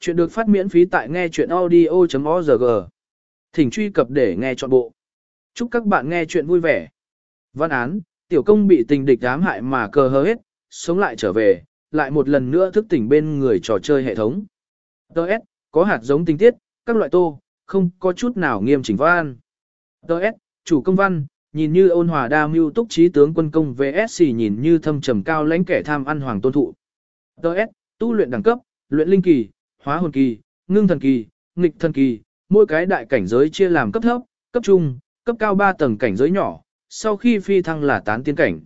Chuyện được phát miễn phí tại nghe chuyện audio.org. Thỉnh truy cập để nghe trọn bộ. Chúc các bạn nghe chuyện vui vẻ. Văn án, tiểu công bị tình địch ám hại mà cờ hơ hết, sống lại trở về, lại một lần nữa thức tỉnh bên người trò chơi hệ thống. Đợt, có hạt giống tinh tiết, các loại tô, không có chút nào nghiêm chỉnh văn. Đợt, chủ công văn, nhìn như ôn hòa đa mưu túc trí tướng quân công VSC nhìn như thâm trầm cao lãnh kẻ tham ăn hoàng tôn thụ. Đợt, tu luyện đẳng cấp, luyện linh kỳ, hóa hồn kỳ, ngưng thần kỳ, nghịch thần kỳ, mỗi cái đại cảnh giới chia làm cấp thấp, cấp trung, cấp cao 3 tầng cảnh giới nhỏ, sau khi phi thăng là tán tiên cảnh.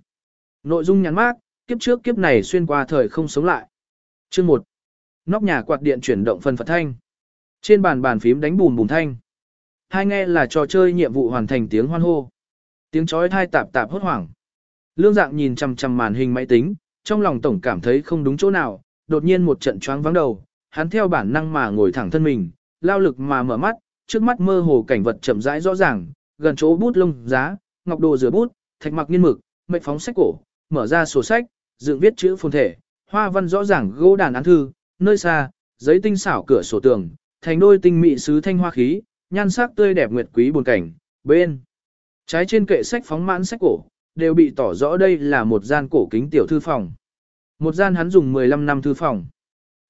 Nội dung nhắn mát, kiếp trước kiếp này xuyên qua thời không sống lại. Chương 1. Nóc nhà quạt điện chuyển động phần phật thanh. Trên bàn bàn phím đánh bùm bùm thanh. Hai nghe là trò chơi nhiệm vụ hoàn thành tiếng hoan hô. Tiếng chói thai tạp tạp hốt hoảng. Lương dạng nhìn chằm chằm màn hình máy tính, trong lòng tổng cảm thấy không đúng chỗ nào, đột nhiên một trận choáng vắng đầu, hắn theo bản năng mà ngồi thẳng thân mình, lao lực mà mở mắt, trước mắt mơ hồ cảnh vật chậm rãi rõ ràng, gần chỗ bút lông giá, ngọc đồ rửa bút, thạch mặc nghiên mực, mệnh phóng sách cổ, mở ra sổ sách, dựng viết chữ phồn thể, hoa văn rõ ràng gỗ đàn án thư, nơi xa, giấy tinh xảo cửa sổ tường, thành đôi tinh mị sứ thanh hoa khí, nhan sắc tươi đẹp nguyệt quý buồn cảnh, bên trái trên kệ sách phóng mãn sách cổ, đều bị tỏ rõ đây là một gian cổ kính tiểu thư phòng. Một gian hắn dùng 15 năm thư phòng.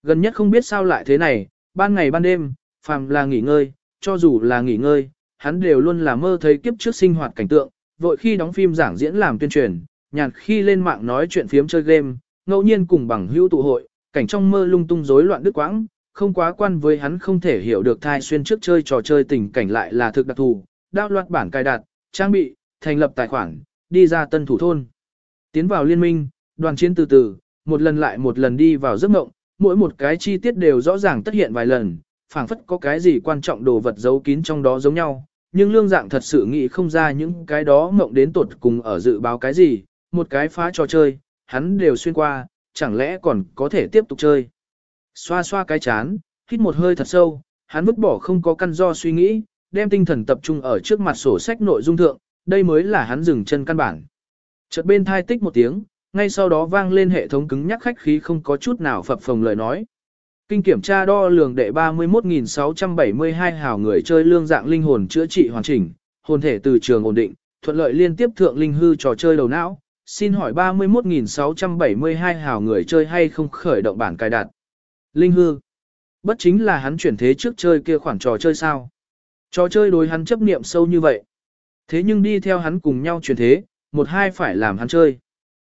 Gần nhất không biết sao lại thế này, ban ngày ban đêm, phàm là nghỉ ngơi, cho dù là nghỉ ngơi, hắn đều luôn là mơ thấy kiếp trước sinh hoạt cảnh tượng, vội khi đóng phim giảng diễn làm tuyên truyền, nhàn khi lên mạng nói chuyện phiếm chơi game, ngẫu nhiên cùng bằng hữu tụ hội, cảnh trong mơ lung tung rối loạn đứt quãng, không quá quan với hắn không thể hiểu được thai xuyên trước chơi trò chơi tình cảnh lại là thực đặc thù, đao loạt bản cài đặt, trang bị, thành lập tài khoản, đi ra tân thủ thôn. Tiến vào liên minh, đoàn chiến từ từ, một lần lại một lần đi vào giấc mộng, mỗi một cái chi tiết đều rõ ràng tất hiện vài lần, phảng phất có cái gì quan trọng đồ vật giấu kín trong đó giống nhau, nhưng lương dạng thật sự nghĩ không ra những cái đó mộng đến tột cùng ở dự báo cái gì, một cái phá trò chơi, hắn đều xuyên qua, chẳng lẽ còn có thể tiếp tục chơi. Xoa xoa cái chán, hít một hơi thật sâu, hắn vứt bỏ không có căn do suy nghĩ, đem tinh thần tập trung ở trước mặt sổ sách nội dung thượng, đây mới là hắn dừng chân căn bản. Chợt bên thai tích một tiếng, ngay sau đó vang lên hệ thống cứng nhắc khách khí không có chút nào phập phồng lời nói. Kinh kiểm tra đo lường đệ 31.672 hào người chơi lương dạng linh hồn chữa trị hoàn chỉnh, hồn thể từ trường ổn định, thuận lợi liên tiếp thượng linh hư trò chơi đầu não. Xin hỏi 31.672 hào người chơi hay không khởi động bản cài đặt? Linh hư. Bất chính là hắn chuyển thế trước chơi kia khoản trò chơi sao? Trò chơi đối hắn chấp niệm sâu như vậy. Thế nhưng đi theo hắn cùng nhau chuyển thế, một hai phải làm hắn chơi.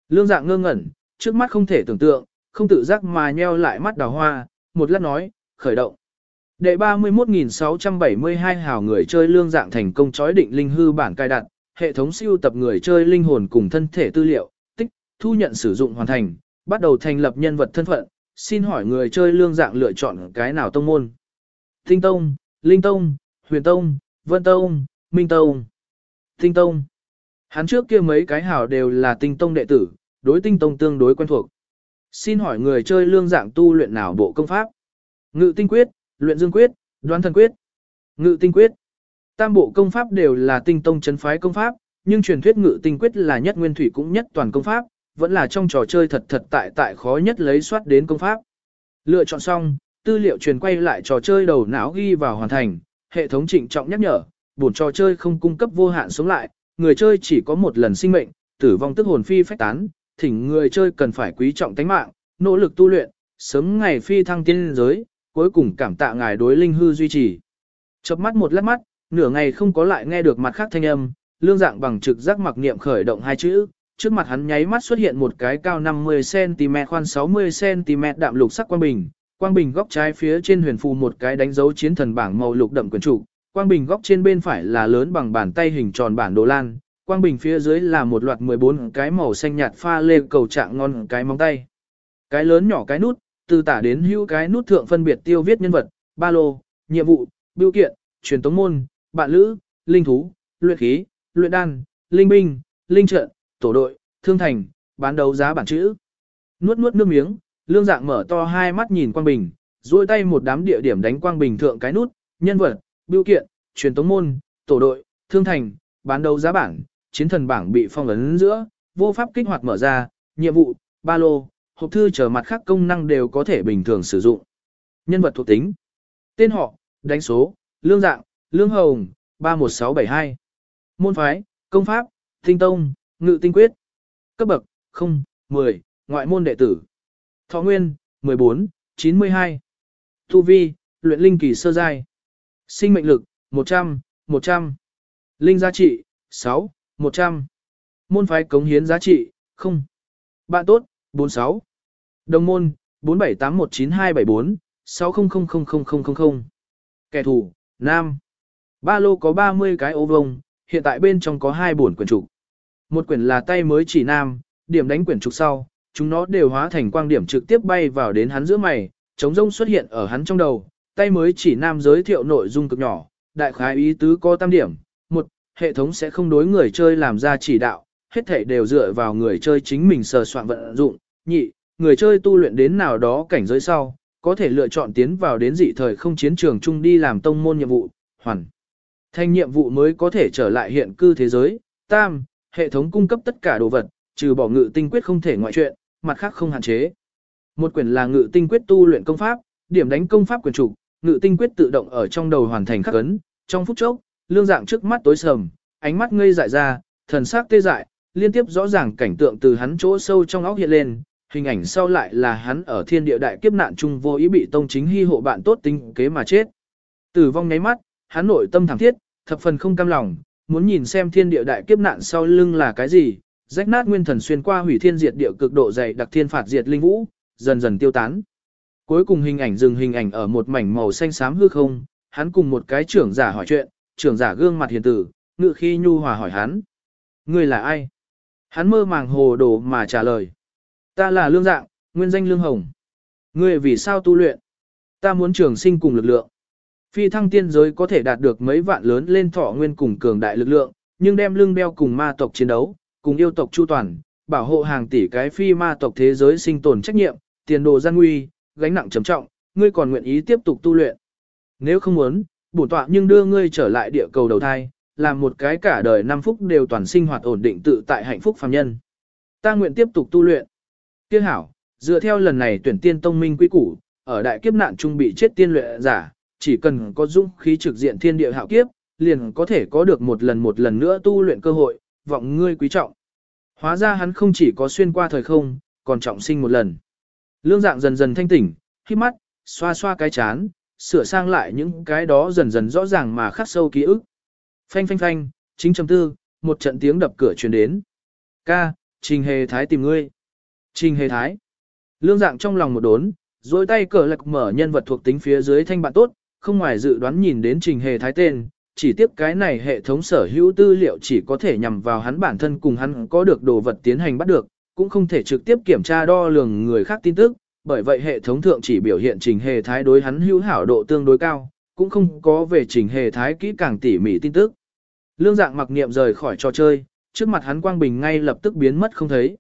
Lương dạng ngơ ngẩn, trước mắt không thể tưởng tượng, không tự giác mà nheo lại mắt đào hoa, một lát nói, khởi động. Đệ 31.672 hào người chơi lương dạng thành công chói định linh hư bản cài đặt, hệ thống siêu tập người chơi linh hồn cùng thân thể tư liệu, tích, thu nhận sử dụng hoàn thành, bắt đầu thành lập nhân vật thân phận, xin hỏi người chơi lương dạng lựa chọn cái nào tông môn. Tinh Tông, Linh Tông, Huyền Tông, Vân Tông, Minh Tông. Tinh Tông. Hắn trước kia mấy cái hào đều là tinh tông đệ tử, đối tinh tông tương đối quen thuộc. Xin hỏi người chơi lương dạng tu luyện nào bộ công pháp? Ngự tinh quyết, luyện dương quyết, đoán thần quyết. Ngự tinh quyết. Tam bộ công pháp đều là tinh tông chấn phái công pháp, nhưng truyền thuyết ngự tinh quyết là nhất nguyên thủy cũng nhất toàn công pháp, vẫn là trong trò chơi thật thật tại tại khó nhất lấy soát đến công pháp. Lựa chọn xong, tư liệu truyền quay lại trò chơi đầu não ghi vào hoàn thành, hệ thống trịnh trọng nhắc nhở, bổn trò chơi không cung cấp vô hạn sống lại, người chơi chỉ có một lần sinh mệnh, tử vong tức hồn phi phách tán, thỉnh người chơi cần phải quý trọng tánh mạng, nỗ lực tu luyện, sớm ngày phi thăng tiên giới, cuối cùng cảm tạ ngài đối linh hư duy trì. Chớp mắt một lát mắt, nửa ngày không có lại nghe được mặt khác thanh âm, lương dạng bằng trực giác mặc niệm khởi động hai chữ, trước mặt hắn nháy mắt xuất hiện một cái cao 50cm khoan 60cm đạm lục sắc quang bình, quang bình góc trái phía trên huyền phù một cái đánh dấu chiến thần bảng màu lục đậm quyển trụ, Quang bình góc trên bên phải là lớn bằng bàn tay hình tròn bản đồ lan, quang bình phía dưới là một loạt 14 cái màu xanh nhạt pha lê cầu trạng ngon cái móng tay. Cái lớn nhỏ cái nút, từ tả đến hữu cái nút thượng phân biệt tiêu viết nhân vật, ba lô, nhiệm vụ, biểu kiện, truyền tống môn, bạn lữ, linh thú, luyện khí, luyện đan, linh binh, linh trận, tổ đội, thương thành, bán đấu giá bản chữ. Nuốt nuốt nước miếng, lương dạng mở to hai mắt nhìn quang bình, duỗi tay một đám địa điểm đánh quang bình thượng cái nút, nhân vật, biểu kiện, truyền tống môn, tổ đội, thương thành, bán đấu giá bảng, chiến thần bảng bị phong ấn giữa, vô pháp kích hoạt mở ra, nhiệm vụ, ba lô, hộp thư chờ mặt khác công năng đều có thể bình thường sử dụng. Nhân vật thuộc tính. Tên họ, đánh số, lương dạng, lương hồng, 31672. Môn phái, công pháp, tinh tông, ngự tinh quyết. Cấp bậc, 0, 10, ngoại môn đệ tử. Thọ nguyên, 14, 92. Thu vi, luyện linh kỳ sơ giai. Sinh mệnh lực, 100, 100. Linh giá trị, 6, 100. Môn phái cống hiến giá trị, 0. Bạn tốt, 46. Đồng môn, 47819274, 60000000. Kẻ thù, Nam. Ba lô có 30 cái ô vông, hiện tại bên trong có hai bổn quyển trục. Một quyển là tay mới chỉ Nam, điểm đánh quyển trục sau, chúng nó đều hóa thành quang điểm trực tiếp bay vào đến hắn giữa mày, chống rông xuất hiện ở hắn trong đầu, tay mới chỉ Nam giới thiệu nội dung cực nhỏ, đại khái ý tứ có tam điểm. Hệ thống sẽ không đối người chơi làm ra chỉ đạo, hết thảy đều dựa vào người chơi chính mình sờ soạn vận dụng. Nhị, người chơi tu luyện đến nào đó cảnh giới sau, có thể lựa chọn tiến vào đến dị thời không chiến trường chung đi làm tông môn nhiệm vụ, hoàn. Thành nhiệm vụ mới có thể trở lại hiện cư thế giới. Tam, hệ thống cung cấp tất cả đồ vật, trừ bỏ ngự tinh quyết không thể ngoại chuyện, mặt khác không hạn chế. Một quyển là ngự tinh quyết tu luyện công pháp, điểm đánh công pháp quyền trục, ngự tinh quyết tự động ở trong đầu hoàn thành khắc ấn, trong phút chốc, lương dạng trước mắt tối sầm, ánh mắt ngây dại ra, thần sắc tê dại, liên tiếp rõ ràng cảnh tượng từ hắn chỗ sâu trong óc hiện lên, hình ảnh sau lại là hắn ở thiên địa đại kiếp nạn chung vô ý bị tông chính hy hộ bạn tốt tính kế mà chết. Tử vong nháy mắt, hắn nội tâm thẳng thiết, thập phần không cam lòng, muốn nhìn xem thiên địa đại kiếp nạn sau lưng là cái gì, rách nát nguyên thần xuyên qua hủy thiên diệt địa cực độ dày đặc thiên phạt diệt linh vũ, dần dần tiêu tán. Cuối cùng hình ảnh dừng hình ảnh ở một mảnh màu xanh xám hư không, hắn cùng một cái trưởng giả hỏi chuyện, trưởng giả gương mặt hiền tử, ngự khi nhu hòa hỏi hắn. Ngươi là ai? Hắn mơ màng hồ đồ mà trả lời. Ta là lương dạng, nguyên danh lương hồng. Ngươi vì sao tu luyện? Ta muốn trường sinh cùng lực lượng. Phi thăng tiên giới có thể đạt được mấy vạn lớn lên thọ nguyên cùng cường đại lực lượng, nhưng đem lương đeo cùng ma tộc chiến đấu, cùng yêu tộc chu toàn, bảo hộ hàng tỷ cái phi ma tộc thế giới sinh tồn trách nhiệm, tiền đồ gian nguy, gánh nặng trầm trọng, ngươi còn nguyện ý tiếp tục tu luyện. Nếu không muốn, bổn tọa nhưng đưa ngươi trở lại địa cầu đầu thai, làm một cái cả đời năm phúc đều toàn sinh hoạt ổn định tự tại hạnh phúc phàm nhân. Ta nguyện tiếp tục tu luyện. Kiếc hảo, dựa theo lần này tuyển tiên tông minh quy củ, ở đại kiếp nạn trung bị chết tiên luyện giả, chỉ cần có dũng khí trực diện thiên địa hạo kiếp, liền có thể có được một lần một lần nữa tu luyện cơ hội, vọng ngươi quý trọng. Hóa ra hắn không chỉ có xuyên qua thời không, còn trọng sinh một lần. Lương dạng dần dần thanh tỉnh, khi mắt, xoa xoa cái chán, sửa sang lại những cái đó dần dần rõ ràng mà khắc sâu ký ức. Phanh phanh phanh, chính chấm tư, một trận tiếng đập cửa truyền đến. Ca, Trình Hề Thái tìm ngươi. Trình Hề Thái. Lương dạng trong lòng một đốn, dối tay cờ lạc mở nhân vật thuộc tính phía dưới thanh bạn tốt, không ngoài dự đoán nhìn đến Trình Hề Thái tên, chỉ tiếp cái này hệ thống sở hữu tư liệu chỉ có thể nhằm vào hắn bản thân cùng hắn có được đồ vật tiến hành bắt được, cũng không thể trực tiếp kiểm tra đo lường người khác tin tức, bởi vậy hệ thống thượng chỉ biểu hiện trình hề thái đối hắn hữu hảo độ tương đối cao, cũng không có về trình hề thái kỹ càng tỉ mỉ tin tức. Lương dạng mặc niệm rời khỏi trò chơi, trước mặt hắn quang bình ngay lập tức biến mất không thấy.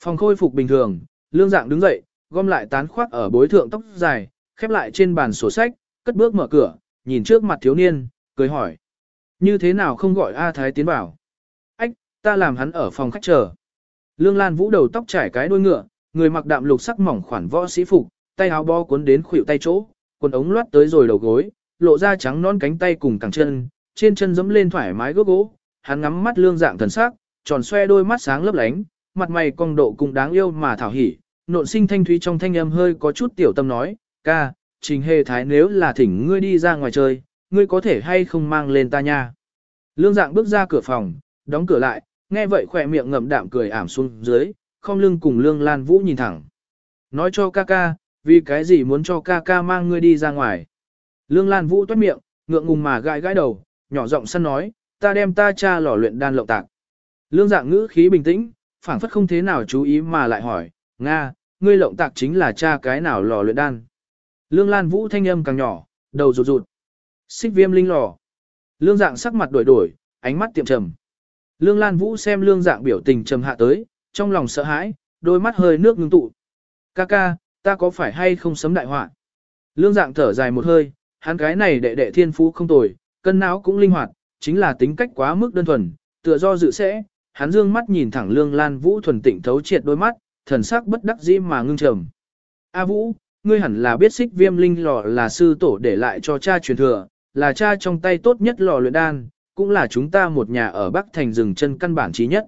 Phòng khôi phục bình thường, lương dạng đứng dậy, gom lại tán khoác ở bối thượng tóc dài, khép lại trên bàn sổ sách, cất bước mở cửa, nhìn trước mặt thiếu niên, cười hỏi. Như thế nào không gọi A Thái tiến vào? Ách, ta làm hắn ở phòng khách chờ. Lương Lan Vũ đầu tóc trải cái đuôi ngựa, người mặc đạm lục sắc mỏng khoản võ sĩ phục, tay áo bo cuốn đến khuỷu tay chỗ, quần ống loát tới rồi đầu gối, lộ ra trắng non cánh tay cùng cẳng chân, trên chân giẫm lên thoải mái gốc gỗ, hắn ngắm mắt lương dạng thần sắc, tròn xoe đôi mắt sáng lấp lánh, mặt mày cong độ cũng đáng yêu mà thảo hỉ, nộn sinh thanh thúy trong thanh âm hơi có chút tiểu tâm nói, ca, trình hề thái nếu là thỉnh ngươi đi ra ngoài chơi, ngươi có thể hay không mang lên ta nha. Lương dạng bước ra cửa phòng, đóng cửa lại, nghe vậy khỏe miệng ngậm đạm cười ảm xuống dưới, không lưng cùng Lương Lan Vũ nhìn thẳng. Nói cho ca ca, vì cái gì muốn cho ca ca mang ngươi đi ra ngoài. Lương Lan Vũ toát miệng, ngượng ngùng mà gãi gãi đầu, nhỏ giọng săn nói, ta đem ta cha lò luyện đan lộng tạc. Lương dạng ngữ khí bình tĩnh, phảng phất không thế nào chú ý mà lại hỏi, Nga, ngươi lộng tạc chính là cha cái nào lò luyện đan. Lương Lan Vũ thanh âm càng nhỏ, đầu rụt rụt. Xích viêm linh lò. Lương dạng sắc mặt đổi đổi, ánh mắt tiệm trầm. Lương Lan Vũ xem lương dạng biểu tình trầm hạ tới, trong lòng sợ hãi, đôi mắt hơi nước ngưng tụ. Ca ca, ta có phải hay không sấm đại họa? Lương dạng thở dài một hơi, hắn cái này đệ đệ thiên phú không tồi, cân não cũng linh hoạt, chính là tính cách quá mức đơn thuần, tựa do dự sẽ, hắn dương mắt nhìn thẳng Lương Lan Vũ thuần tịnh thấu triệt đôi mắt, thần sắc bất đắc dĩ mà ngưng trầm. A Vũ, ngươi hẳn là biết xích viêm linh lò là sư tổ để lại cho cha truyền thừa, là cha trong tay tốt nhất lò luyện đan, cũng là chúng ta một nhà ở Bắc Thành rừng chân căn bản trí nhất.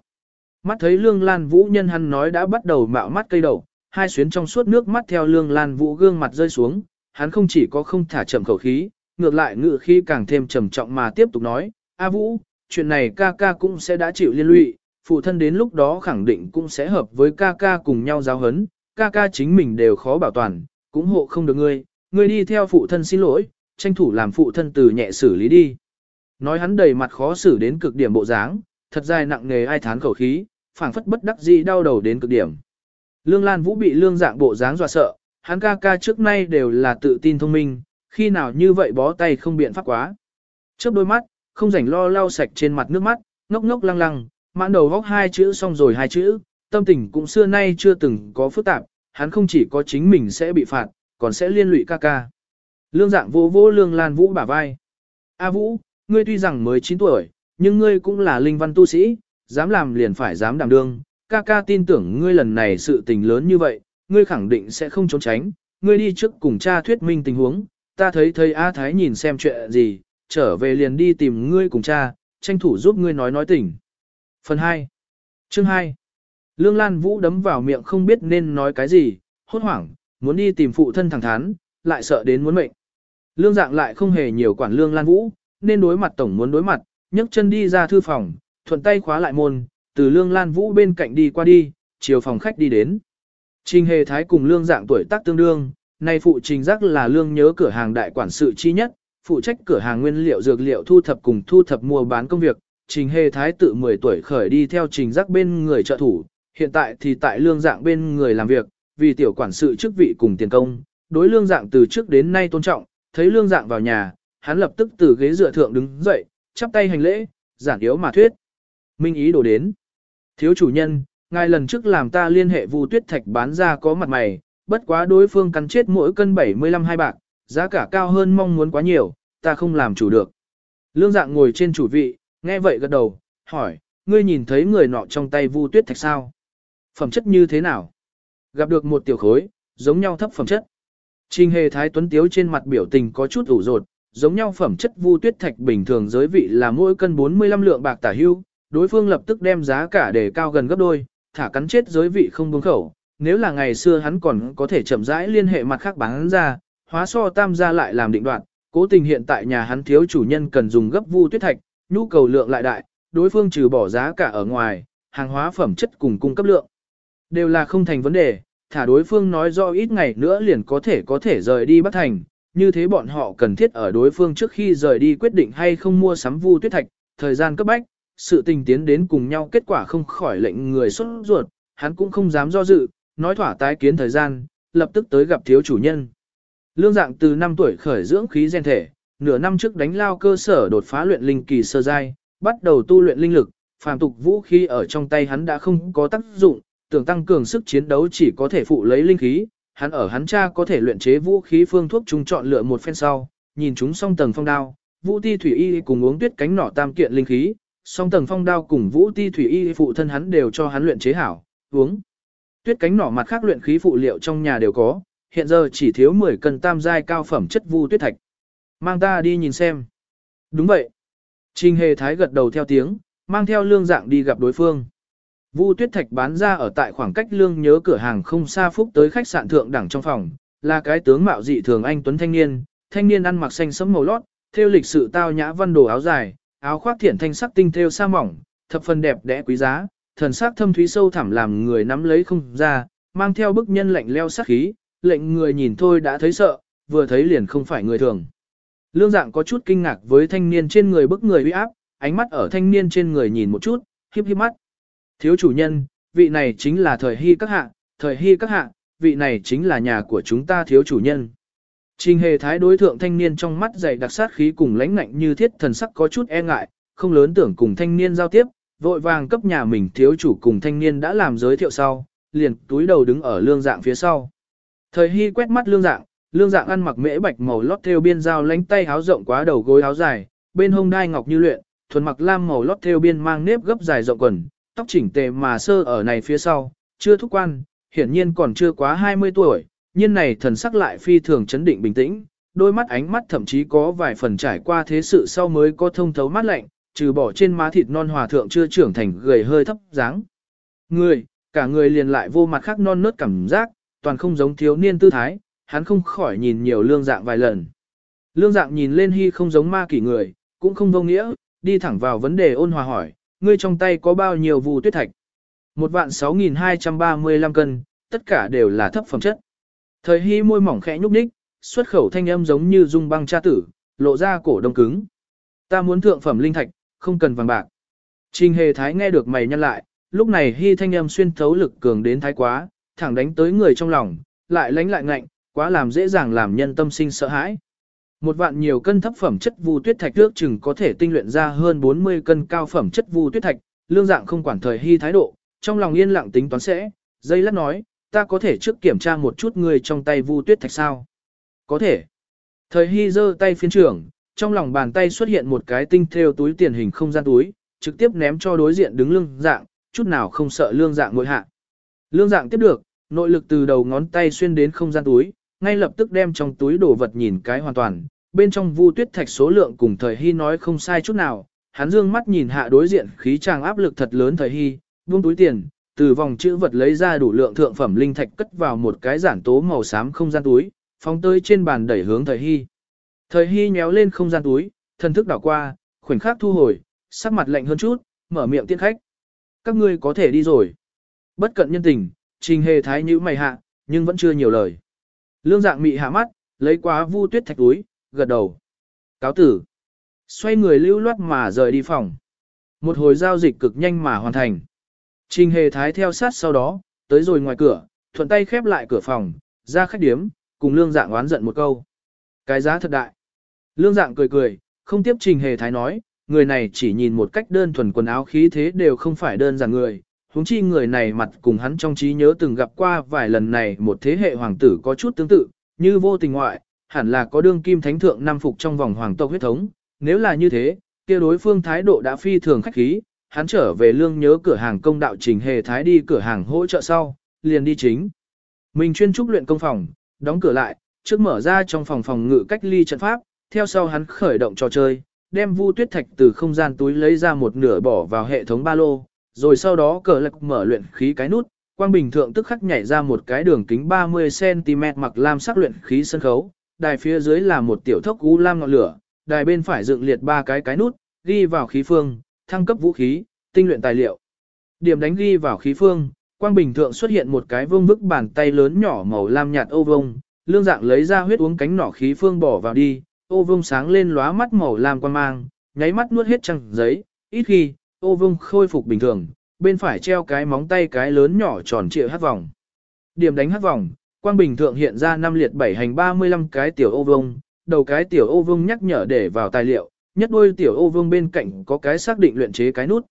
Mắt thấy Lương Lan Vũ nhân hắn nói đã bắt đầu mạo mắt cây đầu, hai xuyến trong suốt nước mắt theo Lương Lan Vũ gương mặt rơi xuống, hắn không chỉ có không thả chậm khẩu khí, ngược lại ngự khi càng thêm trầm trọng mà tiếp tục nói, A Vũ, chuyện này ca ca cũng sẽ đã chịu liên lụy, phụ thân đến lúc đó khẳng định cũng sẽ hợp với ca ca cùng nhau giáo hấn, ca ca chính mình đều khó bảo toàn, cũng hộ không được ngươi, ngươi đi theo phụ thân xin lỗi, tranh thủ làm phụ thân từ nhẹ xử lý đi. Nói hắn đầy mặt khó xử đến cực điểm bộ dáng, thật dài nặng nề ai thán khẩu khí, phảng phất bất đắc dĩ đau đầu đến cực điểm. Lương Lan Vũ bị lương dạng bộ dáng dọa sợ, hắn ca ca trước nay đều là tự tin thông minh, khi nào như vậy bó tay không biện pháp quá. Chớp đôi mắt, không rảnh lo lau sạch trên mặt nước mắt, ngốc ngốc lăng lăng, mãn đầu góc hai chữ xong rồi hai chữ, tâm tình cũng xưa nay chưa từng có phức tạp, hắn không chỉ có chính mình sẽ bị phạt, còn sẽ liên lụy ca ca. Lương dạng vô vô lương lan vũ bả vai. A vũ, ngươi tuy rằng mới 9 tuổi, nhưng ngươi cũng là linh văn tu sĩ, dám làm liền phải dám đảm đương. Ca ca tin tưởng ngươi lần này sự tình lớn như vậy, ngươi khẳng định sẽ không trốn tránh. Ngươi đi trước cùng cha thuyết minh tình huống, ta thấy thầy A Thái nhìn xem chuyện gì, trở về liền đi tìm ngươi cùng cha, tranh thủ giúp ngươi nói nói tình. Phần 2 Chương 2 Lương Lan Vũ đấm vào miệng không biết nên nói cái gì, hốt hoảng, muốn đi tìm phụ thân thẳng thắn, lại sợ đến muốn mệnh. Lương dạng lại không hề nhiều quản Lương Lan Vũ, nên đối mặt tổng muốn đối mặt, nhấc chân đi ra thư phòng, thuận tay khóa lại môn, từ Lương Lan Vũ bên cạnh đi qua đi, chiều phòng khách đi đến. Trình Hề Thái cùng Lương dạng tuổi tác tương đương, nay phụ trình giác là Lương nhớ cửa hàng đại quản sự chi nhất, phụ trách cửa hàng nguyên liệu dược liệu thu thập cùng thu thập mua bán công việc. Trình Hề Thái tự 10 tuổi khởi đi theo trình giác bên người trợ thủ, hiện tại thì tại lương dạng bên người làm việc, vì tiểu quản sự chức vị cùng tiền công, đối lương dạng từ trước đến nay tôn trọng, thấy lương dạng vào nhà, hắn lập tức từ ghế dựa thượng đứng dậy, chắp tay hành lễ, giản yếu mà thuyết. Minh ý đổ đến. Thiếu chủ nhân, ngài lần trước làm ta liên hệ Vu Tuyết Thạch bán ra có mặt mày, bất quá đối phương cắn chết mỗi cân 75 hai bạc, giá cả cao hơn mong muốn quá nhiều, ta không làm chủ được. Lương dạng ngồi trên chủ vị, nghe vậy gật đầu, hỏi, ngươi nhìn thấy người nọ trong tay Vu Tuyết Thạch sao? Phẩm chất như thế nào? Gặp được một tiểu khối, giống nhau thấp phẩm chất. Trình hề thái tuấn tiếu trên mặt biểu tình có chút ủ rột, giống nhau phẩm chất vu tuyết thạch bình thường giới vị là mỗi cân 45 lượng bạc tả hưu, đối phương lập tức đem giá cả để cao gần gấp đôi, thả cắn chết giới vị không buông khẩu. Nếu là ngày xưa hắn còn có thể chậm rãi liên hệ mặt khác bán ra, hóa so tam gia lại làm định đoạn, cố tình hiện tại nhà hắn thiếu chủ nhân cần dùng gấp vu tuyết thạch, nhu cầu lượng lại đại, đối phương trừ bỏ giá cả ở ngoài, hàng hóa phẩm chất cùng cung cấp lượng. Đều là không thành vấn đề, thả đối phương nói do ít ngày nữa liền có thể có thể rời đi Bắc Thành, như thế bọn họ cần thiết ở đối phương trước khi rời đi quyết định hay không mua sắm vu tuyết thạch, thời gian cấp bách, sự tình tiến đến cùng nhau kết quả không khỏi lệnh người xuất ruột, hắn cũng không dám do dự, nói thỏa tái kiến thời gian, lập tức tới gặp thiếu chủ nhân. Lương dạng từ 5 tuổi khởi dưỡng khí gen thể, nửa năm trước đánh lao cơ sở đột phá luyện linh kỳ sơ giai, bắt đầu tu luyện linh lực, phàm tục vũ khí ở trong tay hắn đã không có tác dụng, tưởng tăng cường sức chiến đấu chỉ có thể phụ lấy linh khí, hắn ở hắn cha có thể luyện chế vũ khí phương thuốc chúng chọn lựa một phen sau, nhìn chúng song tầng phong đao, vũ ti thủy y cùng uống tuyết cánh nỏ tam kiện linh khí, song tầng phong đao cùng vũ ti thủy y phụ thân hắn đều cho hắn luyện chế hảo, uống. Tuyết cánh nỏ mặt khác luyện khí phụ liệu trong nhà đều có, hiện giờ chỉ thiếu 10 cân tam giai cao phẩm chất vu tuyết thạch. Mang ta đi nhìn xem. Đúng vậy. Trình hề thái gật đầu theo tiếng, mang theo lương dạng đi gặp đối phương. Vu Tuyết Thạch bán ra ở tại khoảng cách lương nhớ cửa hàng không xa phúc tới khách sạn thượng đẳng trong phòng, là cái tướng mạo dị thường anh tuấn thanh niên, thanh niên ăn mặc xanh sẫm màu lót, theo lịch sự tao nhã văn đồ áo dài, áo khoác thiển thanh sắc tinh thêu sa mỏng, thập phần đẹp đẽ quý giá, thần sắc thâm thúy sâu thẳm làm người nắm lấy không ra, mang theo bức nhân lạnh leo sắc khí, lệnh người nhìn thôi đã thấy sợ, vừa thấy liền không phải người thường. Lương dạng có chút kinh ngạc với thanh niên trên người bức người uy áp, ánh mắt ở thanh niên trên người nhìn một chút, hiếp hiếp mắt. Thiếu chủ nhân, vị này chính là thời hy các hạ, thời hy các hạ, vị này chính là nhà của chúng ta thiếu chủ nhân. Trình hề thái đối thượng thanh niên trong mắt dày đặc sát khí cùng lãnh ngạnh như thiết thần sắc có chút e ngại, không lớn tưởng cùng thanh niên giao tiếp, vội vàng cấp nhà mình thiếu chủ cùng thanh niên đã làm giới thiệu sau, liền túi đầu đứng ở lương dạng phía sau. Thời hy quét mắt lương dạng, lương dạng ăn mặc mễ bạch màu lót theo biên dao lánh tay áo rộng quá đầu gối áo dài, bên hông đai ngọc như luyện, thuần mặc lam màu lót theo biên mang nếp gấp dài rộng quần, tóc chỉnh tề mà sơ ở này phía sau, chưa thúc quan, hiển nhiên còn chưa quá 20 tuổi, nhiên này thần sắc lại phi thường chấn định bình tĩnh, đôi mắt ánh mắt thậm chí có vài phần trải qua thế sự sau mới có thông thấu mắt lạnh, trừ bỏ trên má thịt non hòa thượng chưa trưởng thành gầy hơi thấp dáng. Người, cả người liền lại vô mặt khác non nớt cảm giác, toàn không giống thiếu niên tư thái, hắn không khỏi nhìn nhiều lương dạng vài lần. Lương dạng nhìn lên hy không giống ma kỷ người, cũng không vô nghĩa, đi thẳng vào vấn đề ôn hòa hỏi, ngươi trong tay có bao nhiêu vụ tuyết thạch? Một vạn 6.235 cân, tất cả đều là thấp phẩm chất. Thời hy môi mỏng khẽ nhúc nhích, xuất khẩu thanh âm giống như dung băng cha tử, lộ ra cổ đông cứng. Ta muốn thượng phẩm linh thạch, không cần vàng bạc. Trình hề thái nghe được mày nhăn lại, lúc này hy thanh âm xuyên thấu lực cường đến thái quá, thẳng đánh tới người trong lòng, lại lánh lại ngạnh, quá làm dễ dàng làm nhân tâm sinh sợ hãi. Một vạn nhiều cân thấp phẩm chất vu tuyết thạch ước chừng có thể tinh luyện ra hơn 40 cân cao phẩm chất vu tuyết thạch, lương dạng không quản thời hy thái độ, trong lòng yên lặng tính toán sẽ, dây lát nói, ta có thể trước kiểm tra một chút người trong tay vu tuyết thạch sao? Có thể. Thời hy giơ tay phiên trưởng, trong lòng bàn tay xuất hiện một cái tinh thêu túi tiền hình không gian túi, trực tiếp ném cho đối diện đứng lương dạng, chút nào không sợ lương dạng ngội hạ. Lương dạng tiếp được, nội lực từ đầu ngón tay xuyên đến không gian túi, ngay lập tức đem trong túi đồ vật nhìn cái hoàn toàn, bên trong vu tuyết thạch số lượng cùng thời hy nói không sai chút nào, hắn dương mắt nhìn hạ đối diện khí tràng áp lực thật lớn thời hy, buông túi tiền, từ vòng chữ vật lấy ra đủ lượng thượng phẩm linh thạch cất vào một cái giản tố màu xám không gian túi, phóng tới trên bàn đẩy hướng thời hy. Thời hy nhéo lên không gian túi, thân thức đảo qua, khoảnh khắc thu hồi, sắc mặt lạnh hơn chút, mở miệng tiễn khách. Các ngươi có thể đi rồi. Bất cận nhân tình, trình hề thái nhữ mày hạ, nhưng vẫn chưa nhiều lời. Lương dạng mị hạ mắt, lấy quá vu tuyết thạch túi, gật đầu. Cáo tử. Xoay người lưu loát mà rời đi phòng. Một hồi giao dịch cực nhanh mà hoàn thành. Trình hề thái theo sát sau đó, tới rồi ngoài cửa, thuận tay khép lại cửa phòng, ra khách điếm, cùng lương dạng oán giận một câu. Cái giá thật đại. Lương dạng cười cười, không tiếp trình hề thái nói, người này chỉ nhìn một cách đơn thuần quần áo khí thế đều không phải đơn giản người. huống chi người này mặt cùng hắn trong trí nhớ từng gặp qua vài lần này một thế hệ hoàng tử có chút tương tự, như vô tình ngoại, hẳn là có đương kim thánh thượng nam phục trong vòng hoàng tộc huyết thống. Nếu là như thế, kia đối phương thái độ đã phi thường khách khí, hắn trở về lương nhớ cửa hàng công đạo trình hề thái đi cửa hàng hỗ trợ sau, liền đi chính. Mình chuyên trúc luyện công phòng, đóng cửa lại, trước mở ra trong phòng phòng ngự cách ly trận pháp, theo sau hắn khởi động trò chơi, đem vu tuyết thạch từ không gian túi lấy ra một nửa bỏ vào hệ thống ba lô, rồi sau đó cờ lạc mở luyện khí cái nút, quang bình thượng tức khắc nhảy ra một cái đường kính 30cm mặc lam sắc luyện khí sân khấu, đài phía dưới là một tiểu thốc u lam ngọn lửa, đài bên phải dựng liệt ba cái cái nút, ghi vào khí phương, thăng cấp vũ khí, tinh luyện tài liệu. Điểm đánh ghi vào khí phương, quang bình thượng xuất hiện một cái vương vức bàn tay lớn nhỏ màu lam nhạt ô vông, lương dạng lấy ra huyết uống cánh nỏ khí phương bỏ vào đi, ô vông sáng lên lóa mắt màu lam quan mang, nháy mắt nuốt hết trăng giấy, ít khi, ô vông khôi phục bình thường, bên phải treo cái móng tay cái lớn nhỏ tròn trịa hát vòng. Điểm đánh hát vòng, quang bình thượng hiện ra năm liệt bảy hành 35 cái tiểu ô vông, đầu cái tiểu ô vông nhắc nhở để vào tài liệu, nhất đôi tiểu ô vương bên cạnh có cái xác định luyện chế cái nút.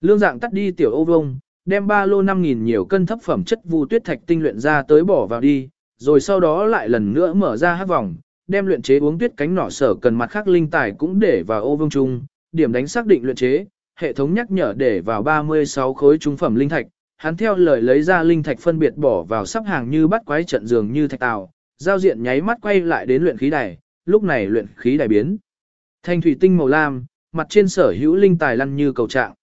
Lương dạng tắt đi tiểu ô vương đem ba lô 5.000 nhiều cân thấp phẩm chất vu tuyết thạch tinh luyện ra tới bỏ vào đi, rồi sau đó lại lần nữa mở ra hát vòng, đem luyện chế uống tuyết cánh nỏ sở cần mặt khác linh tài cũng để vào ô vương trung, điểm đánh xác định luyện chế, hệ thống nhắc nhở để vào 36 khối trung phẩm linh thạch, hắn theo lời lấy ra linh thạch phân biệt bỏ vào sắp hàng như bắt quái trận dường như thạch tàu, giao diện nháy mắt quay lại đến luyện khí đài, lúc này luyện khí đài biến. Thanh thủy tinh màu lam, mặt trên sở hữu linh tài lăn như cầu trạng.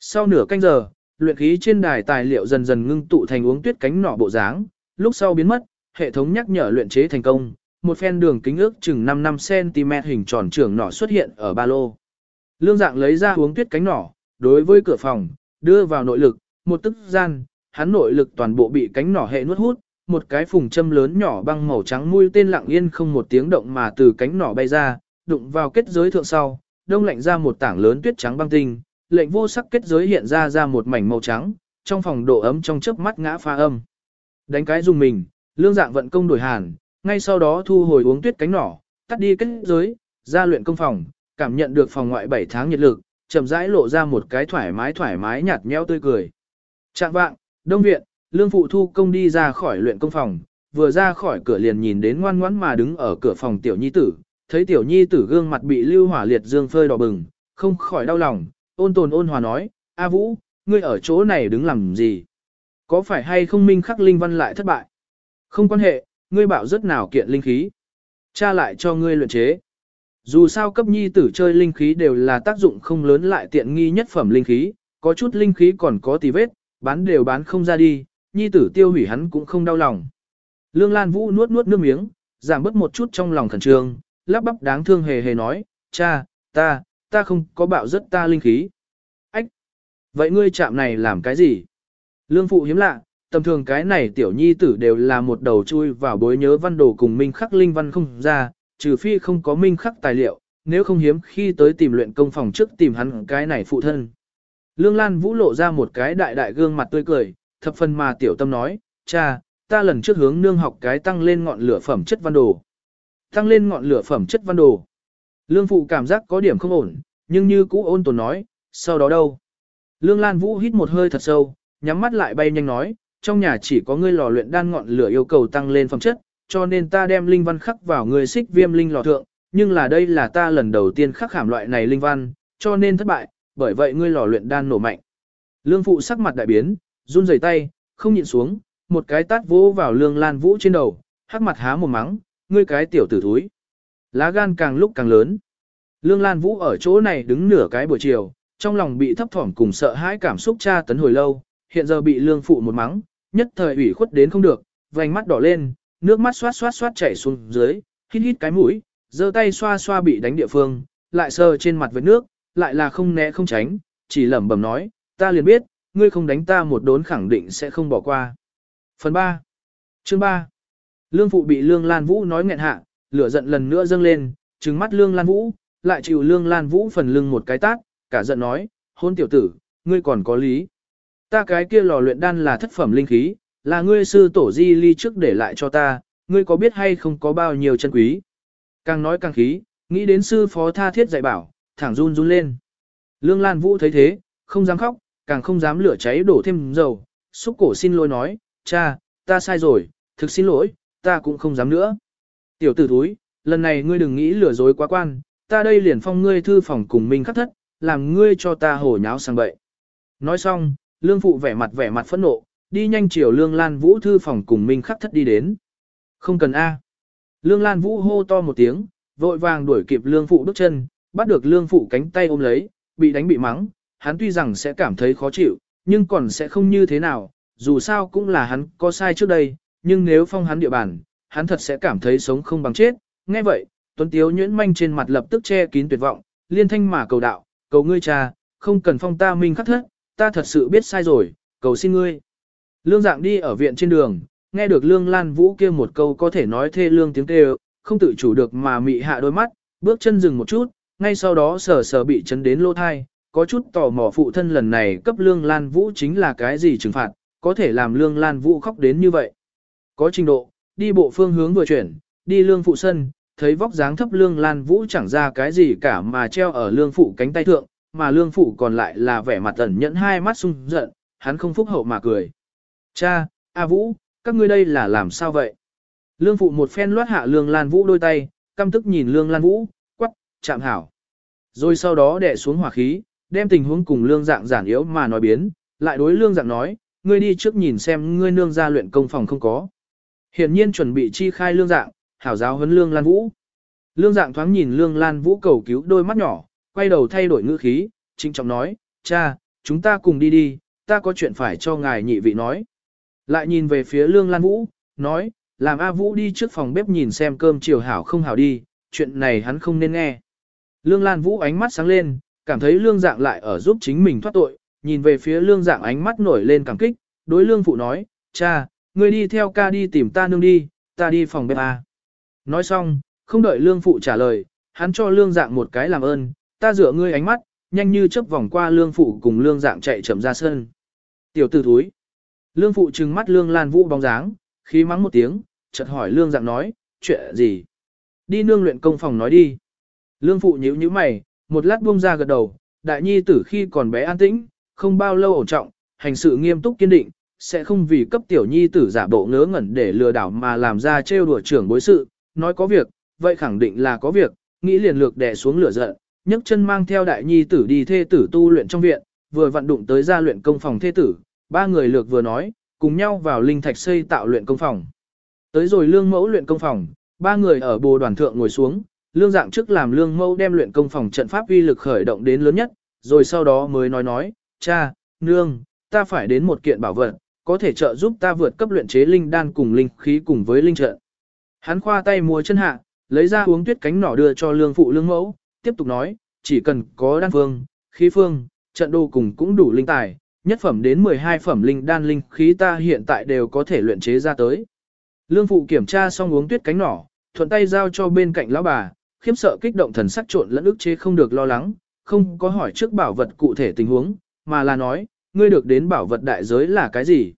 Sau nửa canh giờ, luyện khí trên đài tài liệu dần dần ngưng tụ thành uống tuyết cánh nỏ bộ dáng, lúc sau biến mất, hệ thống nhắc nhở luyện chế thành công, một phen đường kính ước chừng 55cm hình tròn trưởng nỏ xuất hiện ở ba lô. Lương dạng lấy ra uống tuyết cánh nỏ, đối với cửa phòng, đưa vào nội lực, một tức gian, hắn nội lực toàn bộ bị cánh nỏ hệ nuốt hút, một cái phùng châm lớn nhỏ băng màu trắng mũi tên lặng yên không một tiếng động mà từ cánh nỏ bay ra, đụng vào kết giới thượng sau, đông lạnh ra một tảng lớn tuyết trắng băng tinh, lệnh vô sắc kết giới hiện ra ra một mảnh màu trắng, trong phòng độ ấm trong chớp mắt ngã pha âm. Đánh cái dùng mình, lương dạng vận công đổi hàn, ngay sau đó thu hồi uống tuyết cánh nỏ, tắt đi kết giới, ra luyện công phòng, cảm nhận được phòng ngoại 7 tháng nhiệt lực, chậm rãi lộ ra một cái thoải mái thoải mái nhạt nhẽo tươi cười. Trạng vạng, đông viện, lương phụ thu công đi ra khỏi luyện công phòng, vừa ra khỏi cửa liền nhìn đến ngoan ngoãn mà đứng ở cửa phòng tiểu nhi tử, thấy tiểu nhi tử gương mặt bị lưu hỏa liệt dương phơi đỏ bừng, không khỏi đau lòng, ôn tồn ôn hòa nói, A Vũ, ngươi ở chỗ này đứng làm gì? Có phải hay không minh khắc linh văn lại thất bại? Không quan hệ, ngươi bảo rất nào kiện linh khí. Cha lại cho ngươi luyện chế. Dù sao cấp nhi tử chơi linh khí đều là tác dụng không lớn lại tiện nghi nhất phẩm linh khí, có chút linh khí còn có tì vết, bán đều bán không ra đi, nhi tử tiêu hủy hắn cũng không đau lòng. Lương Lan Vũ nuốt nuốt nước miếng, giảm bớt một chút trong lòng khẩn trương, lắp bắp đáng thương hề hề nói, cha, ta, ta không có bạo rất ta linh khí. Ách! Vậy ngươi chạm này làm cái gì? Lương phụ hiếm lạ, tầm thường cái này tiểu nhi tử đều là một đầu chui vào bối nhớ văn đồ cùng minh khắc linh văn không ra, trừ phi không có minh khắc tài liệu, nếu không hiếm khi tới tìm luyện công phòng trước tìm hắn cái này phụ thân. Lương Lan Vũ lộ ra một cái đại đại gương mặt tươi cười, thập phần mà tiểu tâm nói, cha, ta lần trước hướng nương học cái tăng lên ngọn lửa phẩm chất văn đồ. Tăng lên ngọn lửa phẩm chất văn đồ. Lương phụ cảm giác có điểm không ổn, nhưng như cũ ôn tồn nói, sau đó đâu? Lương Lan Vũ hít một hơi thật sâu, nhắm mắt lại bay nhanh nói, trong nhà chỉ có ngươi lò luyện đan ngọn lửa yêu cầu tăng lên phẩm chất, cho nên ta đem linh văn khắc vào người xích viêm linh lò thượng, nhưng là đây là ta lần đầu tiên khắc hàm loại này linh văn, cho nên thất bại, bởi vậy ngươi lò luyện đan nổ mạnh. Lương phụ sắc mặt đại biến, run rẩy tay, không nhịn xuống, một cái tát vỗ vào lương lan vũ trên đầu, hắc mặt há một mắng, ngươi cái tiểu tử thúi. Lá gan càng lúc càng lớn. Lương Lan Vũ ở chỗ này đứng nửa cái buổi chiều, trong lòng bị thấp thỏm cùng sợ hãi cảm xúc tra tấn hồi lâu, hiện giờ bị lương phụ một mắng, nhất thời ủy khuất đến không được, vành mắt đỏ lên, nước mắt xoát xoát xoát chảy xuống dưới, hít hít cái mũi, giơ tay xoa xoa bị đánh địa phương, lại sờ trên mặt vết nước, lại là không né không tránh, chỉ lẩm bẩm nói, ta liền biết, ngươi không đánh ta một đốn khẳng định sẽ không bỏ qua. Phần 3. Chương 3. Lương phụ bị Lương Lan Vũ nói nghẹn hạ, lửa giận lần nữa dâng lên, trừng mắt Lương Lan Vũ, lại chịu Lương Lan Vũ phần lưng một cái tát, cả giận nói, hôn tiểu tử, ngươi còn có lý. Ta cái kia lò luyện đan là thất phẩm linh khí, là ngươi sư tổ di ly trước để lại cho ta, ngươi có biết hay không có bao nhiêu chân quý. Càng nói càng khí, nghĩ đến sư phó tha thiết dạy bảo, thẳng run run lên. Lương Lan Vũ thấy thế, không dám khóc, càng không dám lửa cháy đổ thêm dầu, xúc cổ xin lỗi nói, cha, ta sai rồi, thực xin lỗi, ta cũng không dám nữa. Tiểu tử thúi, lần này ngươi đừng nghĩ lừa dối quá quan, ta đây liền phong ngươi thư phòng cùng mình khắc thất, làm ngươi cho ta hổ nháo sang bậy. Nói xong, lương phụ vẻ mặt vẻ mặt phẫn nộ, đi nhanh chiều lương lan vũ thư phòng cùng mình khắc thất đi đến. Không cần A. Lương lan vũ hô to một tiếng, vội vàng đuổi kịp lương phụ bước chân, bắt được lương phụ cánh tay ôm lấy, bị đánh bị mắng, hắn tuy rằng sẽ cảm thấy khó chịu, nhưng còn sẽ không như thế nào, dù sao cũng là hắn có sai trước đây, nhưng nếu phong hắn địa bàn, hắn thật sẽ cảm thấy sống không bằng chết. Nghe vậy, Tuấn Tiếu nhuyễn manh trên mặt lập tức che kín tuyệt vọng, liên thanh mà cầu đạo, cầu ngươi cha, không cần phong ta minh khắc thất, ta thật sự biết sai rồi, cầu xin ngươi. Lương dạng đi ở viện trên đường, nghe được Lương Lan Vũ kia một câu có thể nói thê lương tiếng kêu, không tự chủ được mà mị hạ đôi mắt, bước chân dừng một chút, ngay sau đó sờ sờ bị chấn đến lô thai, có chút tò mò phụ thân lần này cấp Lương Lan Vũ chính là cái gì trừng phạt, có thể làm Lương Lan Vũ khóc đến như vậy. Có trình độ, đi bộ phương hướng vừa chuyển, đi lương phụ sân, thấy vóc dáng thấp lương Lan Vũ chẳng ra cái gì cả mà treo ở lương phụ cánh tay thượng, mà lương phụ còn lại là vẻ mặt ẩn nhẫn hai mắt sung giận, hắn không phúc hậu mà cười. Cha, A Vũ, các ngươi đây là làm sao vậy? Lương phụ một phen loát hạ lương Lan Vũ đôi tay, căm tức nhìn lương Lan Vũ, quắc, chạm hảo. Rồi sau đó đè xuống hỏa khí, đem tình huống cùng lương dạng giản yếu mà nói biến, lại đối lương dạng nói, ngươi đi trước nhìn xem ngươi nương ra luyện công phòng không có. Hiển nhiên chuẩn bị chi khai lương dạng, hảo giáo huấn lương lan vũ. Lương dạng thoáng nhìn lương lan vũ cầu cứu đôi mắt nhỏ, quay đầu thay đổi ngữ khí, trịnh trọng nói, cha, chúng ta cùng đi đi, ta có chuyện phải cho ngài nhị vị nói. Lại nhìn về phía lương lan vũ, nói, làm A Vũ đi trước phòng bếp nhìn xem cơm chiều hảo không hảo đi, chuyện này hắn không nên nghe. Lương Lan Vũ ánh mắt sáng lên, cảm thấy lương dạng lại ở giúp chính mình thoát tội, nhìn về phía lương dạng ánh mắt nổi lên cảm kích, đối lương phụ nói, cha, ngươi đi theo ca đi tìm ta nương đi, ta đi phòng bếp A. Nói xong, không đợi lương phụ trả lời, hắn cho lương dạng một cái làm ơn, ta dựa ngươi ánh mắt, nhanh như chớp vòng qua lương phụ cùng lương dạng chạy chậm ra sân. Tiểu tử thúi. Lương phụ trừng mắt lương lan vũ bóng dáng, khí mắng một tiếng, chợt hỏi lương dạng nói, chuyện gì? Đi nương luyện công phòng nói đi. Lương phụ nhíu nhíu mày, một lát buông ra gật đầu, đại nhi tử khi còn bé an tĩnh, không bao lâu ổn trọng, hành sự nghiêm túc kiên định, sẽ không vì cấp tiểu nhi tử giả bộ ngớ ngẩn để lừa đảo mà làm ra trêu đùa trưởng bối sự, nói có việc, vậy khẳng định là có việc, nghĩ liền lược đè xuống lửa giận, nhấc chân mang theo đại nhi tử đi thê tử tu luyện trong viện, vừa vận đụng tới gia luyện công phòng thê tử, ba người lược vừa nói, cùng nhau vào linh thạch xây tạo luyện công phòng. Tới rồi lương mẫu luyện công phòng, ba người ở bồ đoàn thượng ngồi xuống, lương dạng trước làm lương mẫu đem luyện công phòng trận pháp uy lực khởi động đến lớn nhất, rồi sau đó mới nói nói, cha, nương, ta phải đến một kiện bảo vật, có thể trợ giúp ta vượt cấp luyện chế linh đan cùng linh khí cùng với linh trận. Hắn khoa tay mua chân hạ, lấy ra uống tuyết cánh nỏ đưa cho lương phụ lương mẫu, tiếp tục nói, chỉ cần có đan phương, khí phương, trận đồ cùng cũng đủ linh tài, nhất phẩm đến 12 phẩm linh đan linh khí ta hiện tại đều có thể luyện chế ra tới. Lương phụ kiểm tra xong uống tuyết cánh nỏ, thuận tay giao cho bên cạnh lão bà, khiếp sợ kích động thần sắc trộn lẫn ức chế không được lo lắng, không có hỏi trước bảo vật cụ thể tình huống, mà là nói, ngươi được đến bảo vật đại giới là cái gì.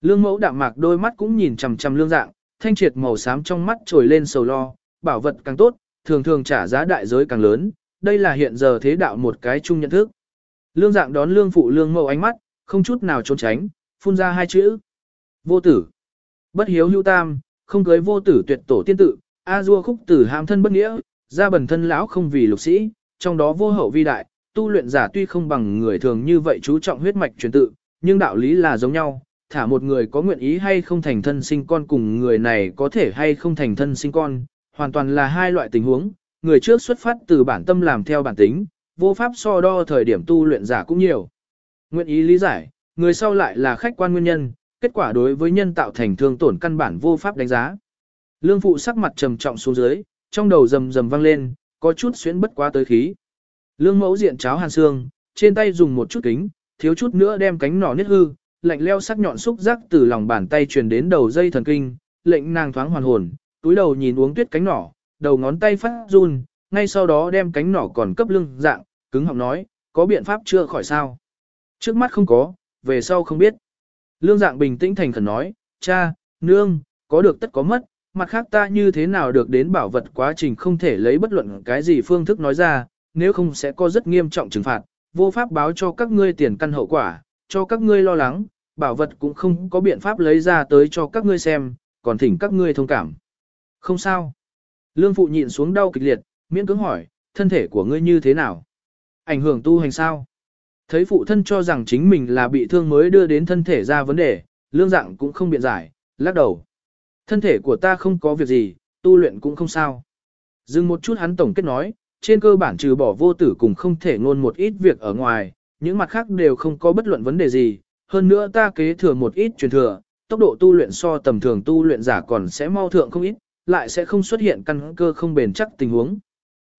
Lương mẫu đạm mạc đôi mắt cũng nhìn chằm chằm lương dạng, thanh triệt màu xám trong mắt trồi lên sầu lo, bảo vật càng tốt, thường thường trả giá đại giới càng lớn, đây là hiện giờ thế đạo một cái chung nhận thức. Lương dạng đón lương phụ lương mẫu ánh mắt, không chút nào trốn tránh, phun ra hai chữ. Vô tử. Bất hiếu hữu tam, không cưới vô tử tuyệt tổ tiên tự, A dua khúc tử hàm thân bất nghĩa, ra bẩn thân lão không vì lục sĩ, trong đó vô hậu vi đại, tu luyện giả tuy không bằng người thường như vậy chú trọng huyết mạch truyền tự, nhưng đạo lý là giống nhau, thả một người có nguyện ý hay không thành thân sinh con cùng người này có thể hay không thành thân sinh con, hoàn toàn là hai loại tình huống, người trước xuất phát từ bản tâm làm theo bản tính, vô pháp so đo thời điểm tu luyện giả cũng nhiều. Nguyện ý lý giải, người sau lại là khách quan nguyên nhân, kết quả đối với nhân tạo thành thương tổn căn bản vô pháp đánh giá. Lương phụ sắc mặt trầm trọng xuống dưới, trong đầu rầm rầm vang lên, có chút xuyến bất quá tới khí. Lương mẫu diện cháo hàn xương, trên tay dùng một chút kính, thiếu chút nữa đem cánh nỏ nứt hư, lạnh leo sắc nhọn xúc giác từ lòng bàn tay truyền đến đầu dây thần kinh, lệnh nàng thoáng hoàn hồn, túi đầu nhìn uống tuyết cánh nỏ, đầu ngón tay phát run, ngay sau đó đem cánh nỏ còn cấp lưng dạng, cứng họng nói, có biện pháp chưa khỏi sao. Trước mắt không có, về sau không biết. Lương dạng bình tĩnh thành khẩn nói, cha, nương, có được tất có mất, mặt khác ta như thế nào được đến bảo vật quá trình không thể lấy bất luận cái gì phương thức nói ra, nếu không sẽ có rất nghiêm trọng trừng phạt, vô pháp báo cho các ngươi tiền căn hậu quả, cho các ngươi lo lắng, bảo vật cũng không có biện pháp lấy ra tới cho các ngươi xem, còn thỉnh các ngươi thông cảm. Không sao. Lương phụ nhịn xuống đau kịch liệt, miễn cưỡng hỏi, thân thể của ngươi như thế nào? Ảnh hưởng tu hành sao? Thấy phụ thân cho rằng chính mình là bị thương mới đưa đến thân thể ra vấn đề, lương dạng cũng không biện giải, lắc đầu. Thân thể của ta không có việc gì, tu luyện cũng không sao. Dừng một chút hắn tổng kết nói, trên cơ bản trừ bỏ vô tử cùng không thể ngôn một ít việc ở ngoài, những mặt khác đều không có bất luận vấn đề gì, hơn nữa ta kế thừa một ít truyền thừa, tốc độ tu luyện so tầm thường tu luyện giả còn sẽ mau thượng không ít, lại sẽ không xuất hiện căn cơ không bền chắc tình huống.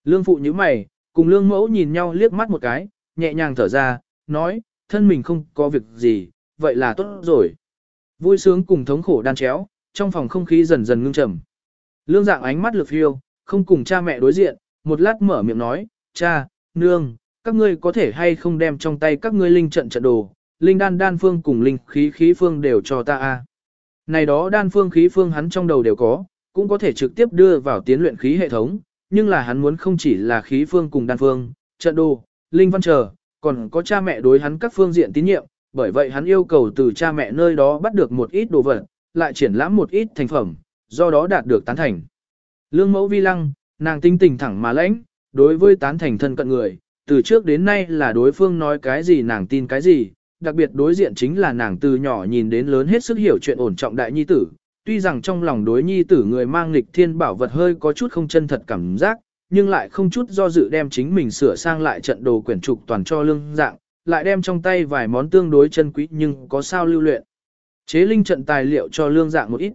Lương phụ như mày, cùng lương mẫu nhìn nhau liếc mắt một cái, nhẹ nhàng thở ra, nói, thân mình không có việc gì, vậy là tốt rồi. Vui sướng cùng thống khổ đan chéo, trong phòng không khí dần dần ngưng trầm. Lương dạng ánh mắt lược phiêu, không cùng cha mẹ đối diện, một lát mở miệng nói, cha, nương, các ngươi có thể hay không đem trong tay các ngươi linh trận trận đồ, linh đan đan phương cùng linh khí khí phương đều cho ta a. Này đó đan phương khí phương hắn trong đầu đều có, cũng có thể trực tiếp đưa vào tiến luyện khí hệ thống, nhưng là hắn muốn không chỉ là khí phương cùng đan phương, trận đồ, linh văn chờ, còn có cha mẹ đối hắn các phương diện tín nhiệm, bởi vậy hắn yêu cầu từ cha mẹ nơi đó bắt được một ít đồ vật, lại triển lãm một ít thành phẩm, do đó đạt được tán thành. Lương mẫu vi lăng, nàng tinh tình thẳng mà lãnh, đối với tán thành thân cận người, từ trước đến nay là đối phương nói cái gì nàng tin cái gì, đặc biệt đối diện chính là nàng từ nhỏ nhìn đến lớn hết sức hiểu chuyện ổn trọng đại nhi tử, tuy rằng trong lòng đối nhi tử người mang nghịch thiên bảo vật hơi có chút không chân thật cảm giác, nhưng lại không chút do dự đem chính mình sửa sang lại trận đồ quyển trục toàn cho lương dạng, lại đem trong tay vài món tương đối chân quý nhưng có sao lưu luyện. Chế linh trận tài liệu cho lương dạng một ít.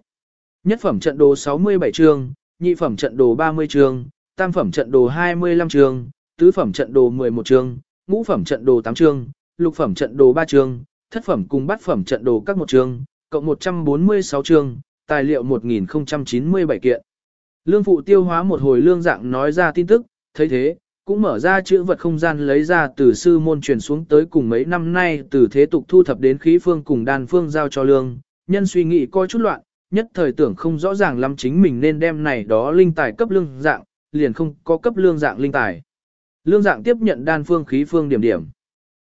Nhất phẩm trận đồ 67 chương, nhị phẩm trận đồ 30 trường, tam phẩm trận đồ 25 trường, tứ phẩm trận đồ 11 trường, ngũ phẩm trận đồ 8 trường, lục phẩm trận đồ 3 trường, thất phẩm cùng bát phẩm trận đồ các một trường, cộng 146 trường. tài liệu 1097 kiện. Lương phụ tiêu hóa một hồi lương dạng nói ra tin tức, thấy thế, cũng mở ra chữ vật không gian lấy ra từ sư môn truyền xuống tới cùng mấy năm nay từ thế tục thu thập đến khí phương cùng đan phương giao cho lương, nhân suy nghĩ coi chút loạn, nhất thời tưởng không rõ ràng lắm chính mình nên đem này đó linh tài cấp lương dạng, liền không có cấp lương dạng linh tài. Lương dạng tiếp nhận đan phương khí phương điểm điểm.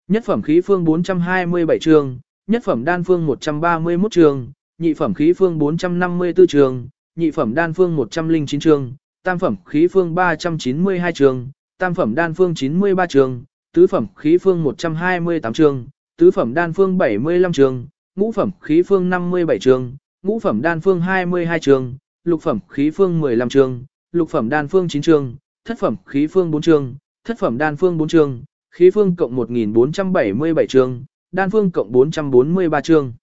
Nhất phẩm khí phương 427 trường nhất phẩm đan phương 131 trường nhị phẩm khí phương 454 trường nhị phẩm đan phương 109 trường tam phẩm khí phương 392 trường tam phẩm đan phương 93 trường tứ phẩm khí phương 128 trường tứ phẩm đan phương 75 trường ngũ phẩm khí phương 57 trường ngũ phẩm đan phương 22 trường, lục phẩm khí phương 15 trường, lục phẩm đan phương 9 trường, thất phẩm khí phương 4 trường, thất phẩm đan phương 4 trường, khí phương cộng 1477 trường, đan phương cộng 443 trường.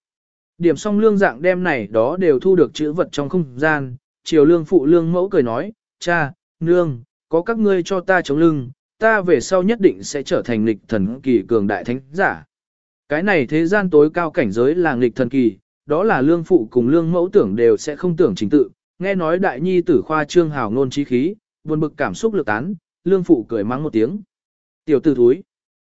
Điểm xong lương dạng đem này đó đều thu được chữ vật trong không gian, chiều lương phụ lương mẫu cười nói, cha, nương, có các ngươi cho ta chống lưng, ta về sau nhất định sẽ trở thành nghịch thần kỳ cường đại thánh giả. Cái này thế gian tối cao cảnh giới là nghịch thần kỳ, đó là lương phụ cùng lương mẫu tưởng đều sẽ không tưởng chính tự, nghe nói đại nhi tử khoa trương hào ngôn trí khí, buồn bực cảm xúc lực tán, lương phụ cười mắng một tiếng. Tiểu tử thúi.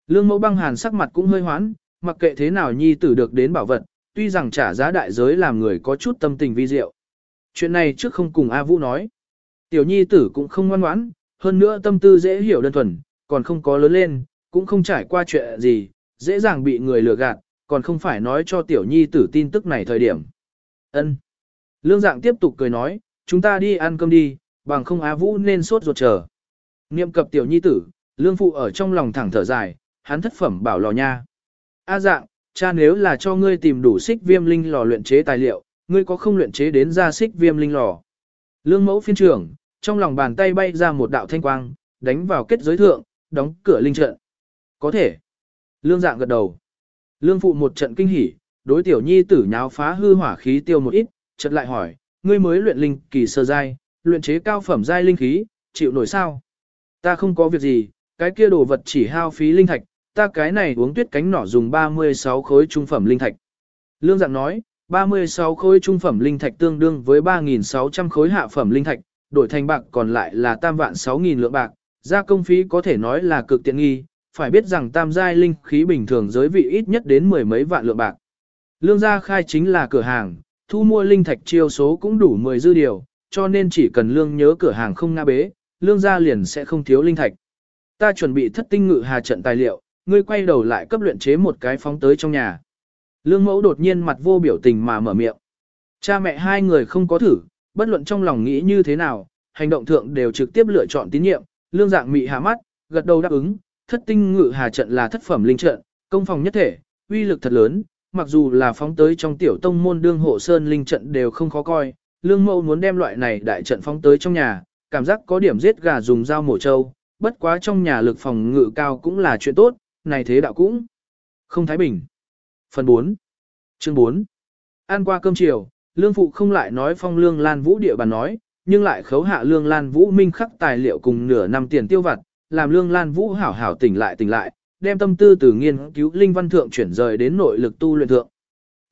Lương mẫu băng hàn sắc mặt cũng hơi hoãn, mặc kệ thế nào nhi tử được đến bảo vật, tuy rằng trả giá đại giới làm người có chút tâm tình vi diệu. Chuyện này trước không cùng A Vũ nói. Tiểu nhi tử cũng không ngoan ngoãn, hơn nữa tâm tư dễ hiểu đơn thuần, còn không có lớn lên, cũng không trải qua chuyện gì, dễ dàng bị người lừa gạt, còn không phải nói cho tiểu nhi tử tin tức này thời điểm. Ân. Lương dạng tiếp tục cười nói, chúng ta đi ăn cơm đi, bằng không Á Vũ nên sốt ruột chờ. Niệm cập tiểu nhi tử, lương phụ ở trong lòng thẳng thở dài, hắn thất phẩm bảo lò nha. A dạng, cha nếu là cho ngươi tìm đủ xích viêm linh lò luyện chế tài liệu, ngươi có không luyện chế đến ra xích viêm linh lò. Lương mẫu phiên trưởng, trong lòng bàn tay bay ra một đạo thanh quang, đánh vào kết giới thượng, đóng cửa linh trận. Có thể. Lương dạng gật đầu. Lương phụ một trận kinh hỉ, đối tiểu nhi tử nháo phá hư hỏa khí tiêu một ít, chợt lại hỏi, ngươi mới luyện linh kỳ sơ giai, luyện chế cao phẩm giai linh khí, chịu nổi sao? Ta không có việc gì, cái kia đồ vật chỉ hao phí linh thạch, ta cái này uống tuyết cánh nỏ dùng 36 khối trung phẩm linh thạch. Lương dạng nói, 36 khối trung phẩm linh thạch tương đương với 3.600 khối hạ phẩm linh thạch, đổi thành bạc còn lại là tam vạn 6.000 lượng bạc, gia công phí có thể nói là cực tiện nghi, phải biết rằng tam giai linh khí bình thường giới vị ít nhất đến mười mấy vạn lượng bạc. Lương gia khai chính là cửa hàng, thu mua linh thạch chiêu số cũng đủ 10 dư điều, cho nên chỉ cần lương nhớ cửa hàng không nga bế, lương gia liền sẽ không thiếu linh thạch. Ta chuẩn bị thất tinh ngự hà trận tài liệu, ngươi quay đầu lại cấp luyện chế một cái phóng tới trong nhà. Lương mẫu đột nhiên mặt vô biểu tình mà mở miệng. Cha mẹ hai người không có thử, bất luận trong lòng nghĩ như thế nào, hành động thượng đều trực tiếp lựa chọn tín nhiệm, lương dạng mị hạ mắt, gật đầu đáp ứng, thất tinh ngự hà trận là thất phẩm linh trận, công phòng nhất thể, uy lực thật lớn, mặc dù là phóng tới trong tiểu tông môn đương hộ sơn linh trận đều không khó coi, lương mẫu muốn đem loại này đại trận phóng tới trong nhà, cảm giác có điểm giết gà dùng dao mổ trâu, bất quá trong nhà lực phòng ngự cao cũng là chuyện tốt, này thế đạo cũng không thái bình. Phần 4 Chương 4 Ăn qua cơm chiều, lương phụ không lại nói phong lương lan vũ địa bàn nói, nhưng lại khấu hạ lương lan vũ minh khắc tài liệu cùng nửa năm tiền tiêu vặt, làm lương lan vũ hảo hảo tỉnh lại tỉnh lại, đem tâm tư từ nghiên cứu linh văn thượng chuyển rời đến nội lực tu luyện thượng.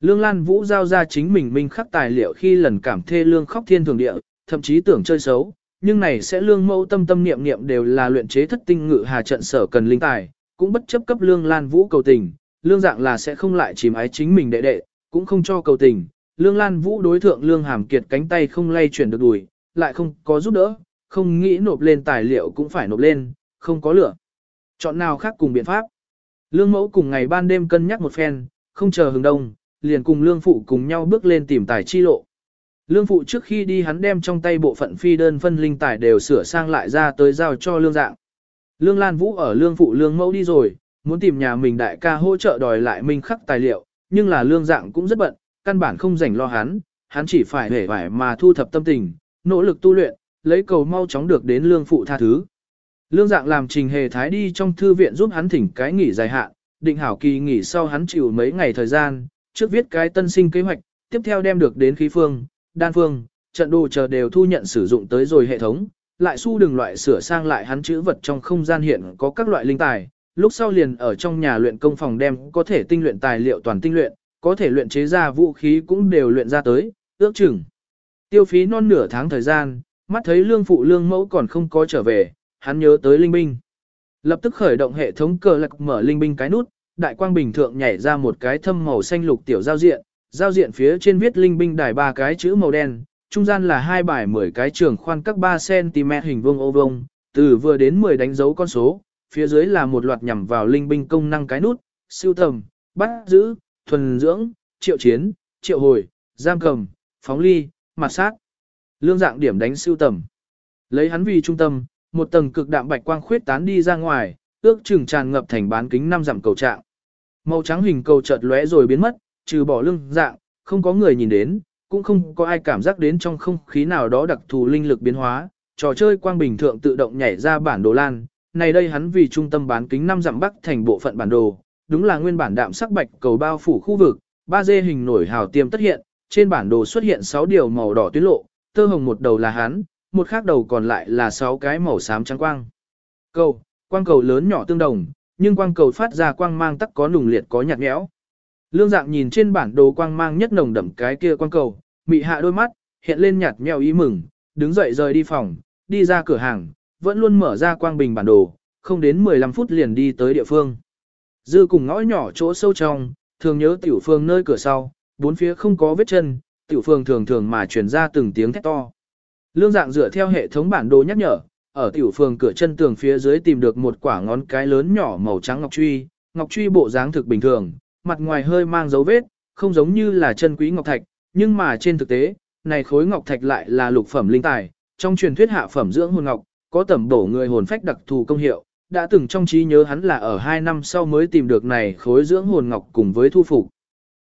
Lương Lan Vũ giao ra chính mình minh khắc tài liệu khi lần cảm thê lương khóc thiên thường địa, thậm chí tưởng chơi xấu, nhưng này sẽ lương mẫu tâm tâm niệm niệm đều là luyện chế thất tinh ngự hà trận sở cần linh tài, cũng bất chấp cấp lương Lan Vũ cầu tình, lương dạng là sẽ không lại chìm ái chính mình đệ đệ, cũng không cho cầu tình. Lương Lan Vũ đối thượng Lương Hàm Kiệt cánh tay không lay chuyển được đùi, lại không có giúp đỡ, không nghĩ nộp lên tài liệu cũng phải nộp lên, không có lửa. Chọn nào khác cùng biện pháp. Lương mẫu cùng ngày ban đêm cân nhắc một phen, không chờ hừng đông, liền cùng lương phụ cùng nhau bước lên tìm tài chi lộ. Lương phụ trước khi đi hắn đem trong tay bộ phận phi đơn phân linh tài đều sửa sang lại ra tới giao cho lương dạng. Lương Lan Vũ ở lương phụ lương mẫu đi rồi, muốn tìm nhà mình đại ca hỗ trợ đòi lại minh khắc tài liệu, nhưng là lương dạng cũng rất bận, căn bản không rảnh lo hắn, hắn chỉ phải hể vải mà thu thập tâm tình, nỗ lực tu luyện, lấy cầu mau chóng được đến lương phụ tha thứ. Lương dạng làm trình hề thái đi trong thư viện giúp hắn thỉnh cái nghỉ dài hạn, định hảo kỳ nghỉ sau hắn chịu mấy ngày thời gian, trước viết cái tân sinh kế hoạch, tiếp theo đem được đến khí phương, đan phương, trận đồ chờ đều thu nhận sử dụng tới rồi hệ thống, lại su đường loại sửa sang lại hắn chữ vật trong không gian hiện có các loại linh tài, lúc sau liền ở trong nhà luyện công phòng đem có thể tinh luyện tài liệu toàn tinh luyện, có thể luyện chế ra vũ khí cũng đều luyện ra tới, ước chừng. Tiêu phí non nửa tháng thời gian, mắt thấy lương phụ lương mẫu còn không có trở về, hắn nhớ tới linh binh. Lập tức khởi động hệ thống cờ lạc mở linh binh cái nút, đại quang bình thượng nhảy ra một cái thâm màu xanh lục tiểu giao diện, giao diện phía trên viết linh binh đài ba cái chữ màu đen, trung gian là hai bài 10 cái trường khoan các 3cm hình vuông ô vuông, từ vừa đến 10 đánh dấu con số, phía dưới là một loạt nhằm vào linh binh công năng cái nút, siêu tầm, bắt giữ, thuần dưỡng, triệu chiến, triệu hồi, giam cầm, phóng ly, mặt sát. Lương dạng điểm đánh siêu tầm. Lấy hắn vì trung tâm, một tầng cực đạm bạch quang khuyết tán đi ra ngoài, ước chừng tràn ngập thành bán kính năm dặm cầu trạng. Màu trắng hình cầu chợt lóe rồi biến mất, trừ bỏ lưng dạng, không có người nhìn đến, cũng không có ai cảm giác đến trong không khí nào đó đặc thù linh lực biến hóa, trò chơi quang bình thượng tự động nhảy ra bản đồ lan. Này đây hắn vì trung tâm bán kính 5 dặm bắc thành bộ phận bản đồ, đúng là nguyên bản đạm sắc bạch cầu bao phủ khu vực, ba dê hình nổi hào tiêm tất hiện, trên bản đồ xuất hiện 6 điều màu đỏ tuyến lộ, tơ hồng một đầu là hắn, một khác đầu còn lại là 6 cái màu xám trắng quang. Cầu, quang cầu lớn nhỏ tương đồng, nhưng quang cầu phát ra quang mang tắc có nùng liệt có nhạt nhẽo. Lương dạng nhìn trên bản đồ quang mang nhất nồng đậm cái kia quang cầu, mị hạ đôi mắt, hiện lên nhạt nhẽo ý mừng, đứng dậy rời đi phòng, đi ra cửa hàng, vẫn luôn mở ra quang bình bản đồ, không đến 15 phút liền đi tới địa phương. Dư cùng ngõ nhỏ chỗ sâu trong, thường nhớ tiểu phương nơi cửa sau, bốn phía không có vết chân, tiểu phương thường thường mà truyền ra từng tiếng thét to. Lương dạng dựa theo hệ thống bản đồ nhắc nhở, ở tiểu phường cửa chân tường phía dưới tìm được một quả ngón cái lớn nhỏ màu trắng ngọc truy, ngọc truy bộ dáng thực bình thường, mặt ngoài hơi mang dấu vết, không giống như là chân quý ngọc thạch, nhưng mà trên thực tế, này khối ngọc thạch lại là lục phẩm linh tài, trong truyền thuyết hạ phẩm dưỡng hồn ngọc, có tẩm bổ người hồn phách đặc thù công hiệu, đã từng trong trí nhớ hắn là ở 2 năm sau mới tìm được này khối dưỡng hồn ngọc cùng với thu phục.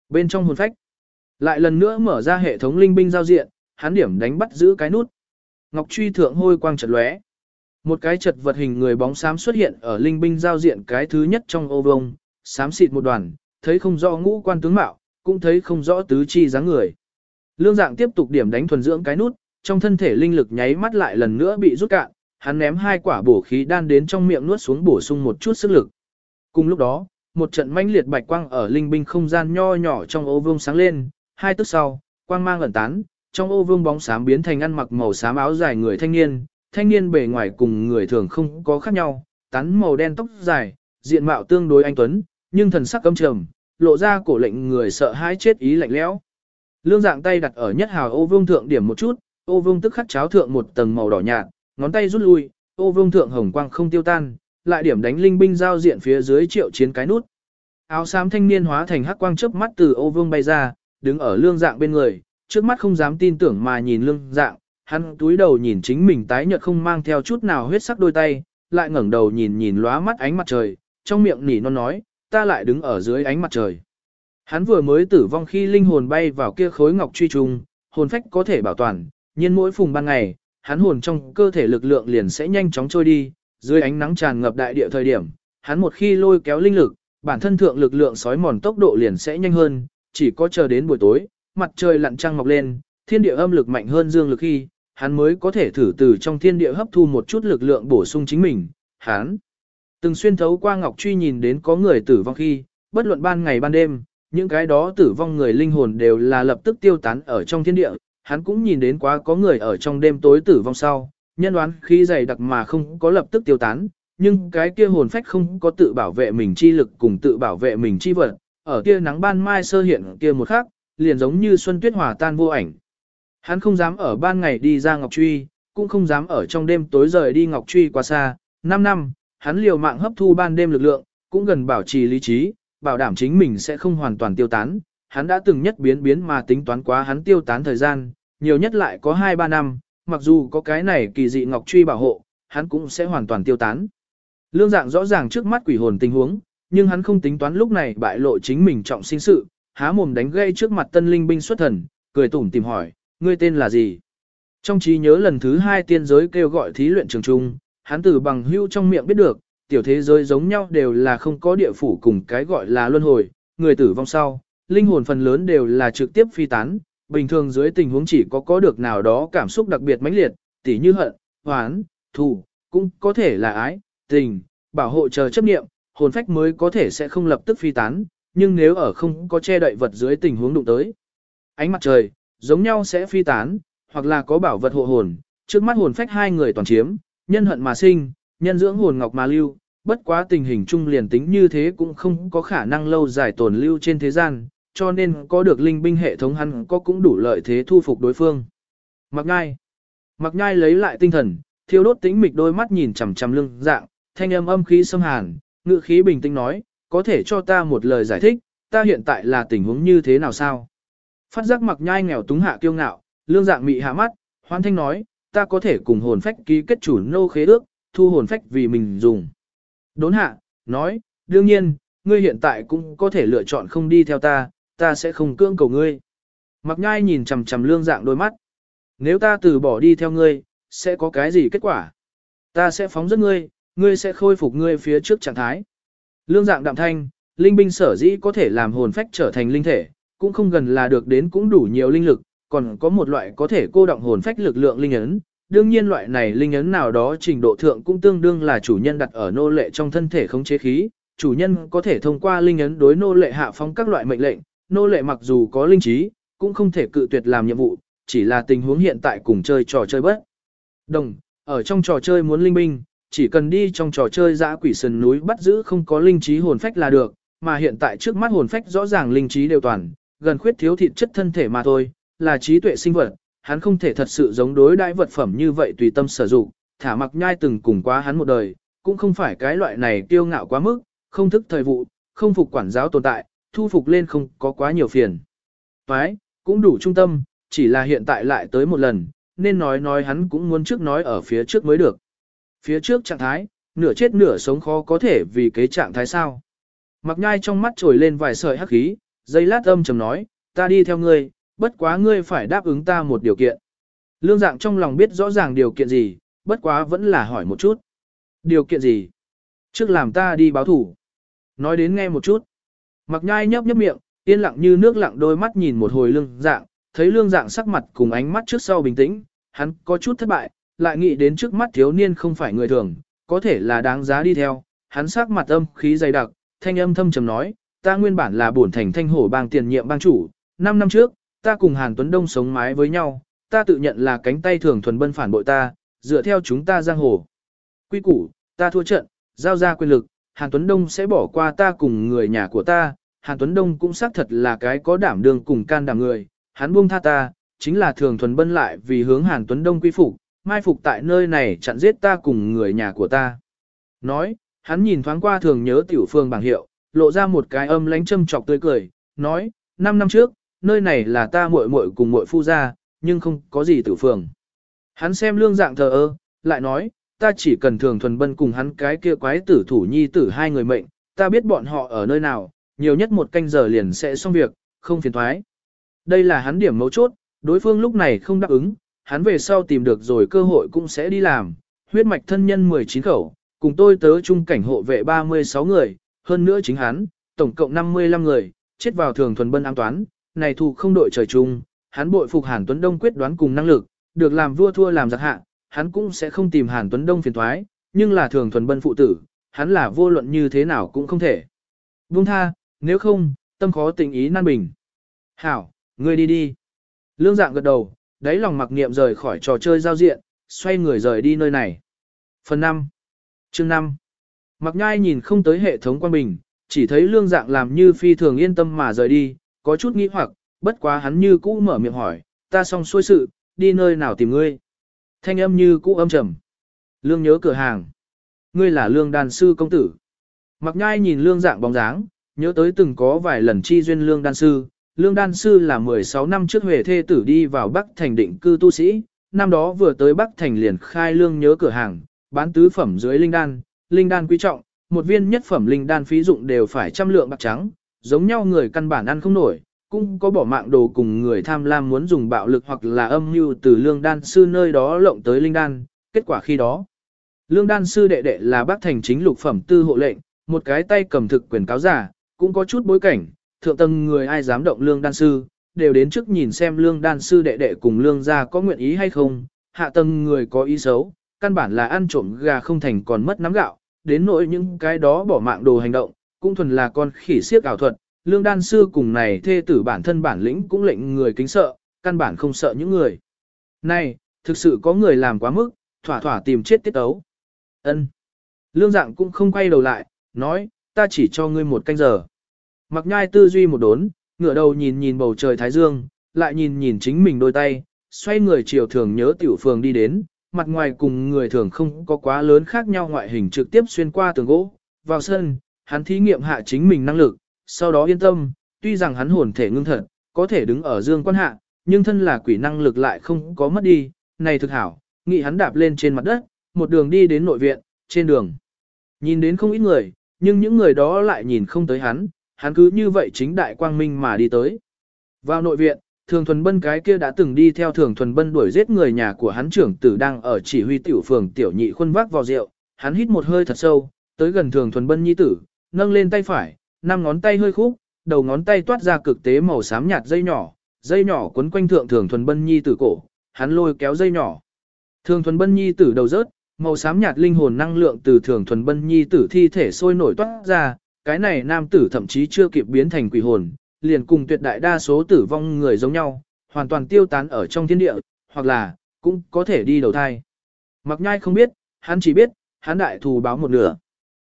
Bên trong hồn phách, lại lần nữa mở ra hệ thống linh binh giao diện, hắn điểm đánh bắt giữ cái nút. Ngọc truy thượng hôi quang chợt lóe. Một cái chật vật hình người bóng xám xuất hiện ở linh binh giao diện cái thứ nhất trong ô vông, xám xịt một đoàn, thấy không rõ ngũ quan tướng mạo, cũng thấy không rõ tứ chi dáng người. Lương dạng tiếp tục điểm đánh thuần dưỡng cái nút, trong thân thể linh lực nháy mắt lại lần nữa bị rút cạn, hắn ném hai quả bổ khí đan đến trong miệng nuốt xuống bổ sung một chút sức lực. Cùng lúc đó, một trận mãnh liệt bạch quang ở linh binh không gian nho nhỏ trong ô vương sáng lên, hai tức sau, quang mang ẩn tán, trong ô vương bóng xám biến thành ăn mặc màu xám áo dài người thanh niên, thanh niên bề ngoài cùng người thường không có khác nhau, tán màu đen tóc dài, diện mạo tương đối anh tuấn, nhưng thần sắc căm trầm, lộ ra cổ lệnh người sợ hãi chết ý lạnh lẽo. Lương dạng tay đặt ở nhất hào ô vương thượng điểm một chút, ô vương tức khắc cháo thượng một tầng màu đỏ nhạt, ngón tay rút lui, ô vương thượng hồng quang không tiêu tan, lại điểm đánh linh binh giao diện phía dưới triệu chiến cái nút. Áo xám thanh niên hóa thành hắc quang chớp mắt từ ô vương bay ra, đứng ở lương dạng bên người, trước mắt không dám tin tưởng mà nhìn lương dạng, hắn túi đầu nhìn chính mình tái nhợt không mang theo chút nào huyết sắc đôi tay, lại ngẩng đầu nhìn nhìn lóa mắt ánh mặt trời, trong miệng nỉ non nói, ta lại đứng ở dưới ánh mặt trời. Hắn vừa mới tử vong khi linh hồn bay vào kia khối ngọc truy trùng, hồn phách có thể bảo toàn, nhưng mỗi phùng ban ngày, hắn hồn trong cơ thể lực lượng liền sẽ nhanh chóng trôi đi, dưới ánh nắng tràn ngập đại địa thời điểm, hắn một khi lôi kéo linh lực, bản thân thượng lực lượng sói mòn tốc độ liền sẽ nhanh hơn, chỉ có chờ đến buổi tối, mặt trời lặn trăng mọc lên, thiên địa âm lực mạnh hơn dương lực khi, hắn mới có thể thử từ trong thiên địa hấp thu một chút lực lượng bổ sung chính mình, hắn. Từng xuyên thấu qua ngọc truy nhìn đến có người tử vong khi, bất luận ban ngày ban đêm, những cái đó tử vong người linh hồn đều là lập tức tiêu tán ở trong thiên địa, hắn cũng nhìn đến quá có người ở trong đêm tối tử vong sau, nhân đoán khí dày đặc mà không có lập tức tiêu tán, nhưng cái kia hồn phách không có tự bảo vệ mình chi lực cùng tự bảo vệ mình chi vật, ở kia nắng ban mai sơ hiện kia một khắc, liền giống như xuân tuyết hòa tan vô ảnh. Hắn không dám ở ban ngày đi ra Ngọc Truy, cũng không dám ở trong đêm tối rời đi Ngọc Truy quá xa, 5 năm, hắn liều mạng hấp thu ban đêm lực lượng, cũng gần bảo trì lý trí, bảo đảm chính mình sẽ không hoàn toàn tiêu tán. Hắn đã từng nhất biến biến mà tính toán quá hắn tiêu tán thời gian, nhiều nhất lại có 2-3 năm, mặc dù có cái này kỳ dị ngọc truy bảo hộ, hắn cũng sẽ hoàn toàn tiêu tán. Lương dạng rõ ràng trước mắt quỷ hồn tình huống, nhưng hắn không tính toán lúc này bại lộ chính mình trọng sinh sự, há mồm đánh gây trước mặt tân linh binh xuất thần, cười tủm tìm hỏi, ngươi tên là gì? Trong trí nhớ lần thứ hai tiên giới kêu gọi thí luyện trường trung, hắn từ bằng hưu trong miệng biết được, tiểu thế giới giống nhau đều là không có địa phủ cùng cái gọi là luân hồi, người tử vong sau, linh hồn phần lớn đều là trực tiếp phi tán, bình thường dưới tình huống chỉ có có được nào đó cảm xúc đặc biệt mãnh liệt, tỉ như hận, hoán, thù, cũng có thể là ái, tình, bảo hộ chờ chấp niệm, hồn phách mới có thể sẽ không lập tức phi tán, nhưng nếu ở không có che đậy vật dưới tình huống đụng tới, ánh mặt trời, giống nhau sẽ phi tán, hoặc là có bảo vật hộ hồn, trước mắt hồn phách hai người toàn chiếm, nhân hận mà sinh, nhân dưỡng hồn ngọc mà lưu, bất quá tình hình chung liền tính như thế cũng không có khả năng lâu dài tồn lưu trên thế gian, cho nên có được linh binh hệ thống hắn có cũng đủ lợi thế thu phục đối phương. Mặc nhai. Mặc nhai lấy lại tinh thần, thiêu đốt tĩnh mịch đôi mắt nhìn chằm chằm lưng dạng, thanh âm âm khí xâm hàn, ngự khí bình tĩnh nói, có thể cho ta một lời giải thích, ta hiện tại là tình huống như thế nào sao? Phát giác mặc nhai nghèo túng hạ kiêu ngạo, lương dạng mị hạ mắt, hoan thanh nói, ta có thể cùng hồn phách ký kết chủ nô khế ước, thu hồn phách vì mình dùng. Đốn hạ, nói, đương nhiên, ngươi hiện tại cũng có thể lựa chọn không đi theo ta, ta sẽ không cưỡng cầu ngươi. Mặc nhai nhìn chằm chằm lương dạng đôi mắt. Nếu ta từ bỏ đi theo ngươi, sẽ có cái gì kết quả? Ta sẽ phóng dứt ngươi, ngươi sẽ khôi phục ngươi phía trước trạng thái. Lương dạng đạm thanh, linh binh sở dĩ có thể làm hồn phách trở thành linh thể, cũng không gần là được đến cũng đủ nhiều linh lực, còn có một loại có thể cô động hồn phách lực lượng linh ấn. Đương nhiên loại này linh ấn nào đó trình độ thượng cũng tương đương là chủ nhân đặt ở nô lệ trong thân thể không chế khí, chủ nhân có thể thông qua linh ấn đối nô lệ hạ phong các loại mệnh lệnh, nô lệ mặc dù có linh trí, cũng không thể cự tuyệt làm nhiệm vụ, chỉ là tình huống hiện tại cùng chơi trò chơi bất. Đồng, ở trong trò chơi muốn linh binh, chỉ cần đi trong trò chơi dã quỷ sườn núi bắt giữ không có linh trí hồn phách là được, mà hiện tại trước mắt hồn phách rõ ràng linh trí đều toàn, gần khuyết thiếu thịt chất thân thể mà thôi, là trí tuệ sinh vật, hắn không thể thật sự giống đối đại vật phẩm như vậy tùy tâm sử dụng, thả mặc nhai từng cùng quá hắn một đời, cũng không phải cái loại này kiêu ngạo quá mức, không thức thời vụ, không phục quản giáo tồn tại, thu phục lên không có quá nhiều phiền. Toái, cũng đủ trung tâm, chỉ là hiện tại lại tới một lần, nên nói nói hắn cũng muốn trước nói ở phía trước mới được. Phía trước trạng thái, nửa chết nửa sống khó có thể vì cái trạng thái sao. Mặc nhai trong mắt trồi lên vài sợi hắc khí, dây lát âm trầm nói, ta đi theo ngươi, bất quá ngươi phải đáp ứng ta một điều kiện. Lương dạng trong lòng biết rõ ràng điều kiện gì, bất quá vẫn là hỏi một chút. Điều kiện gì? Trước làm ta đi báo thủ. Nói đến nghe một chút. Mặc nhai nhấp nhấp miệng, yên lặng như nước lặng đôi mắt nhìn một hồi lương dạng, thấy lương dạng sắc mặt cùng ánh mắt trước sau bình tĩnh, hắn có chút thất bại, lại nghĩ đến trước mắt thiếu niên không phải người thường, có thể là đáng giá đi theo, hắn sắc mặt âm khí dày đặc, thanh âm thâm trầm nói, ta nguyên bản là bổn thành thanh hổ bang tiền nhiệm bang chủ, 5 năm trước, ta cùng Hàn Tuấn Đông sống mái với nhau, ta tự nhận là cánh tay thường thuần bân phản bội ta, dựa theo chúng ta giang hồ. Quy củ, ta thua trận, giao ra quyền lực, Hàn Tuấn Đông sẽ bỏ qua ta cùng người nhà của ta, Hàn Tuấn Đông cũng xác thật là cái có đảm đương cùng can đảm người, hắn buông tha ta, chính là thường thuần bân lại vì hướng Hàn Tuấn Đông quy phục, mai phục tại nơi này chặn giết ta cùng người nhà của ta. Nói, hắn nhìn thoáng qua thường nhớ tiểu phương bảng hiệu, lộ ra một cái âm lánh châm chọc tươi cười, nói, 5 năm trước, nơi này là ta muội muội cùng muội phu gia, nhưng không có gì tiểu phương. Hắn xem lương dạng thờ ơ, lại nói, ta chỉ cần thường thuần bân cùng hắn cái kia quái tử thủ nhi tử hai người mệnh, ta biết bọn họ ở nơi nào, nhiều nhất một canh giờ liền sẽ xong việc, không phiền thoái. Đây là hắn điểm mấu chốt, đối phương lúc này không đáp ứng, hắn về sau tìm được rồi cơ hội cũng sẽ đi làm, huyết mạch thân nhân 19 khẩu, cùng tôi tớ chung cảnh hộ vệ 36 người, hơn nữa chính hắn, tổng cộng 55 người, chết vào thường thuần bân an toán, này thù không đội trời chung, hắn bội phục Hàn Tuấn Đông quyết đoán cùng năng lực, được làm vua thua làm giặc hạ, hắn cũng sẽ không tìm Hàn Tuấn Đông phiền thoái, nhưng là thường thuần bân phụ tử, hắn là vô luận như thế nào cũng không thể. Vương tha, nếu không, tâm khó tình ý nan bình. Hảo, ngươi đi đi. Lương dạng gật đầu, đáy lòng mặc niệm rời khỏi trò chơi giao diện, xoay người rời đi nơi này. Phần 5. Chương 5. Mặc nhai nhìn không tới hệ thống quan bình, chỉ thấy lương dạng làm như phi thường yên tâm mà rời đi, có chút nghĩ hoặc, bất quá hắn như cũ mở miệng hỏi, ta xong xuôi sự, đi nơi nào tìm ngươi. Thanh âm như cũ âm trầm. Lương nhớ cửa hàng. Ngươi là lương đàn sư công tử. Mặc nhai nhìn lương dạng bóng dáng, nhớ tới từng có vài lần chi duyên lương đan sư. Lương đan sư là 16 năm trước huệ thê tử đi vào Bắc Thành định cư tu sĩ, năm đó vừa tới Bắc Thành liền khai lương nhớ cửa hàng, bán tứ phẩm dưới linh đan, linh đan quý trọng, một viên nhất phẩm linh đan phí dụng đều phải trăm lượng bạc trắng, giống nhau người căn bản ăn không nổi, cũng có bỏ mạng đồ cùng người tham lam muốn dùng bạo lực hoặc là âm mưu từ lương đan sư nơi đó lộng tới linh đan, kết quả khi đó. Lương đan sư đệ đệ là bác thành chính lục phẩm tư hộ lệnh, một cái tay cầm thực quyền cáo giả, cũng có chút bối cảnh, thượng tầng người ai dám động lương đan sư, đều đến trước nhìn xem lương đan sư đệ đệ cùng lương gia có nguyện ý hay không, hạ tầng người có ý xấu, căn bản là ăn trộm gà không thành còn mất nắm gạo, đến nỗi những cái đó bỏ mạng đồ hành động, cũng thuần là con khỉ siếc ảo thuật, lương đan sư cùng này thê tử bản thân bản lĩnh cũng lệnh người kính sợ, căn bản không sợ những người. Này, thực sự có người làm quá mức, thỏa thỏa tìm chết tiết ấu. ân Lương dạng cũng không quay đầu lại, nói, ta chỉ cho ngươi một canh giờ. Mặc nhai tư duy một đốn, ngửa đầu nhìn nhìn bầu trời thái dương, lại nhìn nhìn chính mình đôi tay, xoay người chiều thường nhớ tiểu phường đi đến, mặt ngoài cùng người thường không có quá lớn khác nhau ngoại hình trực tiếp xuyên qua tường gỗ. Vào sân, hắn thí nghiệm hạ chính mình năng lực, sau đó yên tâm, tuy rằng hắn hồn thể ngưng thật, có thể đứng ở dương quan hạ, nhưng thân là quỷ năng lực lại không có mất đi, này thực hảo, nghĩ hắn đạp lên trên mặt đất, một đường đi đến nội viện, trên đường. Nhìn đến không ít người, nhưng những người đó lại nhìn không tới hắn, hắn cứ như vậy chính đại quang minh mà đi tới. Vào nội viện, Thường Thuần Bân cái kia đã từng đi theo Thường Thuần Bân đuổi giết người nhà của hắn trưởng tử đang ở chỉ huy tiểu phường tiểu nhị khuôn vác vào rượu, hắn hít một hơi thật sâu, tới gần Thường Thuần Bân nhi tử, nâng lên tay phải, năm ngón tay hơi khúc, đầu ngón tay toát ra cực tế màu xám nhạt dây nhỏ, dây nhỏ quấn quanh thượng Thường Thuần Bân nhi tử cổ, hắn lôi kéo dây nhỏ. Thường Thuần Bân nhi tử đầu rớt, màu xám nhạt linh hồn năng lượng từ Thường Thuần Bân nhi tử thi thể sôi nổi toát ra, cái này nam tử thậm chí chưa kịp biến thành quỷ hồn, liền cùng tuyệt đại đa số tử vong người giống nhau, hoàn toàn tiêu tán ở trong thiên địa, hoặc là, cũng có thể đi đầu thai. Mặc nhai không biết, hắn chỉ biết, hắn đại thù báo một nửa.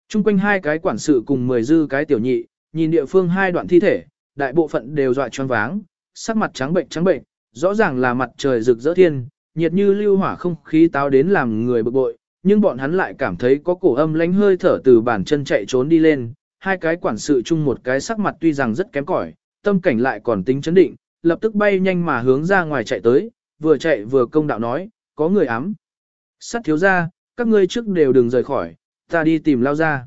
Trung quanh hai cái quản sự cùng mười dư cái tiểu nhị, nhìn địa phương hai đoạn thi thể, đại bộ phận đều dọa choáng váng, sắc mặt trắng bệnh trắng bệnh, rõ ràng là mặt trời rực rỡ thiên, nhiệt như lưu hỏa không khí táo đến làm người bực bội, nhưng bọn hắn lại cảm thấy có cổ âm lánh hơi thở từ bàn chân chạy trốn đi lên, hai cái quản sự chung một cái sắc mặt tuy rằng rất kém cỏi, tâm cảnh lại còn tính chấn định, lập tức bay nhanh mà hướng ra ngoài chạy tới, vừa chạy vừa công đạo nói, có người ám. Sắt thiếu ra, các ngươi trước đều đừng rời khỏi, ta đi tìm lao ra.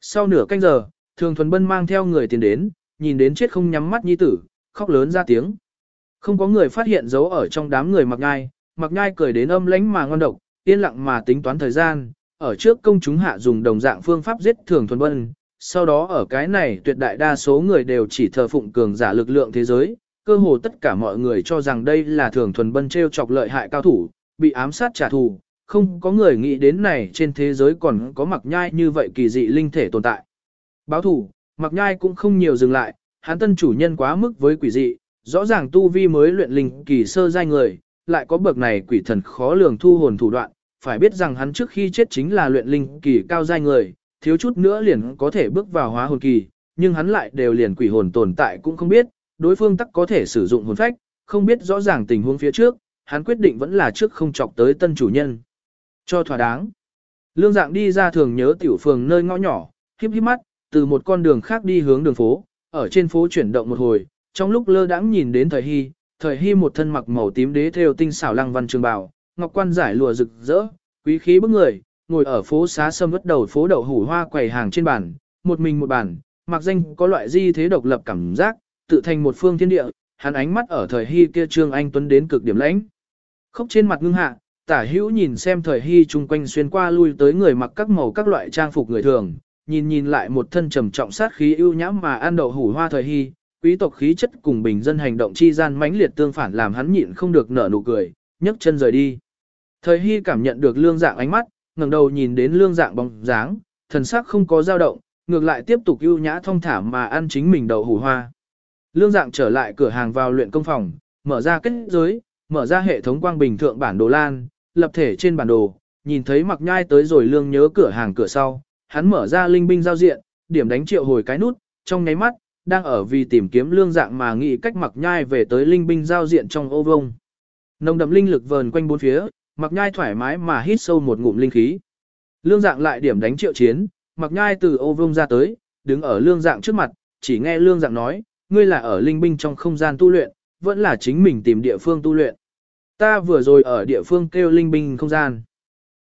Sau nửa canh giờ, thường thuần bân mang theo người tiền đến, nhìn đến chết không nhắm mắt nhi tử, khóc lớn ra tiếng. Không có người phát hiện dấu ở trong đám người mặc ngai, mặc ngai cười đến âm lánh mà ngon độc, yên lặng mà tính toán thời gian, ở trước công chúng hạ dùng đồng dạng phương pháp giết thường thuần bân, sau đó ở cái này tuyệt đại đa số người đều chỉ thờ phụng cường giả lực lượng thế giới, cơ hồ tất cả mọi người cho rằng đây là thường thuần bân treo chọc lợi hại cao thủ, bị ám sát trả thù, không có người nghĩ đến này trên thế giới còn có mặc nhai như vậy kỳ dị linh thể tồn tại. Báo thủ, mặc nhai cũng không nhiều dừng lại, hắn tân chủ nhân quá mức với quỷ dị, rõ ràng tu vi mới luyện linh kỳ sơ giai người, lại có bậc này quỷ thần khó lường thu hồn thủ đoạn, phải biết rằng hắn trước khi chết chính là luyện linh kỳ cao giai người, thiếu chút nữa liền có thể bước vào hóa hồn kỳ, nhưng hắn lại đều liền quỷ hồn tồn tại cũng không biết, đối phương tắc có thể sử dụng hồn phách, không biết rõ ràng tình huống phía trước, hắn quyết định vẫn là trước không chọc tới tân chủ nhân. Cho thỏa đáng. Lương dạng đi ra thường nhớ tiểu phường nơi ngõ nhỏ, khiếp khiếp mắt, từ một con đường khác đi hướng đường phố, ở trên phố chuyển động một hồi, trong lúc lơ đãng nhìn đến thời hy, thời hy một thân mặc màu tím đế theo tinh xảo lăng văn trường bào, ngọc quan giải lụa rực rỡ, quý khí bức người, ngồi ở phố xá sâm vất đầu phố đậu hủ hoa quầy hàng trên bàn, một mình một bàn, mặc danh có loại di thế độc lập cảm giác, tự thành một phương thiên địa, hắn ánh mắt ở thời hy kia trương anh tuấn đến cực điểm lãnh. Khóc trên mặt ngưng hạ, tả hữu nhìn xem thời hy chung quanh xuyên qua lui tới người mặc các màu các loại trang phục người thường, nhìn nhìn lại một thân trầm trọng sát khí ưu nhãm mà ăn đậu hủ hoa thời hy, quý tộc khí chất cùng bình dân hành động chi gian mãnh liệt tương phản làm hắn nhịn không được nở nụ cười, nhấc chân rời đi. Thời hy cảm nhận được lương dạng ánh mắt, ngẩng đầu nhìn đến lương dạng bóng dáng, thần sắc không có dao động, ngược lại tiếp tục ưu nhã thông thả mà ăn chính mình đậu hủ hoa. Lương dạng trở lại cửa hàng vào luyện công phòng, mở ra kết giới, mở ra hệ thống quang bình thượng bản đồ lan, lập thể trên bản đồ, nhìn thấy mặc nhai tới rồi lương nhớ cửa hàng cửa sau, hắn mở ra linh binh giao diện, điểm đánh triệu hồi cái nút, trong nháy mắt, đang ở vì tìm kiếm lương dạng mà nghĩ cách mặc nhai về tới linh binh giao diện trong ô vông. Nồng đậm linh lực vờn quanh bốn phía, mặc nhai thoải mái mà hít sâu một ngụm linh khí. Lương dạng lại điểm đánh triệu chiến, mặc nhai từ ô vông ra tới, đứng ở lương dạng trước mặt, chỉ nghe lương dạng nói, ngươi là ở linh binh trong không gian tu luyện, vẫn là chính mình tìm địa phương tu luyện. Ta vừa rồi ở địa phương kêu linh binh không gian.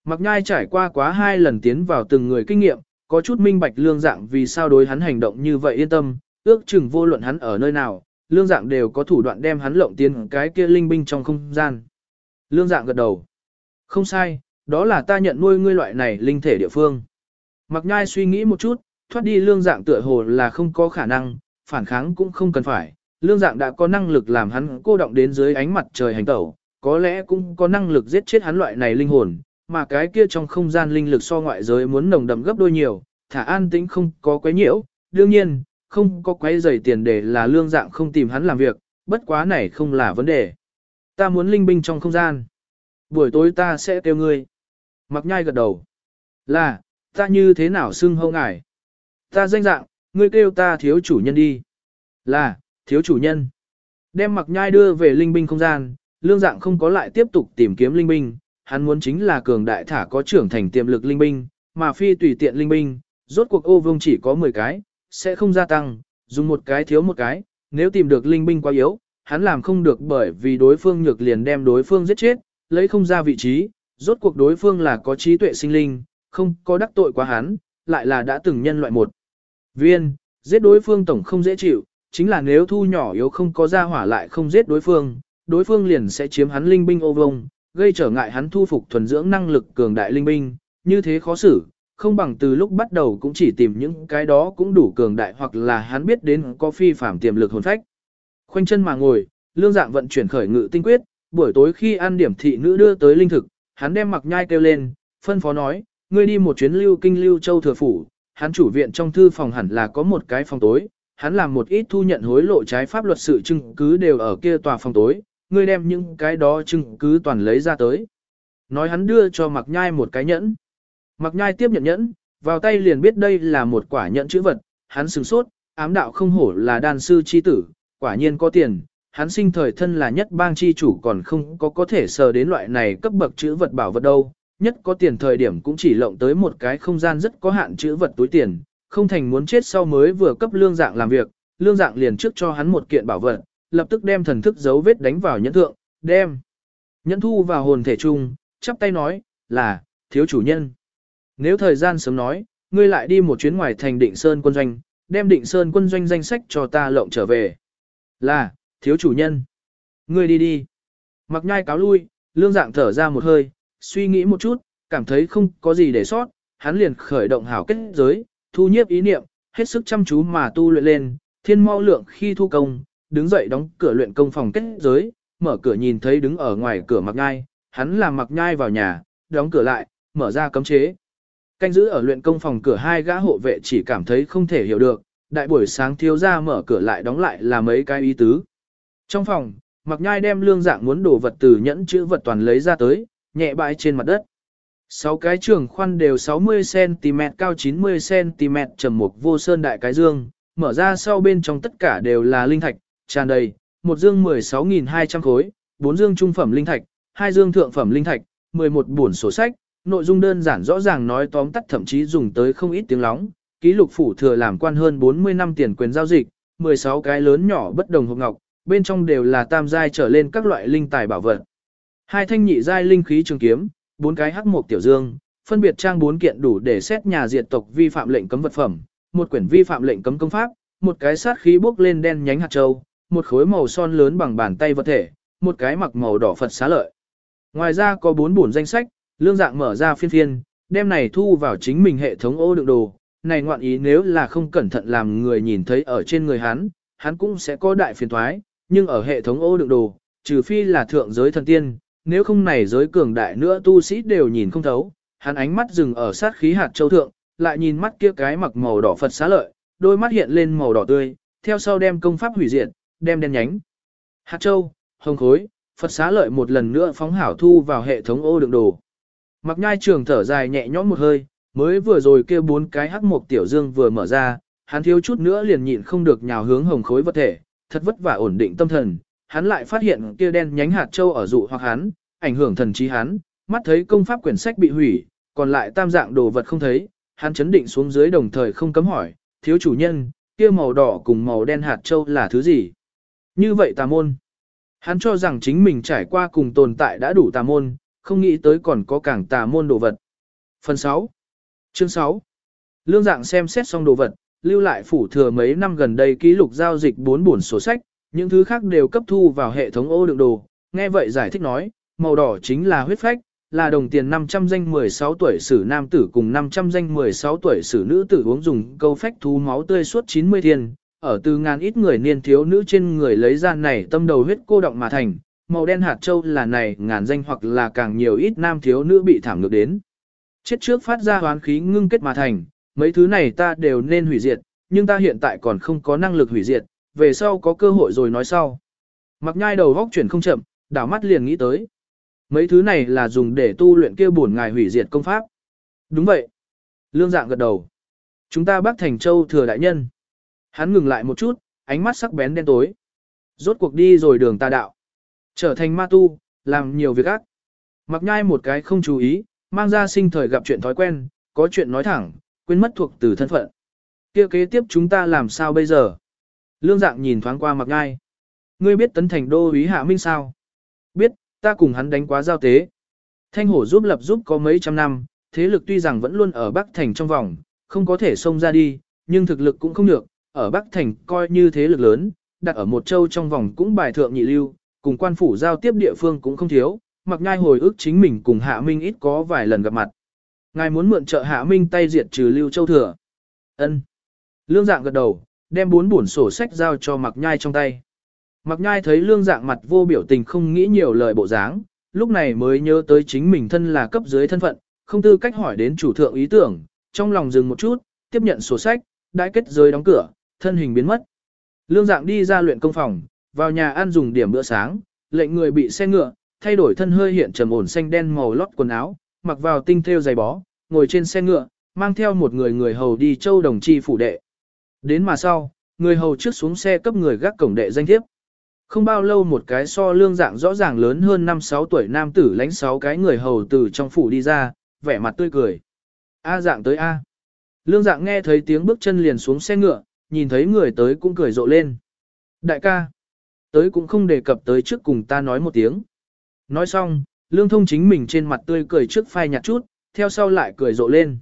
Mặc nhai trải qua quá hai lần tiến vào từng người kinh nghiệm, có chút minh bạch lương dạng vì sao đối hắn hành động như vậy yên tâm, ước chừng vô luận hắn ở nơi nào, lương dạng đều có thủ đoạn đem hắn lộng tiến cái kia linh binh trong không gian. Lương dạng gật đầu. Không sai, đó là ta nhận nuôi ngươi loại này linh thể địa phương. Mặc nhai suy nghĩ một chút, thoát đi lương dạng tựa hồ là không có khả năng, phản kháng cũng không cần phải. Lương dạng đã có năng lực làm hắn cô động đến dưới ánh mặt trời hành tẩu, có lẽ cũng có năng lực giết chết hắn loại này linh hồn, mà cái kia trong không gian linh lực so ngoại giới muốn nồng đậm gấp đôi nhiều, thả an tĩnh không có quấy nhiễu, đương nhiên, không có quấy rầy tiền để là lương dạng không tìm hắn làm việc, bất quá này không là vấn đề. Ta muốn linh binh trong không gian. Buổi tối ta sẽ kêu ngươi. Mặc nhai gật đầu. Là, ta như thế nào xưng hâu ngài? Ta danh dạng, ngươi kêu ta thiếu chủ nhân đi. Là, thiếu chủ nhân. Đem mặc nhai đưa về linh binh không gian, lương dạng không có lại tiếp tục tìm kiếm linh binh, hắn muốn chính là cường đại thả có trưởng thành tiềm lực linh binh, mà phi tùy tiện linh binh, rốt cuộc ô vương chỉ có 10 cái, sẽ không gia tăng, dùng một cái thiếu một cái, nếu tìm được linh binh quá yếu, hắn làm không được bởi vì đối phương nhược liền đem đối phương giết chết, lấy không ra vị trí, rốt cuộc đối phương là có trí tuệ sinh linh, không có đắc tội quá hắn, lại là đã từng nhân loại một. Viên, giết đối phương tổng không dễ chịu, chính là nếu thu nhỏ yếu không có ra hỏa lại không giết đối phương, đối phương liền sẽ chiếm hắn linh binh ô vông, gây trở ngại hắn thu phục thuần dưỡng năng lực cường đại linh binh, như thế khó xử, không bằng từ lúc bắt đầu cũng chỉ tìm những cái đó cũng đủ cường đại hoặc là hắn biết đến có phi phạm tiềm lực hồn phách. Khoanh chân mà ngồi, lương dạng vận chuyển khởi ngự tinh quyết, buổi tối khi ăn điểm thị nữ đưa tới linh thực, hắn đem mặc nhai kêu lên, phân phó nói, ngươi đi một chuyến lưu kinh lưu châu thừa phủ, hắn chủ viện trong thư phòng hẳn là có một cái phòng tối, hắn làm một ít thu nhận hối lộ trái pháp luật sự chứng cứ đều ở kia tòa phòng tối, ngươi đem những cái đó chứng cứ toàn lấy ra tới. Nói hắn đưa cho mặc nhai một cái nhẫn. Mặc nhai tiếp nhận nhẫn, vào tay liền biết đây là một quả nhẫn chữ vật, hắn sửng sốt, ám đạo không hổ là đan sư chi tử, quả nhiên có tiền, hắn sinh thời thân là nhất bang chi chủ còn không có có thể sờ đến loại này cấp bậc chữ vật bảo vật đâu, nhất có tiền thời điểm cũng chỉ lộng tới một cái không gian rất có hạn chữ vật túi tiền, không thành muốn chết sau mới vừa cấp lương dạng làm việc, lương dạng liền trước cho hắn một kiện bảo vật, lập tức đem thần thức dấu vết đánh vào nhẫn thượng, đem nhẫn thu vào hồn thể chung, chắp tay nói, là, thiếu chủ nhân. Nếu thời gian sớm nói, ngươi lại đi một chuyến ngoài thành định sơn quân doanh, đem định sơn quân doanh danh sách cho ta lộng trở về. Là, thiếu chủ nhân. Ngươi đi đi. Mặc nhai cáo lui, lương dạng thở ra một hơi, suy nghĩ một chút, cảm thấy không có gì để sót, hắn liền khởi động hảo kết giới, thu nhiếp ý niệm, hết sức chăm chú mà tu luyện lên, thiên mau lượng khi thu công, đứng dậy đóng cửa luyện công phòng kết giới, mở cửa nhìn thấy đứng ở ngoài cửa mặc nhai, hắn làm mặc nhai vào nhà, đóng cửa lại, mở ra cấm chế. Canh giữ ở luyện công phòng cửa hai gã hộ vệ chỉ cảm thấy không thể hiểu được, đại buổi sáng thiếu ra mở cửa lại đóng lại là mấy cái ý tứ. Trong phòng, mặc nhai đem lương dạng muốn đổ vật từ nhẫn chữ vật toàn lấy ra tới, nhẹ bãi trên mặt đất. Sáu cái trường khoan đều 60cm cao 90cm trầm mục vô sơn đại cái dương, mở ra sau bên trong tất cả đều là linh thạch, tràn đầy, một dương 16.200 khối, bốn dương trung phẩm linh thạch, hai dương thượng phẩm linh thạch, 11 buồn sổ sách, nội dung đơn giản rõ ràng nói tóm tắt thậm chí dùng tới không ít tiếng lóng, ký lục phủ thừa làm quan hơn 40 năm tiền quyền giao dịch, 16 cái lớn nhỏ bất đồng hộp ngọc, bên trong đều là tam giai trở lên các loại linh tài bảo vật. Hai thanh nhị giai linh khí trường kiếm, bốn cái hắc mục tiểu dương, phân biệt trang bốn kiện đủ để xét nhà diệt tộc vi phạm lệnh cấm vật phẩm, một quyển vi phạm lệnh cấm công pháp, một cái sát khí bốc lên đen nhánh hạt châu, một khối màu son lớn bằng bàn tay vật thể, một cái mặc màu đỏ Phật xá lợi. Ngoài ra có bốn bổn danh sách, lương dạng mở ra phiên phiên, đem này thu vào chính mình hệ thống ô đựng đồ. Này ngoạn ý nếu là không cẩn thận làm người nhìn thấy ở trên người hắn, hắn cũng sẽ có đại phiền thoái, nhưng ở hệ thống ô đựng đồ, trừ phi là thượng giới thần tiên, nếu không này giới cường đại nữa tu sĩ đều nhìn không thấu, hắn ánh mắt dừng ở sát khí hạt châu thượng, lại nhìn mắt kia cái mặc màu đỏ Phật xá lợi, đôi mắt hiện lên màu đỏ tươi, theo sau đem công pháp hủy diệt, đem đen nhánh. Hạt châu, hồng khối, Phật xá lợi một lần nữa phóng hảo thu vào hệ thống ô đựng đồ. Mặc nhai trường thở dài nhẹ nhõm một hơi, mới vừa rồi kia bốn cái hắc mục tiểu dương vừa mở ra, hắn thiếu chút nữa liền nhịn không được nhào hướng hồng khối vật thể, thật vất vả ổn định tâm thần, hắn lại phát hiện kia đen nhánh hạt châu ở dụ hoặc hắn, ảnh hưởng thần trí hắn, mắt thấy công pháp quyển sách bị hủy, còn lại tam dạng đồ vật không thấy, hắn chấn định xuống dưới đồng thời không cấm hỏi, thiếu chủ nhân, kia màu đỏ cùng màu đen hạt châu là thứ gì? Như vậy tà môn. Hắn cho rằng chính mình trải qua cùng tồn tại đã đủ tà môn, không nghĩ tới còn có càng tà môn đồ vật. Phần 6. Chương 6. Lương dạng xem xét xong đồ vật, lưu lại phủ thừa mấy năm gần đây ký lục giao dịch bốn buồn sổ sách, những thứ khác đều cấp thu vào hệ thống ô đựng đồ. Nghe vậy giải thích nói, màu đỏ chính là huyết phách, là đồng tiền 500 danh 16 tuổi sử nam tử cùng 500 danh 16 tuổi sử nữ tử uống dùng câu phách thú máu tươi suốt 90 thiên, ở từ ngàn ít người niên thiếu nữ trên người lấy ra này tâm đầu huyết cô động mà thành, màu đen hạt châu là này ngàn danh hoặc là càng nhiều ít nam thiếu nữ bị thảm ngược đến. Chết trước phát ra hoán khí ngưng kết mà thành, mấy thứ này ta đều nên hủy diệt, nhưng ta hiện tại còn không có năng lực hủy diệt, về sau có cơ hội rồi nói sau. Mặc nhai đầu góc chuyển không chậm, đảo mắt liền nghĩ tới. Mấy thứ này là dùng để tu luyện kia bổn ngài hủy diệt công pháp. Đúng vậy. Lương dạng gật đầu. Chúng ta bác thành châu thừa đại nhân. Hắn ngừng lại một chút, ánh mắt sắc bén đen tối. Rốt cuộc đi rồi đường ta đạo. Trở thành ma tu, làm nhiều việc ác. Mặc nhai một cái không chú ý, mang ra sinh thời gặp chuyện thói quen, có chuyện nói thẳng, quên mất thuộc từ thân phận. Kia kế tiếp chúng ta làm sao bây giờ? Lương dạng nhìn thoáng qua mặc nhai. Ngươi biết tấn thành đô úy hạ minh sao? Biết, ta cùng hắn đánh quá giao tế. Thanh hổ giúp lập giúp có mấy trăm năm, thế lực tuy rằng vẫn luôn ở Bắc Thành trong vòng, không có thể xông ra đi, nhưng thực lực cũng không được, ở Bắc Thành coi như thế lực lớn, đặt ở một châu trong vòng cũng bài thượng nhị lưu, cùng quan phủ giao tiếp địa phương cũng không thiếu, mặc nhai hồi ức chính mình cùng Hạ Minh ít có vài lần gặp mặt. Ngài muốn mượn trợ Hạ Minh tay diệt trừ lưu châu thừa. ân Lương dạng gật đầu, đem bốn bổn sổ sách giao cho mặc nhai trong tay. Mặc nhai thấy lương dạng mặt vô biểu tình không nghĩ nhiều lời bộ dáng, lúc này mới nhớ tới chính mình thân là cấp dưới thân phận, không tư cách hỏi đến chủ thượng ý tưởng, trong lòng dừng một chút, tiếp nhận sổ sách, đại kết giới đóng cửa, thân hình biến mất. Lương dạng đi ra luyện công phòng, vào nhà ăn dùng điểm bữa sáng, lệnh người bị xe ngựa, thay đổi thân hơi hiện trầm ổn xanh đen màu lót quần áo, mặc vào tinh thêu giày bó, ngồi trên xe ngựa, mang theo một người người hầu đi châu đồng chi phủ đệ. Đến mà sau, người hầu trước xuống xe cấp người gác cổng đệ danh thiếp. Không bao lâu một cái so lương dạng rõ ràng lớn hơn 5-6 tuổi nam tử lánh 6 cái người hầu từ trong phủ đi ra, vẻ mặt tươi cười. A dạng tới A. Lương dạng nghe thấy tiếng bước chân liền xuống xe ngựa, nhìn thấy người tới cũng cười rộ lên. Đại ca, tới cũng không đề cập tới trước cùng ta nói một tiếng. Nói xong, lương thông chính mình trên mặt tươi cười trước phai nhạt chút, theo sau lại cười rộ lên.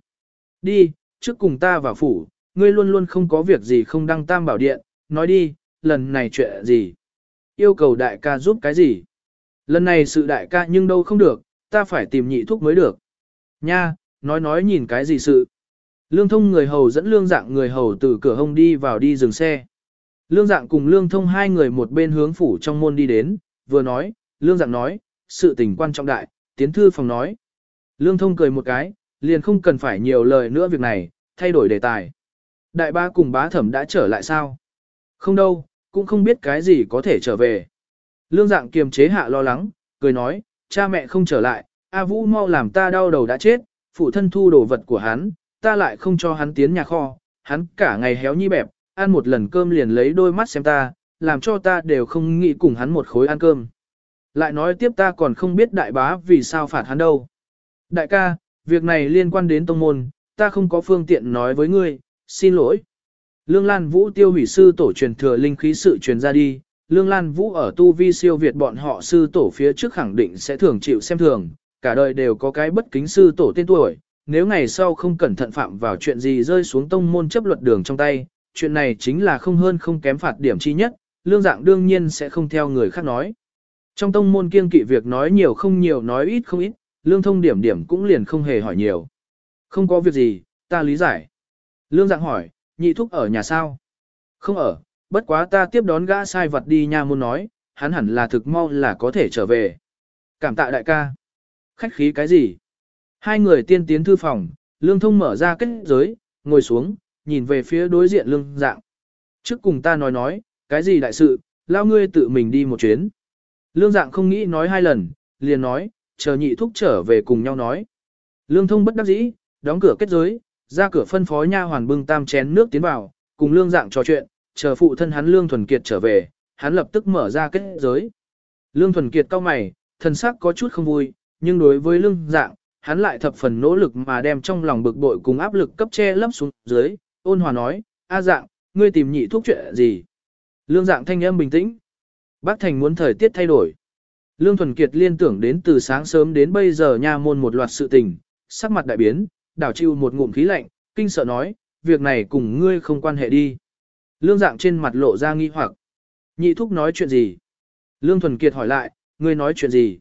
Đi, trước cùng ta vào phủ, ngươi luôn luôn không có việc gì không đăng tam bảo điện, nói đi, lần này chuyện gì? Yêu cầu đại ca giúp cái gì? Lần này sự đại ca nhưng đâu không được, ta phải tìm nhị thuốc mới được. Nha, nói nói nhìn cái gì sự? Lương thông người hầu dẫn lương dạng người hầu từ cửa hông đi vào đi dừng xe. Lương dạng cùng lương thông hai người một bên hướng phủ trong môn đi đến, vừa nói, lương dạng nói, sự tình quan trọng đại, tiến thư phòng nói. Lương thông cười một cái, liền không cần phải nhiều lời nữa việc này, thay đổi đề tài. Đại ba cùng bá thẩm đã trở lại sao? Không đâu, cũng không biết cái gì có thể trở về. Lương dạng kiềm chế hạ lo lắng, cười nói, cha mẹ không trở lại, A Vũ mau làm ta đau đầu đã chết, phụ thân thu đồ vật của hắn, ta lại không cho hắn tiến nhà kho, hắn cả ngày héo nhi bẹp, ăn một lần cơm liền lấy đôi mắt xem ta, làm cho ta đều không nghĩ cùng hắn một khối ăn cơm. Lại nói tiếp ta còn không biết đại bá vì sao phạt hắn đâu. Đại ca, việc này liên quan đến tông môn, ta không có phương tiện nói với ngươi, xin lỗi. Lương Lan Vũ tiêu hủy sư tổ truyền thừa linh khí sự truyền ra đi, Lương Lan Vũ ở tu vi siêu việt bọn họ sư tổ phía trước khẳng định sẽ thường chịu xem thường, cả đời đều có cái bất kính sư tổ tên tuổi, nếu ngày sau không cẩn thận phạm vào chuyện gì rơi xuống tông môn chấp luật đường trong tay, chuyện này chính là không hơn không kém phạt điểm chi nhất, lương dạng đương nhiên sẽ không theo người khác nói. Trong tông môn kiên kỵ việc nói nhiều không nhiều nói ít không ít, lương thông điểm điểm cũng liền không hề hỏi nhiều. Không có việc gì, ta lý giải. Lương dạng hỏi, nhị thúc ở nhà sao? Không ở, bất quá ta tiếp đón gã sai vật đi nha môn nói, hắn hẳn là thực mau là có thể trở về. Cảm tạ đại ca. Khách khí cái gì? Hai người tiên tiến thư phòng, lương thông mở ra kết giới, ngồi xuống, nhìn về phía đối diện lương dạng. Trước cùng ta nói nói, cái gì đại sự, lao ngươi tự mình đi một chuyến. Lương dạng không nghĩ nói hai lần, liền nói, chờ nhị thúc trở về cùng nhau nói. Lương thông bất đắc dĩ, đóng cửa kết giới, ra cửa phân phó nha hoàn bưng tam chén nước tiến vào, cùng lương dạng trò chuyện, chờ phụ thân hắn lương thuần kiệt trở về, hắn lập tức mở ra kết giới. Lương thuần kiệt cau mày, thần sắc có chút không vui, nhưng đối với lương dạng, hắn lại thập phần nỗ lực mà đem trong lòng bực bội cùng áp lực cấp che lấp xuống dưới, ôn hòa nói, a dạng, ngươi tìm nhị thuốc chuyện gì? Lương dạng thanh âm bình tĩnh. Bác Thành muốn thời tiết thay đổi. Lương Thuần Kiệt liên tưởng đến từ sáng sớm đến bây giờ nha môn một loạt sự tình, sắc mặt đại biến, đảo chịu một ngụm khí lạnh, kinh sợ nói, việc này cùng ngươi không quan hệ đi. Lương dạng trên mặt lộ ra nghi hoặc. Nhị thúc nói chuyện gì? Lương Thuần Kiệt hỏi lại, ngươi nói chuyện gì?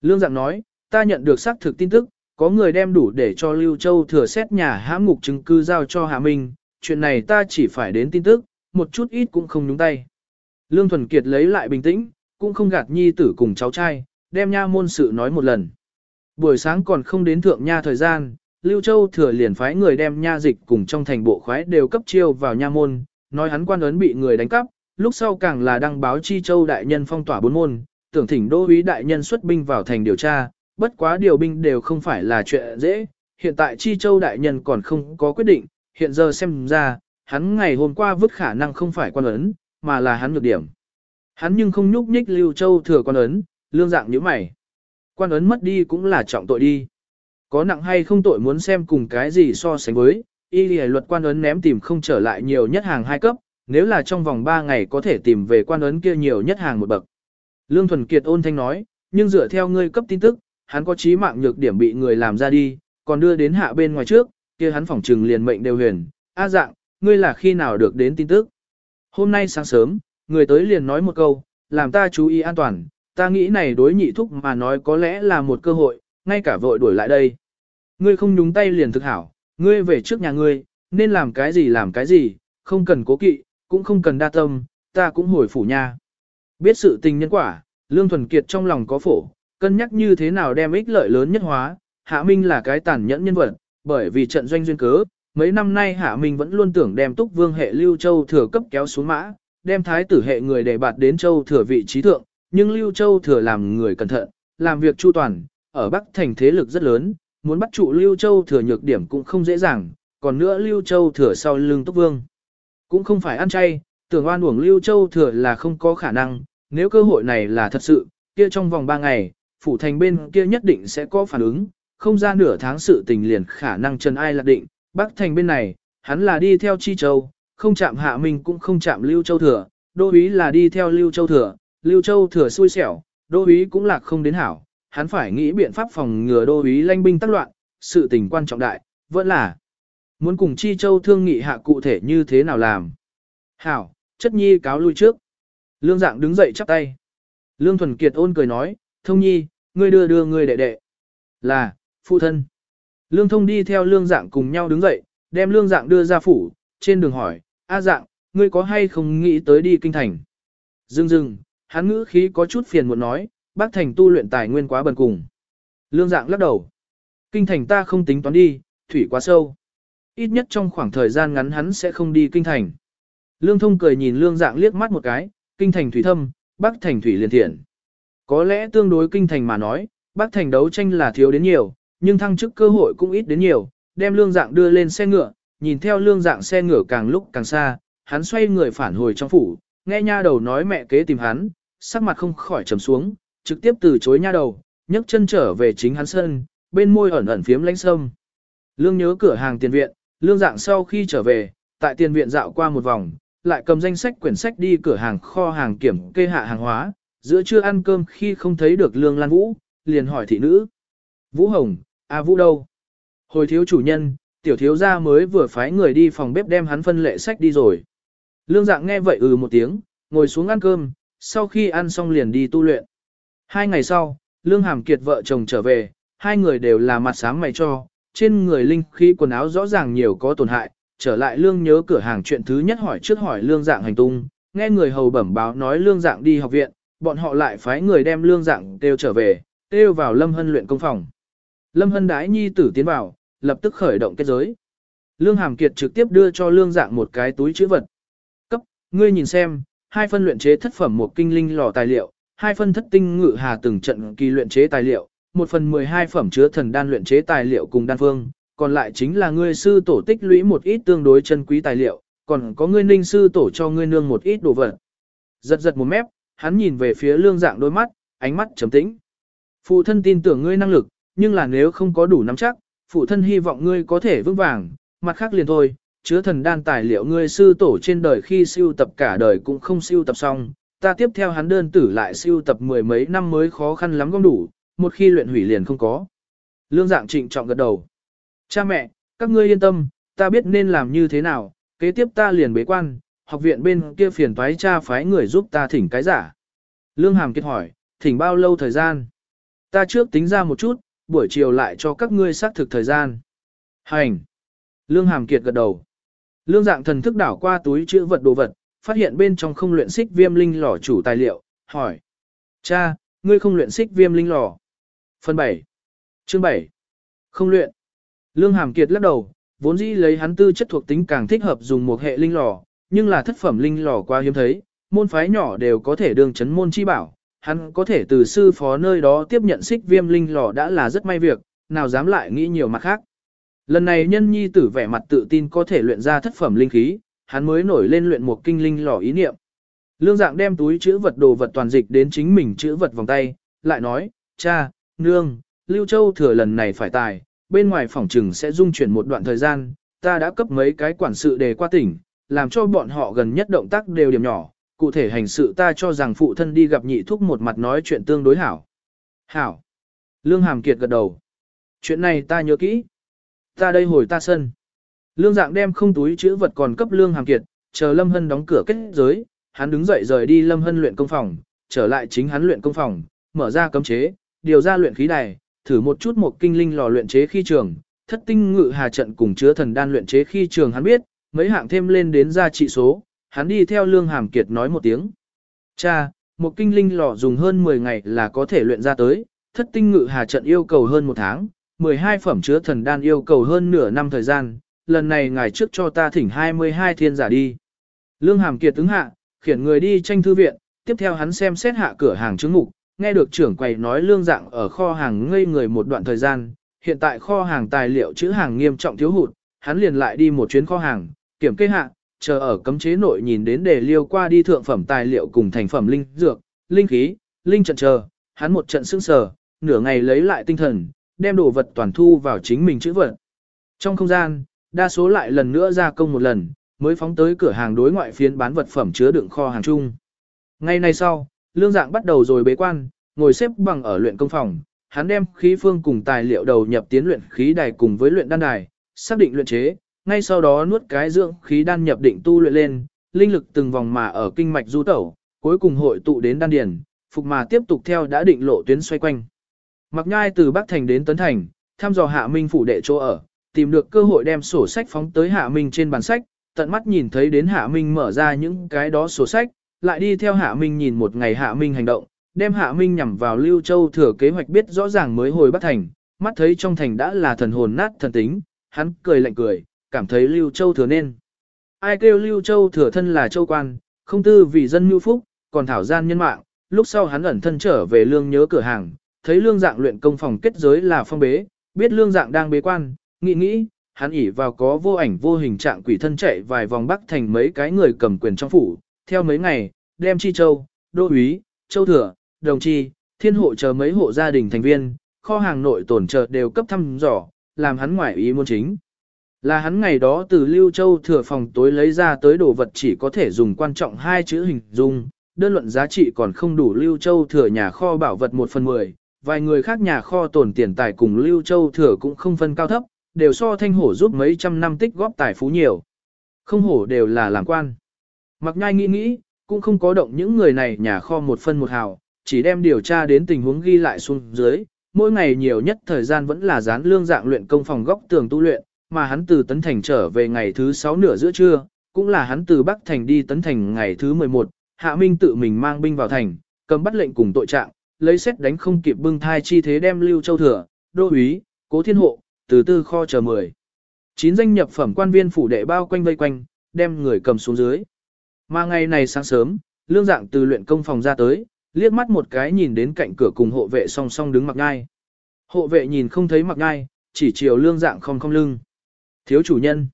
Lương dạng nói, ta nhận được xác thực tin tức, có người đem đủ để cho Lưu Châu thừa xét nhà hãm ngục chứng cư giao cho Hạ Minh, chuyện này ta chỉ phải đến tin tức, một chút ít cũng không nhúng tay. Lương Thuần Kiệt lấy lại bình tĩnh, cũng không gạt nhi tử cùng cháu trai, đem nha môn sự nói một lần. Buổi sáng còn không đến thượng nha thời gian, Lưu Châu thừa liền phái người đem nha dịch cùng trong thành bộ khoái đều cấp chiêu vào nha môn, nói hắn quan ấn bị người đánh cắp, lúc sau càng là đăng báo chi châu đại nhân phong tỏa bốn môn, tưởng thỉnh đô úy đại nhân xuất binh vào thành điều tra, bất quá điều binh đều không phải là chuyện dễ, hiện tại chi châu đại nhân còn không có quyết định, hiện giờ xem ra, hắn ngày hôm qua vứt khả năng không phải quan ấn, mà là hắn nhược điểm. Hắn nhưng không nhúc nhích Lưu Châu thừa quan ấn, lương dạng như mày. Quan ấn mất đi cũng là trọng tội đi. Có nặng hay không tội muốn xem cùng cái gì so sánh với, y lì luật quan ấn ném tìm không trở lại nhiều nhất hàng hai cấp, nếu là trong vòng 3 ngày có thể tìm về quan ấn kia nhiều nhất hàng một bậc. Lương Thuần Kiệt ôn thanh nói, nhưng dựa theo ngươi cấp tin tức, hắn có chí mạng nhược điểm bị người làm ra đi, còn đưa đến hạ bên ngoài trước, kia hắn phỏng trừng liền mệnh đều huyền. A dạng, ngươi là khi nào được đến tin tức? Hôm nay sáng sớm, người tới liền nói một câu, làm ta chú ý an toàn, ta nghĩ này đối nhị thúc mà nói có lẽ là một cơ hội, ngay cả vội đuổi lại đây. Ngươi không nhúng tay liền thực hảo, ngươi về trước nhà ngươi, nên làm cái gì làm cái gì, không cần cố kỵ, cũng không cần đa tâm, ta cũng hồi phủ nha. Biết sự tình nhân quả, Lương Thuần Kiệt trong lòng có phổ, cân nhắc như thế nào đem ích lợi lớn nhất hóa, Hạ Minh là cái tàn nhẫn nhân vật, bởi vì trận doanh duyên cớ, mấy năm nay Hạ Minh vẫn luôn tưởng đem Túc Vương hệ Lưu Châu thừa cấp kéo xuống mã, đem thái tử hệ người để bạt đến Châu thừa vị trí thượng, nhưng Lưu Châu thừa làm người cẩn thận, làm việc chu toàn, ở Bắc thành thế lực rất lớn, muốn bắt trụ Lưu Châu thừa nhược điểm cũng không dễ dàng, còn nữa Lưu Châu thừa sau lưng Túc Vương. Cũng không phải ăn chay, tưởng oan uổng Lưu Châu thừa là không có khả năng, nếu cơ hội này là thật sự, kia trong vòng 3 ngày, phủ thành bên kia nhất định sẽ có phản ứng, không ra nửa tháng sự tình liền khả năng trần ai lạc định, Bắc thành bên này, hắn là đi theo Chi Châu, không chạm Hạ Minh cũng không chạm Lưu Châu thừa, đô Ý là đi theo Lưu Châu thừa, Lưu Châu thừa xui xẻo, đô Ý cũng lạc không đến hảo, hắn phải nghĩ biện pháp phòng ngừa đô Ý lanh binh tác loạn, sự tình quan trọng đại, vẫn là muốn cùng Chi Châu thương nghị hạ cụ thể như thế nào làm. Hảo, chất nhi cáo lui trước. Lương dạng đứng dậy chắp tay. Lương Thuần Kiệt ôn cười nói, thông nhi, ngươi đưa đưa ngươi đệ đệ. Là, phụ thân. Lương thông đi theo lương dạng cùng nhau đứng dậy, đem lương dạng đưa ra phủ, trên đường hỏi, A dạng, ngươi có hay không nghĩ tới đi kinh thành? Dừng dừng, hắn ngữ khí có chút phiền muốn nói, bác thành tu luyện tài nguyên quá bần cùng. Lương dạng lắc đầu. Kinh thành ta không tính toán đi, thủy quá sâu. Ít nhất trong khoảng thời gian ngắn hắn sẽ không đi kinh thành. Lương thông cười nhìn lương dạng liếc mắt một cái, kinh thành thủy thâm, bắc thành thủy liền thiện. Có lẽ tương đối kinh thành mà nói, bắc thành đấu tranh là thiếu đến nhiều, nhưng thăng chức cơ hội cũng ít đến nhiều, đem lương dạng đưa lên xe ngựa, nhìn theo lương dạng xe ngựa càng lúc càng xa, hắn xoay người phản hồi trong phủ, nghe nha đầu nói mẹ kế tìm hắn, sắc mặt không khỏi trầm xuống, trực tiếp từ chối nha đầu, nhấc chân trở về chính hắn sân, bên môi ẩn ẩn phiếm lánh sâm. Lương nhớ cửa hàng tiền viện, lương dạng sau khi trở về, tại tiền viện dạo qua một vòng, lại cầm danh sách quyển sách đi cửa hàng kho hàng kiểm kê hạ hàng hóa, giữa trưa ăn cơm khi không thấy được lương lan vũ, liền hỏi thị nữ. Vũ Hồng, a Vũ đâu? Hồi thiếu chủ nhân, tiểu thiếu gia mới vừa phái người đi phòng bếp đem hắn phân lệ sách đi rồi. Lương dạng nghe vậy ừ một tiếng, ngồi xuống ăn cơm, sau khi ăn xong liền đi tu luyện. Hai ngày sau, Lương Hàm Kiệt vợ chồng trở về, hai người đều là mặt sáng mày cho, trên người linh khí quần áo rõ ràng nhiều có tổn hại, trở lại Lương nhớ cửa hàng chuyện thứ nhất hỏi trước hỏi Lương dạng hành tung, nghe người hầu bẩm báo nói Lương dạng đi học viện, bọn họ lại phái người đem Lương dạng đều trở về, đều vào Lâm Hân luyện công phòng. Lâm Hân đái nhi tử tiến vào, lập tức khởi động kết giới. Lương Hàm Kiệt trực tiếp đưa cho Lương Dạng một cái túi chữ vật. Cấp, ngươi nhìn xem, hai phân luyện chế thất phẩm một kinh linh lò tài liệu, hai phân thất tinh ngự hà từng trận kỳ luyện chế tài liệu, một phần 12 phẩm chứa thần đan luyện chế tài liệu cùng đan phương, còn lại chính là ngươi sư tổ tích lũy một ít tương đối chân quý tài liệu, còn có ngươi ninh sư tổ cho ngươi nương một ít đồ vật. Giật giật một mép, hắn nhìn về phía lương dạng đôi mắt, ánh mắt trầm tĩnh. Phụ thân tin tưởng ngươi năng lực, nhưng là nếu không có đủ nắm chắc, phụ thân hy vọng ngươi có thể vững vàng, mặt khác liền thôi, chứa thần đan tài liệu ngươi sư tổ trên đời khi siêu tập cả đời cũng không siêu tập xong, ta tiếp theo hắn đơn tử lại siêu tập mười mấy năm mới khó khăn lắm gom đủ, một khi luyện hủy liền không có. Lương dạng trịnh trọng gật đầu. Cha mẹ, các ngươi yên tâm, ta biết nên làm như thế nào, kế tiếp ta liền bế quan, học viện bên kia phiền toái cha phái người giúp ta thỉnh cái giả. Lương Hàm kết hỏi, thỉnh bao lâu thời gian? Ta trước tính ra một chút, buổi chiều lại cho các ngươi xác thực thời gian. Hành. Lương Hàm Kiệt gật đầu. Lương dạng thần thức đảo qua túi chữ vật đồ vật, phát hiện bên trong không luyện xích viêm linh lò chủ tài liệu, hỏi. Cha, ngươi không luyện xích viêm linh lò. Phần 7. Chương 7. Không luyện. Lương Hàm Kiệt lắc đầu, vốn dĩ lấy hắn tư chất thuộc tính càng thích hợp dùng một hệ linh lò, nhưng là thất phẩm linh lò quá hiếm thấy, môn phái nhỏ đều có thể đường chấn môn chi bảo, hắn có thể từ sư phó nơi đó tiếp nhận xích viêm linh lò đã là rất may việc, nào dám lại nghĩ nhiều mặt khác. Lần này nhân nhi tử vẻ mặt tự tin có thể luyện ra thất phẩm linh khí, hắn mới nổi lên luyện một kinh linh lò ý niệm. Lương dạng đem túi chữ vật đồ vật toàn dịch đến chính mình chữ vật vòng tay, lại nói, cha, nương, Lưu Châu thừa lần này phải tài, bên ngoài phòng trừng sẽ dung chuyển một đoạn thời gian, ta đã cấp mấy cái quản sự đề qua tỉnh, làm cho bọn họ gần nhất động tác đều điểm nhỏ, cụ thể hành sự ta cho rằng phụ thân đi gặp nhị thúc một mặt nói chuyện tương đối hảo. Hảo. Lương Hàm Kiệt gật đầu. Chuyện này ta nhớ kỹ. Ta đây hồi ta sân. Lương dạng đem không túi chữ vật còn cấp lương hàm kiệt, chờ Lâm Hân đóng cửa kết giới, hắn đứng dậy rời đi Lâm Hân luyện công phòng, trở lại chính hắn luyện công phòng, mở ra cấm chế, điều ra luyện khí đài, thử một chút một kinh linh lò luyện chế khi trường, thất tinh ngự hà trận cùng chứa thần đan luyện chế khi trường hắn biết, mấy hạng thêm lên đến ra trị số, hắn đi theo lương hàm kiệt nói một tiếng. Cha, một kinh linh lò dùng hơn 10 ngày là có thể luyện ra tới, thất tinh ngự hà trận yêu cầu hơn một tháng, 12 phẩm chứa thần đan yêu cầu hơn nửa năm thời gian, lần này ngài trước cho ta thỉnh 22 thiên giả đi. Lương hàm kiệt ứng hạ, khiển người đi tranh thư viện, tiếp theo hắn xem xét hạ cửa hàng chứng mục, nghe được trưởng quầy nói lương dạng ở kho hàng ngây người một đoạn thời gian, hiện tại kho hàng tài liệu chữ hàng nghiêm trọng thiếu hụt, hắn liền lại đi một chuyến kho hàng, kiểm kê hạ, chờ ở cấm chế nội nhìn đến để liêu qua đi thượng phẩm tài liệu cùng thành phẩm linh dược, linh khí, linh trận chờ, hắn một trận sững sờ, nửa ngày lấy lại tinh thần, đem đồ vật toàn thu vào chính mình chữ vật. Trong không gian, đa số lại lần nữa ra công một lần, mới phóng tới cửa hàng đối ngoại phiến bán vật phẩm chứa đựng kho hàng chung. Ngày nay sau, lương dạng bắt đầu rồi bế quan, ngồi xếp bằng ở luyện công phòng, hắn đem khí phương cùng tài liệu đầu nhập tiến luyện khí đài cùng với luyện đan đài, xác định luyện chế, ngay sau đó nuốt cái dưỡng khí đan nhập định tu luyện lên, linh lực từng vòng mà ở kinh mạch du tẩu, cuối cùng hội tụ đến đan điền, phục mà tiếp tục theo đã định lộ tuyến xoay quanh. Mặc nhai từ Bắc Thành đến Tấn Thành, thăm dò Hạ Minh phủ đệ chỗ ở, tìm được cơ hội đem sổ sách phóng tới Hạ Minh trên bàn sách, tận mắt nhìn thấy đến Hạ Minh mở ra những cái đó sổ sách, lại đi theo Hạ Minh nhìn một ngày Hạ Minh hành động, đem Hạ Minh nhằm vào Lưu Châu thừa kế hoạch biết rõ ràng mới hồi Bắc Thành, mắt thấy trong thành đã là thần hồn nát thần tính, hắn cười lạnh cười, cảm thấy Lưu Châu thừa nên. Ai kêu Lưu Châu thừa thân là châu quan, không tư vì dân mưu phúc, còn thảo gian nhân mạng, lúc sau hắn ẩn thân trở về lương nhớ cửa hàng, thấy lương dạng luyện công phòng kết giới là phong bế, biết lương dạng đang bế quan, nghĩ nghĩ, hắn ỉ vào có vô ảnh vô hình trạng quỷ thân chạy vài vòng bắc thành mấy cái người cầm quyền trong phủ, theo mấy ngày, đem chi châu, đô úy, châu thừa, đồng chi, thiên hộ chờ mấy hộ gia đình thành viên, kho hàng nội tổn trợ đều cấp thăm dò, làm hắn ngoại ý muốn chính. Là hắn ngày đó từ Lưu Châu thừa phòng tối lấy ra tới đồ vật chỉ có thể dùng quan trọng hai chữ hình dung, đơn luận giá trị còn không đủ Lưu Châu thừa nhà kho bảo vật một phần mười, vài người khác nhà kho tổn tiền tài cùng Lưu Châu thừa cũng không phân cao thấp, đều so thanh hổ giúp mấy trăm năm tích góp tài phú nhiều. Không hổ đều là làm quan. Mặc nhai nghĩ nghĩ, cũng không có động những người này nhà kho một phân một hào, chỉ đem điều tra đến tình huống ghi lại xuống dưới, mỗi ngày nhiều nhất thời gian vẫn là dán lương dạng luyện công phòng góc tường tu luyện, mà hắn từ Tấn Thành trở về ngày thứ 6 nửa giữa trưa, cũng là hắn từ Bắc Thành đi Tấn Thành ngày thứ 11, Hạ Minh tự mình mang binh vào thành, cầm bắt lệnh cùng tội trạng, lấy xét đánh không kịp bưng thai chi thế đem Lưu Châu Thừa, Đô úy, Cố Thiên Hộ, từ tư kho chờ 10. Chín danh nhập phẩm quan viên phủ đệ bao quanh vây quanh, đem người cầm xuống dưới. Mà ngày này sáng sớm, lương dạng từ luyện công phòng ra tới, liếc mắt một cái nhìn đến cạnh cửa cùng hộ vệ song song đứng mặc ngai. Hộ vệ nhìn không thấy mặc ngai, chỉ chiều lương dạng không không lưng. Thiếu chủ nhân.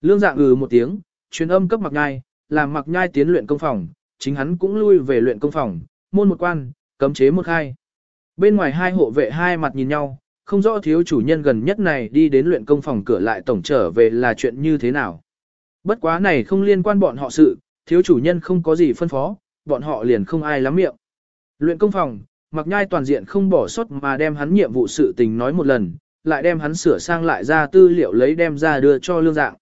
Lương dạng ừ một tiếng, truyền âm cấp mặc ngai, làm mặc nhai tiến luyện công phòng, chính hắn cũng lui về luyện công phòng, môn một quan, cấm chế một khai. Bên ngoài hai hộ vệ hai mặt nhìn nhau, không rõ thiếu chủ nhân gần nhất này đi đến luyện công phòng cửa lại tổng trở về là chuyện như thế nào. Bất quá này không liên quan bọn họ sự, thiếu chủ nhân không có gì phân phó, bọn họ liền không ai lắm miệng. Luyện công phòng, mặc nhai toàn diện không bỏ sót mà đem hắn nhiệm vụ sự tình nói một lần, lại đem hắn sửa sang lại ra tư liệu lấy đem ra đưa cho lương dạng.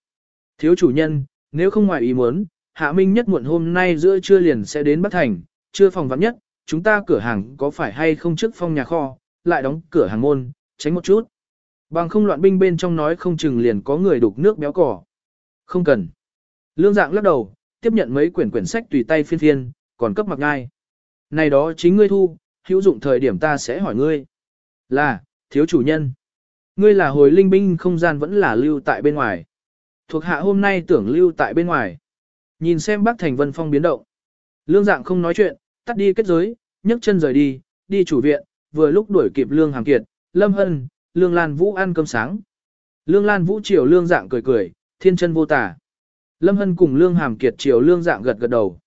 Thiếu chủ nhân, nếu không ngoài ý muốn, hạ minh nhất muộn hôm nay giữa trưa liền sẽ đến Bắc Thành, chưa phòng vắng nhất, chúng ta cửa hàng có phải hay không trước phong nhà kho, lại đóng cửa hàng môn, tránh một chút. Bằng không loạn binh bên trong nói không chừng liền có người đục nước béo cỏ. Không cần. Lương dạng lắc đầu, tiếp nhận mấy quyển quyển sách tùy tay phiên phiên, còn cấp mặc ngay. Này đó chính ngươi thu, hữu dụng thời điểm ta sẽ hỏi ngươi. Là, thiếu chủ nhân. Ngươi là hồi linh binh không gian vẫn là lưu tại bên ngoài. Thuộc hạ hôm nay tưởng lưu tại bên ngoài. Nhìn xem bác thành vân phong biến động. Lương dạng không nói chuyện, tắt đi kết giới, nhấc chân rời đi, đi chủ viện, vừa lúc đuổi kịp lương hàm kiệt, lâm hân, lương lan vũ ăn cơm sáng. Lương lan vũ chiều lương dạng cười cười, thiên chân vô tả. Lâm hân cùng lương hàm kiệt chiều lương dạng gật gật đầu.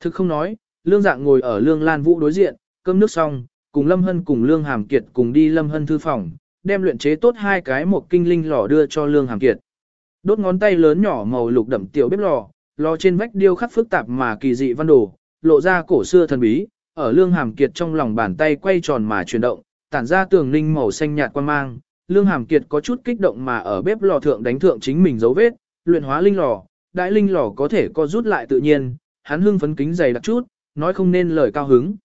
Thực không nói, lương dạng ngồi ở lương lan vũ đối diện, cơm nước xong, cùng lâm hân cùng lương hàm kiệt cùng đi lâm hân thư phòng, đem luyện chế tốt hai cái một kinh linh lò đưa cho lương hàm kiệt. Đốt ngón tay lớn nhỏ màu lục đậm tiểu bếp lò, lò trên vách điêu khắc phức tạp mà kỳ dị văn đồ, lộ ra cổ xưa thần bí, ở lương hàm kiệt trong lòng bàn tay quay tròn mà chuyển động, tản ra tường linh màu xanh nhạt quan mang, Lương Hàm Kiệt có chút kích động mà ở bếp lò thượng đánh thượng chính mình dấu vết, luyện hóa linh lò, đại linh lò có thể co rút lại tự nhiên, hắn hưng phấn kính dày đặc chút, nói không nên lời cao hứng.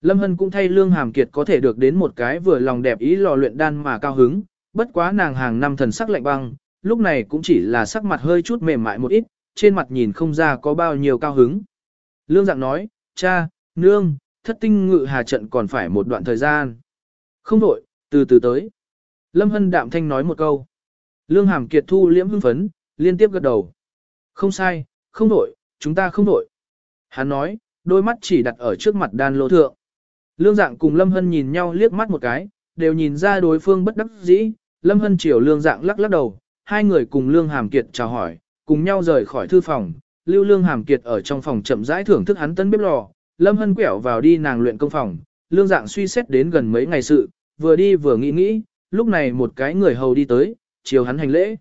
Lâm Hân cũng thay Lương Hàm Kiệt có thể được đến một cái vừa lòng đẹp ý lò luyện đan mà cao hứng, bất quá nàng hàng năm thần sắc lạnh băng, lúc này cũng chỉ là sắc mặt hơi chút mềm mại một ít, trên mặt nhìn không ra có bao nhiêu cao hứng. Lương Dạng nói, cha, nương, thất tinh ngự hà trận còn phải một đoạn thời gian. Không đổi, từ từ tới. Lâm Hân đạm thanh nói một câu. Lương Hàm Kiệt thu liễm hưng phấn, liên tiếp gật đầu. Không sai, không đổi, chúng ta không đổi. Hắn nói, đôi mắt chỉ đặt ở trước mặt đan lô thượng. Lương dạng cùng Lâm Hân nhìn nhau liếc mắt một cái, đều nhìn ra đối phương bất đắc dĩ. Lâm Hân chiều lương dạng lắc lắc đầu, hai người cùng Lương Hàm Kiệt chào hỏi, cùng nhau rời khỏi thư phòng. Lưu Lương Hàm Kiệt ở trong phòng chậm rãi thưởng thức hắn tân bếp lò, Lâm Hân quẹo vào đi nàng luyện công phòng, Lương dạng suy xét đến gần mấy ngày sự, vừa đi vừa nghĩ nghĩ, lúc này một cái người hầu đi tới, chiều hắn hành lễ.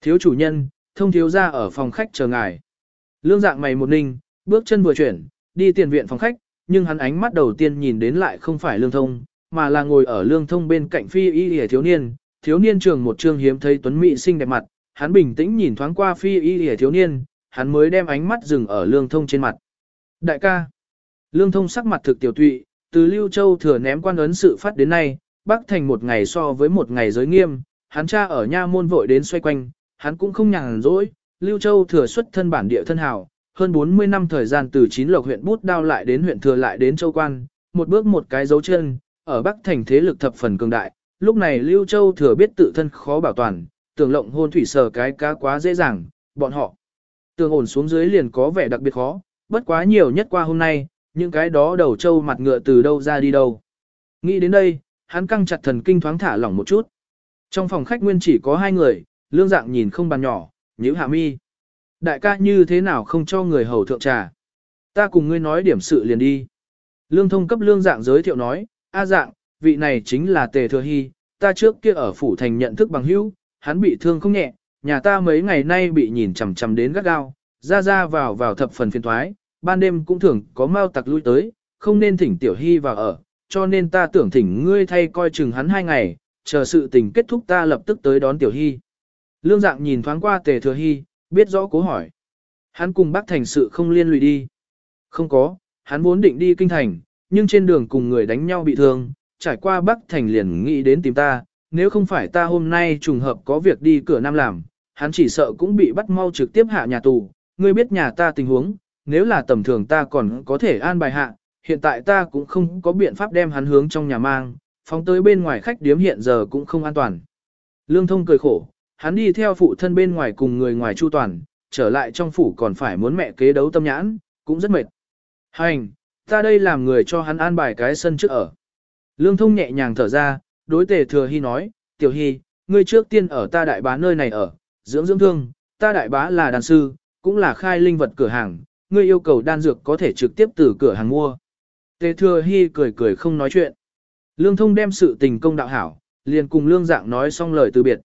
Thiếu chủ nhân, thông thiếu ra ở phòng khách chờ ngài. Lương dạng mày một ninh, bước chân vừa chuyển, đi tiền viện phòng khách, nhưng hắn ánh mắt đầu tiên nhìn đến lại không phải lương thông, mà là ngồi ở lương thông bên cạnh phi y hề thiếu niên, thiếu niên trường một trương hiếm thấy tuấn mỹ xinh đẹp mặt, hắn bình tĩnh nhìn thoáng qua phi y hề thiếu niên, hắn mới đem ánh mắt dừng ở lương thông trên mặt. Đại ca, lương thông sắc mặt thực tiểu tụy, từ Lưu Châu thừa ném quan ấn sự phát đến nay, Bắc Thành một ngày so với một ngày giới nghiêm, hắn cha ở nha môn vội đến xoay quanh, hắn cũng không nhàn rỗi, Lưu Châu thừa xuất thân bản địa thân hào, hơn 40 năm thời gian từ chín lộc huyện bút đao lại đến huyện thừa lại đến châu quan, một bước một cái dấu chân, ở Bắc Thành thế lực thập phần cường đại, lúc này Lưu Châu thừa biết tự thân khó bảo toàn, tưởng lộng hôn thủy sở cái cá quá dễ dàng, bọn họ tưởng ổn xuống dưới liền có vẻ đặc biệt khó, bất quá nhiều nhất qua hôm nay, những cái đó đầu châu mặt ngựa từ đâu ra đi đâu. Nghĩ đến đây, hắn căng chặt thần kinh thoáng thả lỏng một chút. Trong phòng khách nguyên chỉ có hai người, lương dạng nhìn không bàn nhỏ, nhíu hạ mi. Đại ca như thế nào không cho người hầu thượng trà? Ta cùng ngươi nói điểm sự liền đi. Lương thông cấp lương dạng giới thiệu nói, A dạng, vị này chính là tề thừa hy, ta trước kia ở phủ thành nhận thức bằng hữu, hắn bị thương không nhẹ, nhà ta mấy ngày nay bị nhìn chằm chằm đến gắt gao, ra ra vào vào thập phần phiền thoái, ban đêm cũng thường có mau tặc lui tới, không nên thỉnh tiểu hy vào ở, cho nên ta tưởng thỉnh ngươi thay coi chừng hắn hai ngày, chờ sự tình kết thúc ta lập tức tới đón tiểu hy. Lương dạng nhìn thoáng qua tề thừa hy, biết rõ cố hỏi. Hắn cùng bác thành sự không liên lụy đi. Không có, hắn vốn định đi kinh thành, nhưng trên đường cùng người đánh nhau bị thương, trải qua bắc thành liền nghĩ đến tìm ta, nếu không phải ta hôm nay trùng hợp có việc đi cửa nam làm, hắn chỉ sợ cũng bị bắt mau trực tiếp hạ nhà tù, ngươi biết nhà ta tình huống, nếu là tầm thường ta còn có thể an bài hạ, hiện tại ta cũng không có biện pháp đem hắn hướng trong nhà mang, phóng tới bên ngoài khách điếm hiện giờ cũng không an toàn. Lương thông cười khổ, hắn đi theo phụ thân bên ngoài cùng người ngoài chu toàn, trở lại trong phủ còn phải muốn mẹ kế đấu tâm nhãn, cũng rất mệt. Hành, ta đây làm người cho hắn an bài cái sân trước ở. Lương thông nhẹ nhàng thở ra, đối tề thừa hy nói, tiểu hy, ngươi trước tiên ở ta đại bá nơi này ở, dưỡng dưỡng thương, ta đại bá là đàn sư, cũng là khai linh vật cửa hàng, ngươi yêu cầu đan dược có thể trực tiếp từ cửa hàng mua. Tề thừa hy cười cười không nói chuyện. Lương thông đem sự tình công đạo hảo, liền cùng lương dạng nói xong lời từ biệt.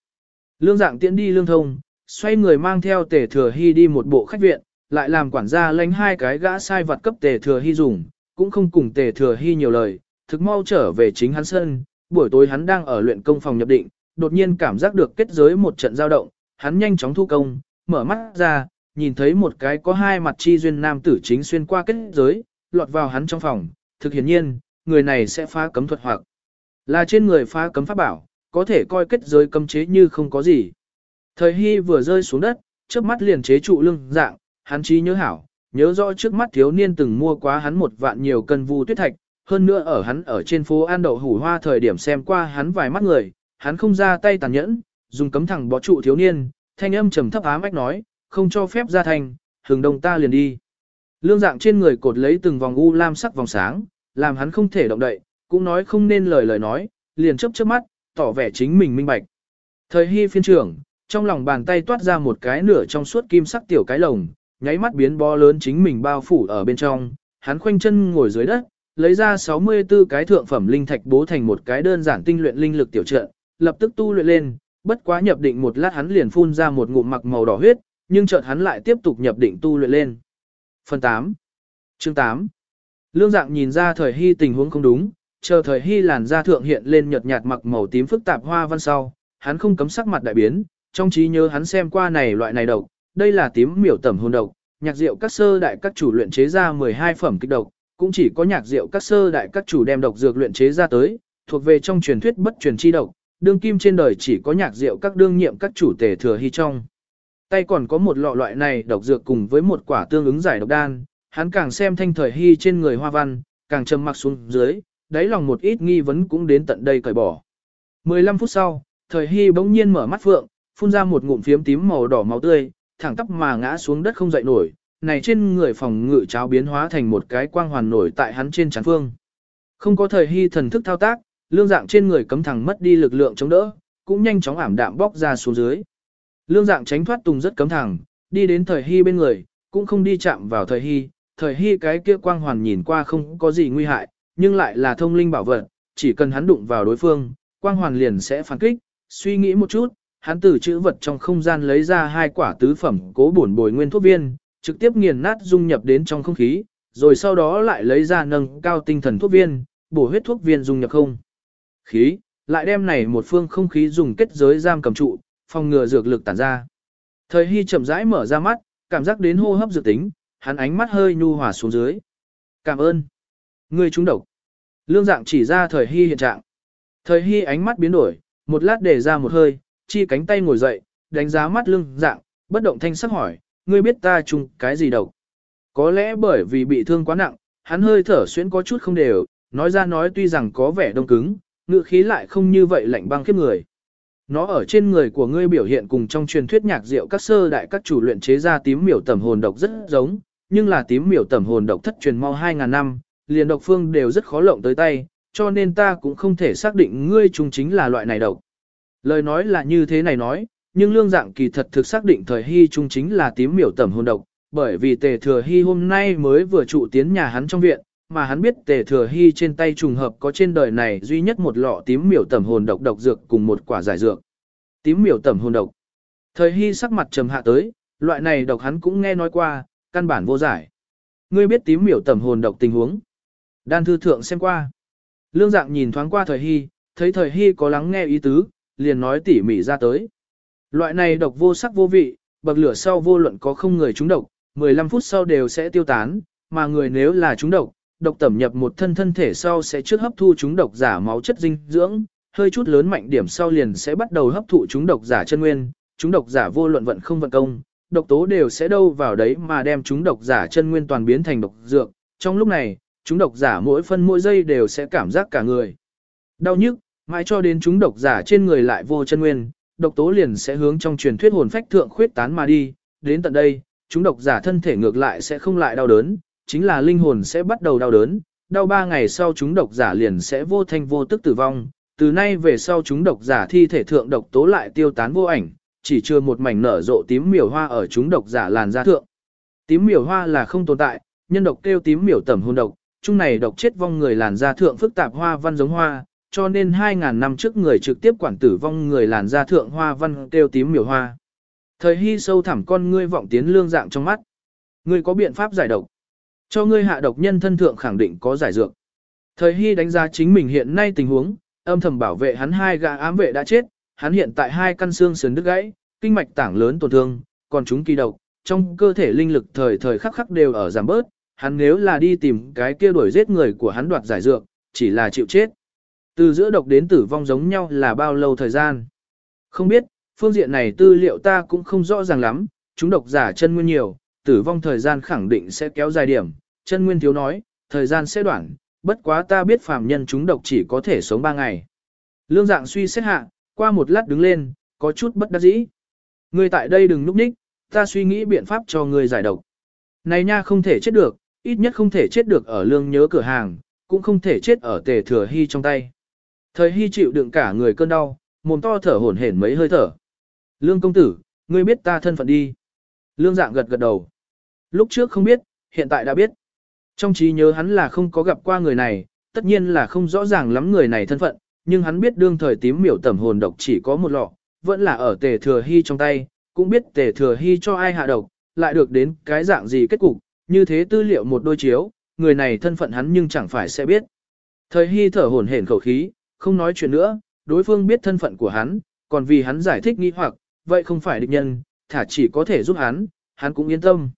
Lương dạng tiễn đi lương thông, xoay người mang theo tề thừa hy đi một bộ khách viện, lại làm quản gia lánh hai cái gã sai vật cấp tề thừa hy dùng, cũng không cùng tề thừa hy nhiều lời, thực mau trở về chính hắn sân, buổi tối hắn đang ở luyện công phòng nhập định, đột nhiên cảm giác được kết giới một trận dao động, hắn nhanh chóng thu công, mở mắt ra, nhìn thấy một cái có hai mặt chi duyên nam tử chính xuyên qua kết giới, lọt vào hắn trong phòng, thực hiển nhiên, người này sẽ phá cấm thuật hoặc là trên người phá cấm pháp bảo, có thể coi kết giới cấm chế như không có gì. Thời Hy vừa rơi xuống đất, trước mắt liền chế trụ lưng dạng, hắn trí nhớ hảo, nhớ rõ trước mắt thiếu niên từng mua quá hắn một vạn nhiều cân vu tuyết thạch, hơn nữa ở hắn ở trên phố An Đậu Hủ Hoa thời điểm xem qua hắn vài mắt người, hắn không ra tay tàn nhẫn, dùng cấm thẳng bó trụ thiếu niên, thanh âm trầm thấp ám ách nói, không cho phép ra thành, hừng đông ta liền đi. Lương dạng trên người cột lấy từng vòng u lam sắc vòng sáng, làm hắn không thể động đậy, cũng nói không nên lời lời nói, liền chớp chớp mắt, tỏ vẻ chính mình minh bạch. Thời hy phiên trưởng, trong lòng bàn tay toát ra một cái nửa trong suốt kim sắc tiểu cái lồng, nháy mắt biến bó lớn chính mình bao phủ ở bên trong, hắn khoanh chân ngồi dưới đất, lấy ra 64 cái thượng phẩm linh thạch bố thành một cái đơn giản tinh luyện linh lực tiểu trận, lập tức tu luyện lên, bất quá nhập định một lát hắn liền phun ra một ngụm mặc màu đỏ huyết, nhưng chợt hắn lại tiếp tục nhập định tu luyện lên. Phần 8 Chương 8 Lương dạng nhìn ra thời hy tình huống không đúng, chờ thời hy làn da thượng hiện lên nhợt nhạt mặc màu tím phức tạp hoa văn sau, hắn không cấm sắc mặt đại biến, trong trí nhớ hắn xem qua này loại này độc, đây là tím miểu tẩm hồn độc, nhạc rượu các sơ đại các chủ luyện chế ra 12 phẩm kích độc, cũng chỉ có nhạc rượu các sơ đại các chủ đem độc dược luyện chế ra tới, thuộc về trong truyền thuyết bất truyền chi độc, đương kim trên đời chỉ có nhạc rượu các đương nhiệm các chủ tề thừa hy trong. Tay còn có một lọ loại này độc dược cùng với một quả tương ứng giải độc đan, hắn càng xem thanh thời hy trên người hoa văn, càng trầm mặc xuống dưới, đáy lòng một ít nghi vấn cũng đến tận đây cởi bỏ. 15 phút sau, thời hy bỗng nhiên mở mắt phượng, phun ra một ngụm phiếm tím màu đỏ máu tươi, thẳng tắp mà ngã xuống đất không dậy nổi, này trên người phòng ngự cháo biến hóa thành một cái quang hoàn nổi tại hắn trên chán phương. Không có thời hy thần thức thao tác, lương dạng trên người cấm thẳng mất đi lực lượng chống đỡ, cũng nhanh chóng ảm đạm bóc ra xuống dưới. Lương dạng tránh thoát tùng rất cấm thẳng, đi đến thời hy bên người, cũng không đi chạm vào thời hy, thời hy cái kia quang hoàn nhìn qua không có gì nguy hại, nhưng lại là thông linh bảo vật, chỉ cần hắn đụng vào đối phương, quang hoàn liền sẽ phản kích, suy nghĩ một chút, hắn từ chữ vật trong không gian lấy ra hai quả tứ phẩm cố bổn bồi nguyên thuốc viên, trực tiếp nghiền nát dung nhập đến trong không khí, rồi sau đó lại lấy ra nâng cao tinh thần thuốc viên, bổ huyết thuốc viên dung nhập không khí, lại đem này một phương không khí dùng kết giới giam cầm trụ, phòng ngừa dược lực tản ra. Thời Hy chậm rãi mở ra mắt, cảm giác đến hô hấp dự tính, hắn ánh mắt hơi nhu hòa xuống dưới. Cảm ơn. Người trúng độc. Lương dạng chỉ ra thời Hy hiện trạng. Thời Hy ánh mắt biến đổi, một lát để ra một hơi, chi cánh tay ngồi dậy, đánh giá mắt lương dạng, bất động thanh sắc hỏi, ngươi biết ta chung cái gì độc? Có lẽ bởi vì bị thương quá nặng, hắn hơi thở xuyến có chút không đều, nói ra nói tuy rằng có vẻ đông cứng, ngựa khí lại không như vậy lạnh băng khiếp người. Nó ở trên người của ngươi biểu hiện cùng trong truyền thuyết nhạc rượu các sơ đại các chủ luyện chế ra tím miểu tẩm hồn độc rất giống, nhưng là tím miểu tẩm hồn độc thất truyền mau 2.000 năm, liền độc phương đều rất khó lộng tới tay, cho nên ta cũng không thể xác định ngươi trùng chính là loại này độc. Lời nói là như thế này nói, nhưng lương dạng kỳ thật thực xác định thời hy trung chính là tím miểu tẩm hồn độc, bởi vì tề thừa hy hôm nay mới vừa trụ tiến nhà hắn trong viện, mà hắn biết tề thừa hy trên tay trùng hợp có trên đời này duy nhất một lọ tím miểu tẩm hồn độc độc dược cùng một quả giải dược. Tím miểu tẩm hồn độc. Thời hy sắc mặt trầm hạ tới, loại này độc hắn cũng nghe nói qua, căn bản vô giải. Ngươi biết tím miểu tẩm hồn độc tình huống. Đan thư thượng xem qua. Lương dạng nhìn thoáng qua thời hy, thấy thời hy có lắng nghe ý tứ, liền nói tỉ mỉ ra tới. Loại này độc vô sắc vô vị, bậc lửa sau vô luận có không người trúng độc, 15 phút sau đều sẽ tiêu tán, mà người nếu là trúng độc, độc tẩm nhập một thân thân thể sau sẽ trước hấp thu trúng độc giả máu chất dinh dưỡng, hơi chút lớn mạnh điểm sau liền sẽ bắt đầu hấp thụ trúng độc giả chân nguyên, trúng độc giả vô luận vận không vận công, độc tố đều sẽ đâu vào đấy mà đem trúng độc giả chân nguyên toàn biến thành độc dược. Trong lúc này, chúng độc giả mỗi phân mỗi giây đều sẽ cảm giác cả người. Đau nhức, mãi cho đến chúng độc giả trên người lại vô chân nguyên, độc tố liền sẽ hướng trong truyền thuyết hồn phách thượng khuyết tán mà đi, đến tận đây, chúng độc giả thân thể ngược lại sẽ không lại đau đớn, chính là linh hồn sẽ bắt đầu đau đớn, đau ba ngày sau chúng độc giả liền sẽ vô thanh vô tức tử vong, từ nay về sau chúng độc giả thi thể thượng độc tố lại tiêu tán vô ảnh, chỉ chưa một mảnh nở rộ tím miểu hoa ở chúng độc giả làn da thượng. Tím miểu hoa là không tồn tại, nhân độc kêu tím miểu tẩm hôn độc, chung này độc chết vong người làn da thượng phức tạp hoa văn giống hoa, cho nên 2.000 năm trước người trực tiếp quản tử vong người làn da thượng hoa văn kêu tím miểu hoa. Thời hy sâu thẳm con ngươi vọng tiến lương dạng trong mắt. Ngươi có biện pháp giải độc. Cho ngươi hạ độc nhân thân thượng khẳng định có giải dược. Thời hy đánh giá chính mình hiện nay tình huống, âm thầm bảo vệ hắn hai gã ám vệ đã chết, hắn hiện tại hai căn xương sườn đứt gãy, kinh mạch tảng lớn tổn thương, còn chúng kỳ độc, trong cơ thể linh lực thời thời khắc khắc đều ở giảm bớt, hắn nếu là đi tìm cái kia đuổi giết người của hắn đoạt giải dược, chỉ là chịu chết. Từ giữa độc đến tử vong giống nhau là bao lâu thời gian? Không biết, phương diện này tư liệu ta cũng không rõ ràng lắm, chúng độc giả chân nguyên nhiều, tử vong thời gian khẳng định sẽ kéo dài điểm, chân nguyên thiếu nói, thời gian sẽ đoạn, bất quá ta biết phàm nhân chúng độc chỉ có thể sống 3 ngày. Lương dạng suy xét hạ, qua một lát đứng lên, có chút bất đắc dĩ. Ngươi tại đây đừng núp ních, ta suy nghĩ biện pháp cho ngươi giải độc. Này nha không thể chết được, ít nhất không thể chết được ở lương nhớ cửa hàng, cũng không thể chết ở tề thừa hy trong tay. Thời hy chịu đựng cả người cơn đau, mồm to thở hổn hển mấy hơi thở. Lương công tử, ngươi biết ta thân phận đi. Lương dạng gật gật đầu. Lúc trước không biết, hiện tại đã biết. Trong trí nhớ hắn là không có gặp qua người này, tất nhiên là không rõ ràng lắm người này thân phận, nhưng hắn biết đương thời tím miểu tẩm hồn độc chỉ có một lọ, vẫn là ở tề thừa hy trong tay, cũng biết tề thừa hy cho ai hạ độc, lại được đến cái dạng gì kết cục, như thế tư liệu một đôi chiếu, người này thân phận hắn nhưng chẳng phải sẽ biết. Thời hy thở hổn hển khẩu khí, không nói chuyện nữa, đối phương biết thân phận của hắn, còn vì hắn giải thích nghi hoặc, vậy không phải địch nhân, thả chỉ có thể giúp hắn, hắn cũng yên tâm.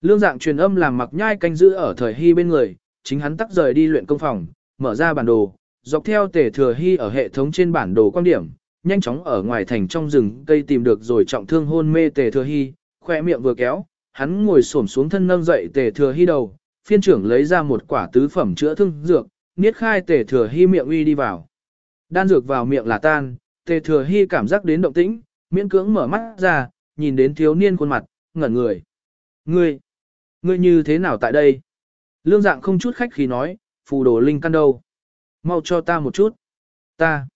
Lương dạng truyền âm làm mặc nhai canh giữ ở thời hy bên người, chính hắn tắt rời đi luyện công phòng, mở ra bản đồ, dọc theo tể thừa hy ở hệ thống trên bản đồ quan điểm, nhanh chóng ở ngoài thành trong rừng cây tìm được rồi trọng thương hôn mê tề thừa hy, khoe miệng vừa kéo, hắn ngồi xổm xuống thân nâng dậy tề thừa hy đầu, phiên trưởng lấy ra một quả tứ phẩm chữa thương dược, niết khai tề thừa hy miệng uy đi vào. Đan dược vào miệng là tan, tề thừa hy cảm giác đến động tĩnh, miễn cưỡng mở mắt ra, nhìn đến thiếu niên khuôn mặt, ngẩn người. Ngươi, ngươi như thế nào tại đây? Lương dạng không chút khách khí nói, phù đồ linh căn đâu? Mau cho ta một chút. Ta.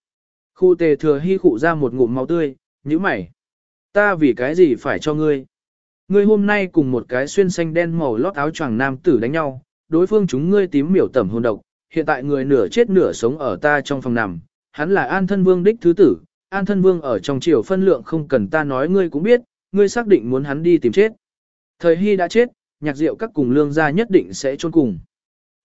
Khu tề thừa hy khụ ra một ngụm máu tươi, như mày. Ta vì cái gì phải cho ngươi? Ngươi hôm nay cùng một cái xuyên xanh đen màu lót áo choàng nam tử đánh nhau, đối phương chúng ngươi tím miểu tẩm hồn độc, hiện tại người nửa chết nửa sống ở ta trong phòng nằm, hắn là an thân vương đích thứ tử, an thân vương ở trong triều phân lượng không cần ta nói ngươi cũng biết, ngươi xác định muốn hắn đi tìm chết. Thời hy đã chết, nhạc diệu các cùng lương gia nhất định sẽ chôn cùng.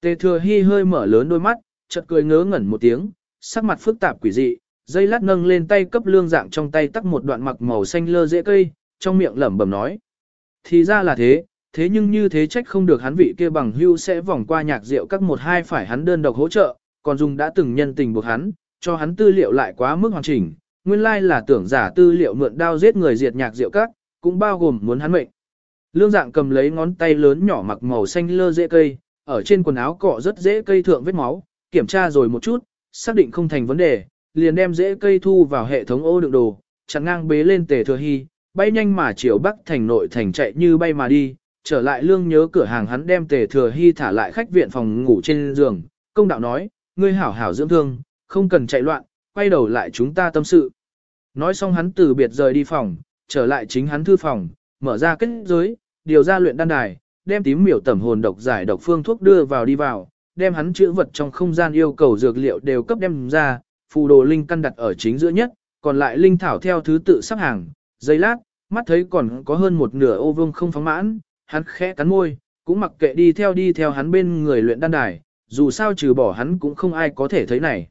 Tề thừa hy hơi mở lớn đôi mắt, chợt cười ngớ ngẩn một tiếng, sắc mặt phức tạp quỷ dị, dây lát nâng lên tay cấp lương dạng trong tay tắt một đoạn mặc màu xanh lơ dễ cây, trong miệng lẩm bẩm nói. Thì ra là thế, thế nhưng như thế trách không được hắn vị kia bằng hưu sẽ vòng qua nhạc rượu các một hai phải hắn đơn độc hỗ trợ, còn dùng đã từng nhân tình buộc hắn, cho hắn tư liệu lại quá mức hoàn chỉnh, nguyên lai là tưởng giả tư liệu mượn đao giết người diệt nhạc rượu các, cũng bao gồm muốn hắn mệnh. Lương dạng cầm lấy ngón tay lớn nhỏ mặc màu xanh lơ dễ cây, ở trên quần áo cọ rất dễ cây thượng vết máu, kiểm tra rồi một chút, xác định không thành vấn đề, liền đem dễ cây thu vào hệ thống ô đựng đồ, chặn ngang bế lên tề thừa hy, bay nhanh mà chiều bắc thành nội thành chạy như bay mà đi, trở lại lương nhớ cửa hàng hắn đem tề thừa hy thả lại khách viện phòng ngủ trên giường, công đạo nói, ngươi hảo hảo dưỡng thương, không cần chạy loạn, quay đầu lại chúng ta tâm sự. Nói xong hắn từ biệt rời đi phòng, trở lại chính hắn thư phòng, mở ra kết giới, điều ra luyện đan đài, đem tím miểu tẩm hồn độc giải độc phương thuốc đưa vào đi vào, đem hắn chữ vật trong không gian yêu cầu dược liệu đều cấp đem ra, phù đồ linh căn đặt ở chính giữa nhất, còn lại linh thảo theo thứ tự sắp hàng, giây lát, mắt thấy còn có hơn một nửa ô vương không phóng mãn, hắn khẽ cắn môi, cũng mặc kệ đi theo đi theo hắn bên người luyện đan đài, dù sao trừ bỏ hắn cũng không ai có thể thấy này.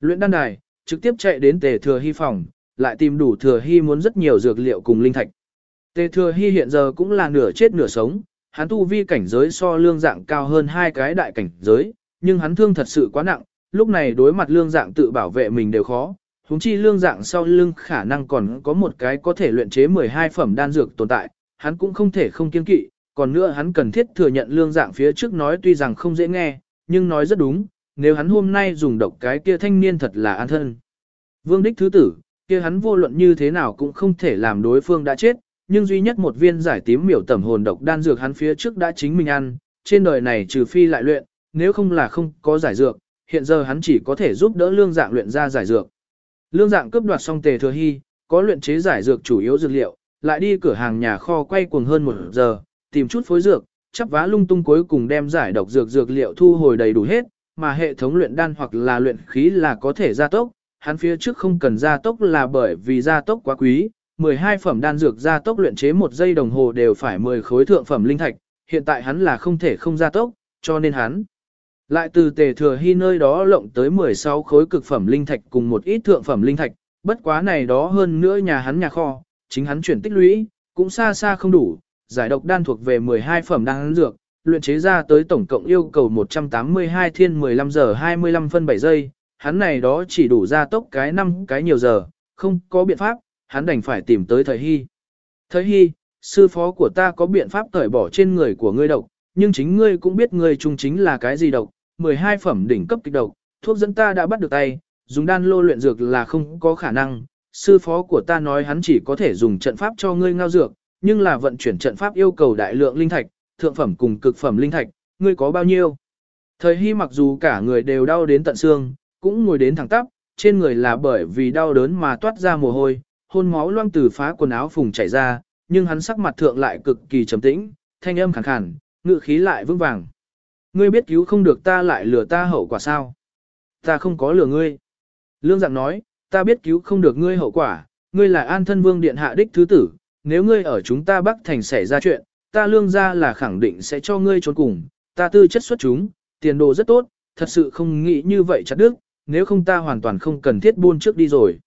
Luyện đan đài, trực tiếp chạy đến tề thừa hy phòng, lại tìm đủ thừa hy muốn rất nhiều dược liệu cùng linh thạch. Tề thừa hy hiện giờ cũng là nửa chết nửa sống, hắn tu vi cảnh giới so lương dạng cao hơn hai cái đại cảnh giới, nhưng hắn thương thật sự quá nặng, lúc này đối mặt lương dạng tự bảo vệ mình đều khó, huống chi lương dạng sau lưng khả năng còn có một cái có thể luyện chế 12 phẩm đan dược tồn tại, hắn cũng không thể không kiên kỵ, còn nữa hắn cần thiết thừa nhận lương dạng phía trước nói tuy rằng không dễ nghe, nhưng nói rất đúng, nếu hắn hôm nay dùng độc cái kia thanh niên thật là an thân. Vương đích thứ tử, kia hắn vô luận như thế nào cũng không thể làm đối phương đã chết, nhưng duy nhất một viên giải tím miểu tẩm hồn độc đan dược hắn phía trước đã chính mình ăn, trên đời này trừ phi lại luyện, nếu không là không có giải dược, hiện giờ hắn chỉ có thể giúp đỡ lương dạng luyện ra giải dược. Lương dạng cướp đoạt xong tề thừa hy, có luyện chế giải dược chủ yếu dược liệu, lại đi cửa hàng nhà kho quay cuồng hơn một giờ, tìm chút phối dược, chắp vá lung tung cuối cùng đem giải độc dược dược liệu thu hồi đầy đủ hết, mà hệ thống luyện đan hoặc là luyện khí là có thể gia tốc, hắn phía trước không cần gia tốc là bởi vì gia tốc quá quý, 12 phẩm đan dược gia tốc luyện chế một giây đồng hồ đều phải 10 khối thượng phẩm linh thạch, hiện tại hắn là không thể không gia tốc, cho nên hắn lại từ tề thừa hy nơi đó lộng tới 16 khối cực phẩm linh thạch cùng một ít thượng phẩm linh thạch, bất quá này đó hơn nữa nhà hắn nhà kho, chính hắn chuyển tích lũy, cũng xa xa không đủ, giải độc đan thuộc về 12 phẩm đan dược, luyện chế ra tới tổng cộng yêu cầu 182 thiên 15 giờ 25 phân 7 giây, hắn này đó chỉ đủ ra tốc cái năm cái nhiều giờ, không có biện pháp, hắn đành phải tìm tới thời hy. Thời hy, sư phó của ta có biện pháp cởi bỏ trên người của ngươi độc, nhưng chính ngươi cũng biết ngươi trung chính là cái gì độc, 12 phẩm đỉnh cấp kịch độc, thuốc dẫn ta đã bắt được tay, dùng đan lô luyện dược là không có khả năng. Sư phó của ta nói hắn chỉ có thể dùng trận pháp cho ngươi ngao dược, nhưng là vận chuyển trận pháp yêu cầu đại lượng linh thạch, thượng phẩm cùng cực phẩm linh thạch, ngươi có bao nhiêu? Thời hy mặc dù cả người đều đau đến tận xương, cũng ngồi đến thẳng tắp, trên người là bởi vì đau đớn mà toát ra mồ hôi, hôn máu loang từ phá quần áo phùng chảy ra, nhưng hắn sắc mặt thượng lại cực kỳ trầm tĩnh, thanh âm khàn khàn, ngự khí lại vững vàng. Ngươi biết cứu không được ta lại lừa ta hậu quả sao? Ta không có lừa ngươi. Lương dạng nói, ta biết cứu không được ngươi hậu quả, ngươi là an thân vương điện hạ đích thứ tử, nếu ngươi ở chúng ta bắc thành xảy ra chuyện, ta lương ra là khẳng định sẽ cho ngươi trốn cùng, ta tư chất xuất chúng, tiền đồ rất tốt, thật sự không nghĩ như vậy chặt đức, nếu không ta hoàn toàn không cần thiết buôn trước đi rồi.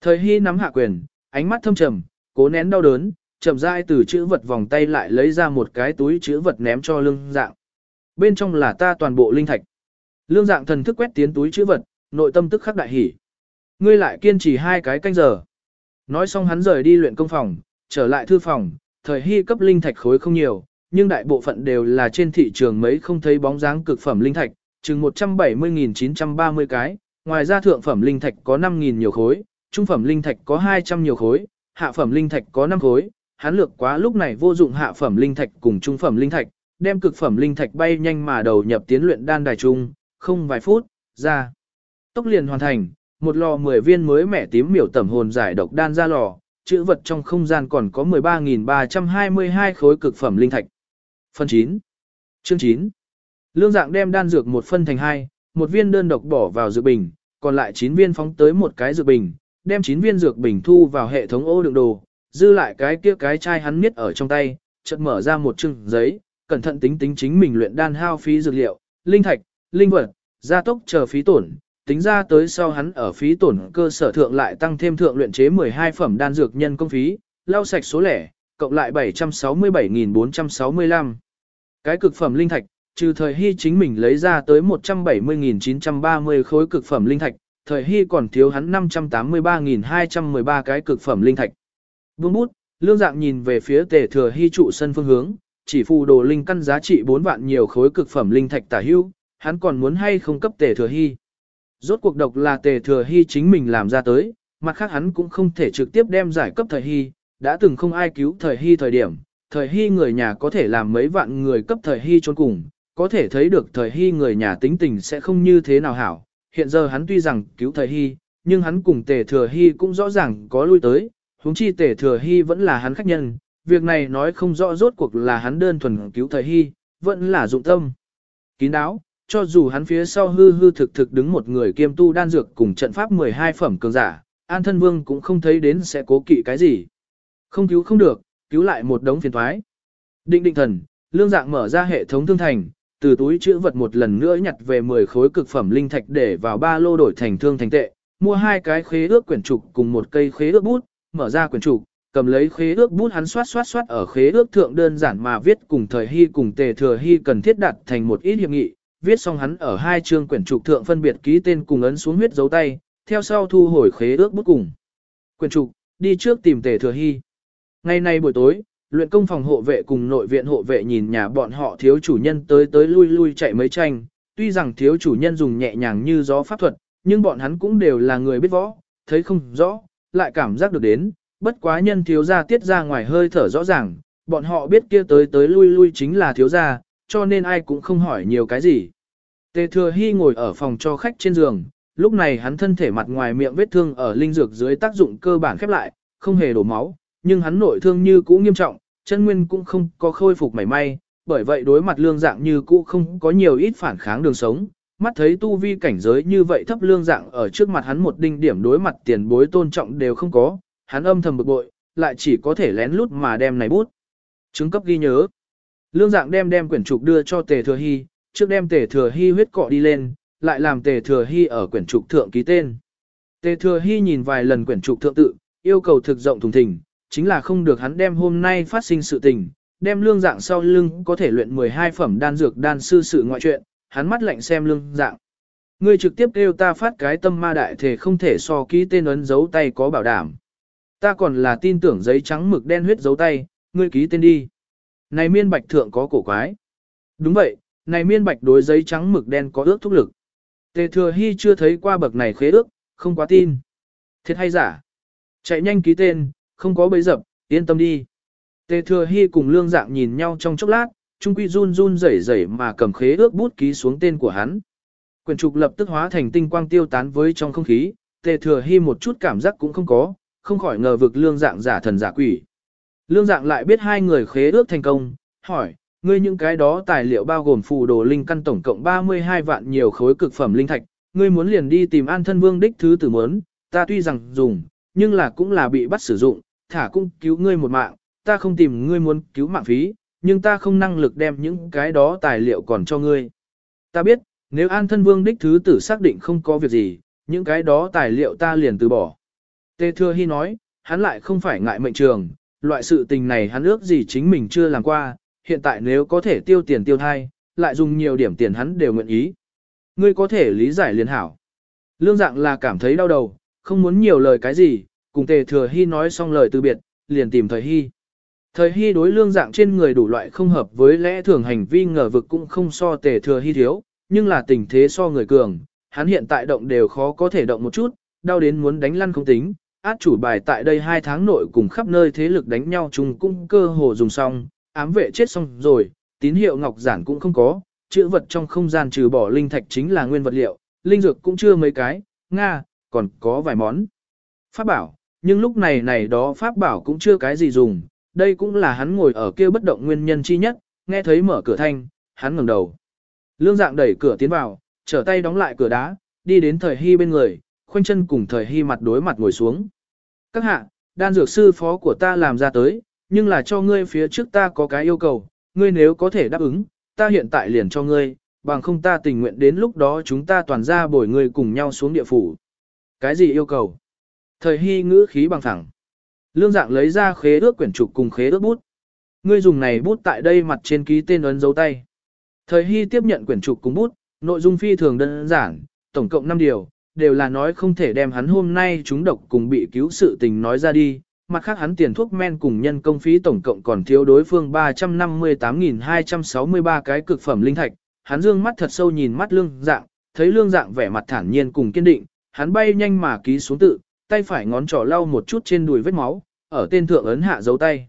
Thời Hy nắm hạ quyền, ánh mắt thâm trầm, cố nén đau đớn, chậm rãi từ chữ vật vòng tay lại lấy ra một cái túi chữ vật ném cho lương dạng. Bên trong là ta toàn bộ linh thạch. Lương dạng thần thức quét tiến túi chữ vật, nội tâm tức khắc đại hỉ. Ngươi lại kiên trì hai cái canh giờ. Nói xong hắn rời đi luyện công phòng, trở lại thư phòng, thời hy cấp linh thạch khối không nhiều, nhưng đại bộ phận đều là trên thị trường mấy không thấy bóng dáng cực phẩm linh thạch, chừng 170.930 cái, ngoài ra thượng phẩm linh thạch có 5.000 nhiều khối, trung phẩm linh thạch có 200 nhiều khối, hạ phẩm linh thạch có 5 khối, hắn lược quá lúc này vô dụng hạ phẩm linh thạch cùng trung phẩm linh thạch, đem cực phẩm linh thạch bay nhanh mà đầu nhập tiến luyện đan đài trung, không vài phút, ra. Tốc liền hoàn thành, một lò 10 viên mới mẻ tím miểu tẩm hồn giải độc đan ra lò, chữ vật trong không gian còn có 13.322 khối cực phẩm linh thạch. Phần 9. Chương 9. Lương dạng đem đan dược một phân thành hai, một viên đơn độc bỏ vào dược bình, còn lại 9 viên phóng tới một cái dược bình, đem 9 viên dược bình thu vào hệ thống ô đựng đồ, dư lại cái kia cái chai hắn miết ở trong tay, chợt mở ra một chừng giấy, cẩn thận tính tính chính mình luyện đan hao phí dược liệu, linh thạch, linh vật, gia tốc chờ phí tổn, tính ra tới sau hắn ở phí tổn cơ sở thượng lại tăng thêm thượng luyện chế 12 phẩm đan dược nhân công phí, lau sạch số lẻ, cộng lại 767.465. Cái cực phẩm linh thạch, trừ thời hy chính mình lấy ra tới 170.930 khối cực phẩm linh thạch, thời hy còn thiếu hắn 583.213 cái cực phẩm linh thạch. Vương bút, lương dạng nhìn về phía tề thừa hy trụ sân phương hướng, chỉ phù đồ linh căn giá trị 4 vạn nhiều khối cực phẩm linh thạch tả hữu hắn còn muốn hay không cấp tề thừa hy. Rốt cuộc độc là tề thừa hy chính mình làm ra tới, mặt khác hắn cũng không thể trực tiếp đem giải cấp thời hy, đã từng không ai cứu thời hy thời điểm, thời hy người nhà có thể làm mấy vạn người cấp thời hy trốn cùng, có thể thấy được thời hy người nhà tính tình sẽ không như thế nào hảo. Hiện giờ hắn tuy rằng cứu thời hy, nhưng hắn cùng tề thừa hy cũng rõ ràng có lui tới, huống chi tề thừa hy vẫn là hắn khách nhân, việc này nói không rõ rốt cuộc là hắn đơn thuần cứu thời hy, vẫn là dụng tâm. Kín đáo, cho dù hắn phía sau hư hư thực thực đứng một người kiêm tu đan dược cùng trận pháp 12 phẩm cường giả, an thân vương cũng không thấy đến sẽ cố kỵ cái gì. Không cứu không được, cứu lại một đống phiền thoái. Định định thần, lương dạng mở ra hệ thống thương thành, từ túi chữ vật một lần nữa nhặt về 10 khối cực phẩm linh thạch để vào ba lô đổi thành thương thành tệ, mua hai cái khế ước quyển trục cùng một cây khế ước bút, mở ra quyển trục, cầm lấy khế ước bút hắn xoát xoát xoát ở khế ước thượng đơn giản mà viết cùng thời hy cùng tề thừa hy cần thiết đặt thành một ít hiệp nghị, viết xong hắn ở hai chương quyển trục thượng phân biệt ký tên cùng ấn xuống huyết dấu tay, theo sau thu hồi khế ước bút cùng. Quyển trục, đi trước tìm tề thừa hy. Ngày nay buổi tối, luyện công phòng hộ vệ cùng nội viện hộ vệ nhìn nhà bọn họ thiếu chủ nhân tới tới lui lui chạy mấy tranh, tuy rằng thiếu chủ nhân dùng nhẹ nhàng như gió pháp thuật, nhưng bọn hắn cũng đều là người biết võ, thấy không rõ, lại cảm giác được đến, bất quá nhân thiếu gia tiết ra ngoài hơi thở rõ ràng, bọn họ biết kia tới tới lui lui chính là thiếu gia, cho nên ai cũng không hỏi nhiều cái gì. Tề thừa hy ngồi ở phòng cho khách trên giường, lúc này hắn thân thể mặt ngoài miệng vết thương ở linh dược dưới tác dụng cơ bản khép lại, không hề đổ máu, nhưng hắn nội thương như cũ nghiêm trọng, chân nguyên cũng không có khôi phục mảy may, bởi vậy đối mặt lương dạng như cũ không có nhiều ít phản kháng đường sống. Mắt thấy tu vi cảnh giới như vậy thấp lương dạng ở trước mặt hắn một đinh điểm đối mặt tiền bối tôn trọng đều không có, hắn âm thầm bực bội, lại chỉ có thể lén lút mà đem này bút. Chứng cấp ghi nhớ. Lương dạng đem đem quyển trục đưa cho tề thừa hy, trước đem tề thừa hy huyết cọ đi lên, lại làm tề thừa hy ở quyển trục thượng ký tên. Tề thừa hy nhìn vài lần quyển trục thượng tự, yêu cầu thực rộng thùng thình, chính là không được hắn đem hôm nay phát sinh sự tình, đem lương dạng sau lưng có thể luyện 12 phẩm đan dược đan sư sự ngoại chuyện, hắn mắt lạnh xem lương dạng. Ngươi trực tiếp kêu ta phát cái tâm ma đại thể không thể so ký tên ấn dấu tay có bảo đảm. Ta còn là tin tưởng giấy trắng mực đen huyết dấu tay, ngươi ký tên đi. Này miên bạch thượng có cổ quái. Đúng vậy, này miên bạch đối giấy trắng mực đen có ước thúc lực. Tề thừa hy chưa thấy qua bậc này khế ước, không quá tin. Thiệt hay giả? Chạy nhanh ký tên, không có bấy dập, yên tâm đi. Tề thừa hy cùng lương dạng nhìn nhau trong chốc lát, trung quy run run rẩy rẩy mà cầm khế ước bút ký xuống tên của hắn. Quyền trục lập tức hóa thành tinh quang tiêu tán với trong không khí, tề thừa hy một chút cảm giác cũng không có, không khỏi ngờ vực lương dạng giả thần giả quỷ. Lương dạng lại biết hai người khế ước thành công, hỏi, ngươi những cái đó tài liệu bao gồm phù đồ linh căn tổng cộng 32 vạn nhiều khối cực phẩm linh thạch, ngươi muốn liền đi tìm an thân vương đích thứ tử muốn, ta tuy rằng dùng, nhưng là cũng là bị bắt sử dụng, thả cũng cứu ngươi một mạng, ta không tìm ngươi muốn cứu mạng phí, nhưng ta không năng lực đem những cái đó tài liệu còn cho ngươi. Ta biết, nếu an thân vương đích thứ tử xác định không có việc gì, những cái đó tài liệu ta liền từ bỏ. Tê Thừa Hy nói, hắn lại không phải ngại mệnh trường, loại sự tình này hắn ước gì chính mình chưa làm qua, hiện tại nếu có thể tiêu tiền tiêu thai, lại dùng nhiều điểm tiền hắn đều nguyện ý. Ngươi có thể lý giải liền hảo. Lương dạng là cảm thấy đau đầu, không muốn nhiều lời cái gì, cùng Tề Thừa Hy nói xong lời từ biệt, liền tìm Thời Hy. Thời Hy đối lương dạng trên người đủ loại không hợp với lẽ thường hành vi ngờ vực cũng không so Tề Thừa Hy thiếu, nhưng là tình thế so người cường, hắn hiện tại động đều khó có thể động một chút, đau đến muốn đánh lăn không tính, át chủ bài tại đây hai tháng nội cùng khắp nơi thế lực đánh nhau chung cũng cơ hồ dùng xong, ám vệ chết xong rồi, tín hiệu ngọc giản cũng không có, chữ vật trong không gian trừ bỏ linh thạch chính là nguyên vật liệu, linh dược cũng chưa mấy cái, nga, còn có vài món. Pháp bảo, nhưng lúc này này đó pháp bảo cũng chưa cái gì dùng, đây cũng là hắn ngồi ở kia bất động nguyên nhân chi nhất, nghe thấy mở cửa thanh, hắn ngẩng đầu. Lương dạng đẩy cửa tiến vào, trở tay đóng lại cửa đá, đi đến thời hy bên người, khoanh chân cùng thời hy mặt đối mặt ngồi xuống. Các hạ, đan dược sư phó của ta làm ra tới, nhưng là cho ngươi phía trước ta có cái yêu cầu, ngươi nếu có thể đáp ứng, ta hiện tại liền cho ngươi, bằng không ta tình nguyện đến lúc đó chúng ta toàn ra bồi ngươi cùng nhau xuống địa phủ. Cái gì yêu cầu? Thời hy ngữ khí bằng thẳng. Lương dạng lấy ra khế ước quyển trục cùng khế ước bút. Ngươi dùng này bút tại đây mặt trên ký tên ấn dấu tay. Thời hy tiếp nhận quyển trục cùng bút, nội dung phi thường đơn giản, tổng cộng 5 điều, đều là nói không thể đem hắn hôm nay chúng độc cùng bị cứu sự tình nói ra đi, mặt khác hắn tiền thuốc men cùng nhân công phí tổng cộng còn thiếu đối phương 358.263 cái cực phẩm linh thạch, hắn dương mắt thật sâu nhìn mắt lương dạng, thấy lương dạng vẻ mặt thản nhiên cùng kiên định, hắn bay nhanh mà ký xuống tự, tay phải ngón trỏ lau một chút trên đùi vết máu, ở tên thượng ấn hạ dấu tay.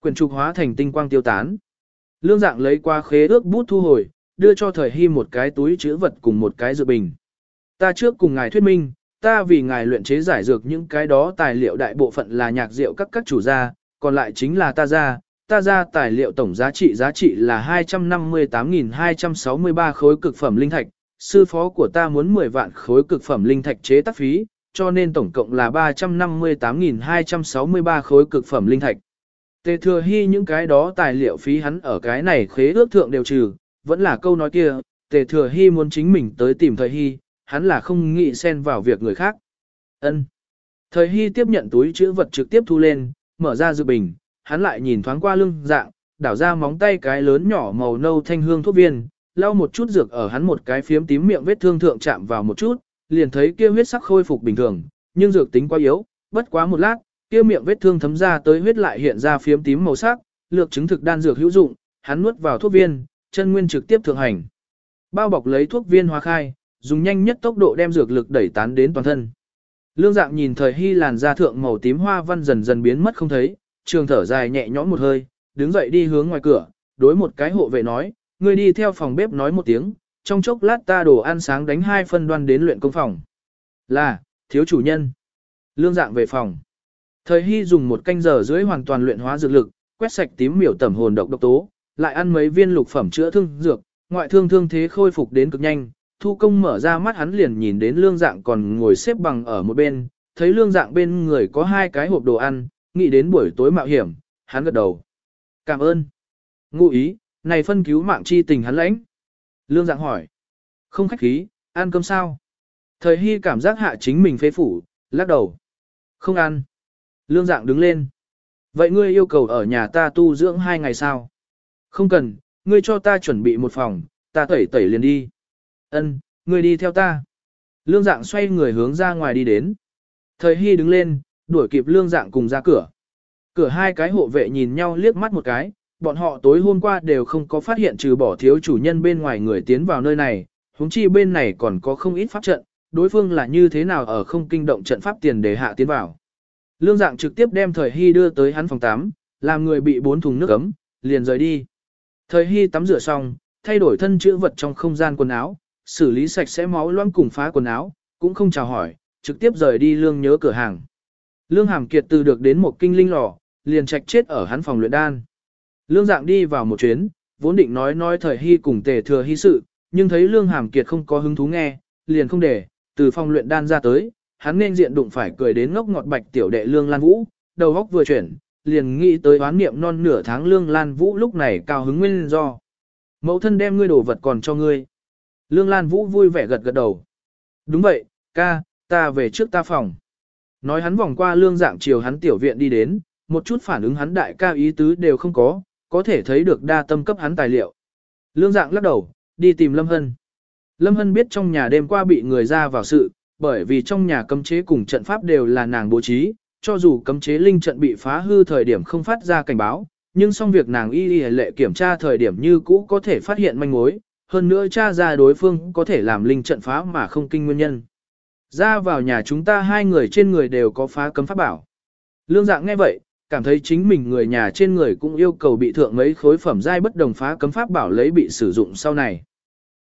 Quyền trục hóa thành tinh quang tiêu tán. Lương dạng lấy qua khế ước bút thu hồi, đưa cho thời hy một cái túi chữ vật cùng một cái dự bình. Ta trước cùng ngài thuyết minh, ta vì ngài luyện chế giải dược những cái đó tài liệu đại bộ phận là nhạc rượu các các chủ gia, còn lại chính là ta gia, ta gia tài liệu tổng giá trị giá trị là 258.263 khối cực phẩm linh thạch, sư phó của ta muốn 10 vạn khối cực phẩm linh thạch chế tác phí, cho nên tổng cộng là 358.263 khối cực phẩm linh thạch. Tề thừa hy những cái đó tài liệu phí hắn ở cái này khế ước thượng đều trừ, vẫn là câu nói kia, tề thừa hy muốn chính mình tới tìm thời hy, hắn là không nghĩ xen vào việc người khác. Ân. Thời Hy tiếp nhận túi chữ vật trực tiếp thu lên, mở ra dự bình, hắn lại nhìn thoáng qua lưng dạng, đảo ra móng tay cái lớn nhỏ màu nâu thanh hương thuốc viên, lau một chút dược ở hắn một cái phiếm tím miệng vết thương thượng chạm vào một chút, liền thấy kia huyết sắc khôi phục bình thường, nhưng dược tính quá yếu, bất quá một lát, kia miệng vết thương thấm ra tới huyết lại hiện ra phiếm tím màu sắc, lược chứng thực đan dược hữu dụng, hắn nuốt vào thuốc viên, chân nguyên trực tiếp thượng hành. Bao bọc lấy thuốc viên hóa khai, dùng nhanh nhất tốc độ đem dược lực đẩy tán đến toàn thân. Lương dạng nhìn thời hy làn da thượng màu tím hoa văn dần dần biến mất không thấy, trường thở dài nhẹ nhõm một hơi, đứng dậy đi hướng ngoài cửa, đối một cái hộ vệ nói, người đi theo phòng bếp nói một tiếng, trong chốc lát ta đồ ăn sáng đánh hai phân đoan đến luyện công phòng. Là, thiếu chủ nhân. Lương dạng về phòng. Thời hy dùng một canh giờ dưới hoàn toàn luyện hóa dược lực, quét sạch tím miểu tẩm hồn độc độc tố, lại ăn mấy viên lục phẩm chữa thương dược, ngoại thương thương thế khôi phục đến cực nhanh, thu công mở ra mắt hắn liền nhìn đến lương dạng còn ngồi xếp bằng ở một bên, thấy lương dạng bên người có hai cái hộp đồ ăn, nghĩ đến buổi tối mạo hiểm, hắn gật đầu. Cảm ơn. Ngụ ý, này phân cứu mạng chi tình hắn lãnh. Lương dạng hỏi. Không khách khí, ăn cơm sao? Thời hy cảm giác hạ chính mình phế phủ, lắc đầu. Không ăn. Lương dạng đứng lên. Vậy ngươi yêu cầu ở nhà ta tu dưỡng hai ngày sao? Không cần, ngươi cho ta chuẩn bị một phòng, ta tẩy tẩy liền đi. Ân, ngươi đi theo ta. Lương dạng xoay người hướng ra ngoài đi đến. Thời Hy đứng lên, đuổi kịp lương dạng cùng ra cửa. Cửa hai cái hộ vệ nhìn nhau liếc mắt một cái, bọn họ tối hôm qua đều không có phát hiện trừ bỏ thiếu chủ nhân bên ngoài người tiến vào nơi này, huống chi bên này còn có không ít pháp trận, đối phương là như thế nào ở không kinh động trận pháp tiền để hạ tiến vào. Lương dạng trực tiếp đem thời Hy đưa tới hắn phòng 8, làm người bị bốn thùng nước ấm, liền rời đi. Thời Hy tắm rửa xong, thay đổi thân chữ vật trong không gian quần áo, xử lý sạch sẽ máu loãng cùng phá quần áo, cũng không chào hỏi, trực tiếp rời đi lương nhớ cửa hàng. Lương Hàm Kiệt từ được đến một kinh linh lò, liền trạch chết ở hắn phòng luyện đan. Lương Dạng đi vào một chuyến, vốn định nói nói thời hy cùng tề thừa hy sự, nhưng thấy Lương Hàm Kiệt không có hứng thú nghe, liền không để, từ phòng luyện đan ra tới, hắn nên diện đụng phải cười đến ngốc ngọt bạch tiểu đệ Lương Lan Vũ, đầu góc vừa chuyển, liền nghĩ tới oán niệm non nửa tháng Lương Lan Vũ lúc này cao hứng nguyên do. Mẫu thân đem ngươi đồ vật còn cho ngươi. Lương Lan Vũ vui vẻ gật gật đầu. Đúng vậy, ca, ta về trước ta phòng. Nói hắn vòng qua lương dạng chiều hắn tiểu viện đi đến, một chút phản ứng hắn đại ca ý tứ đều không có, có thể thấy được đa tâm cấp hắn tài liệu. Lương dạng lắc đầu, đi tìm Lâm Hân. Lâm Hân biết trong nhà đêm qua bị người ra vào sự, bởi vì trong nhà cấm chế cùng trận pháp đều là nàng bố trí, cho dù cấm chế linh trận bị phá hư thời điểm không phát ra cảnh báo, nhưng song việc nàng y y lệ kiểm tra thời điểm như cũ có thể phát hiện manh mối, hơn nữa cha ra đối phương có thể làm linh trận phá mà không kinh nguyên nhân. Ra vào nhà chúng ta hai người trên người đều có phá cấm pháp bảo. Lương dạng nghe vậy, cảm thấy chính mình người nhà trên người cũng yêu cầu bị thượng mấy khối phẩm giai bất đồng phá cấm pháp bảo lấy bị sử dụng sau này.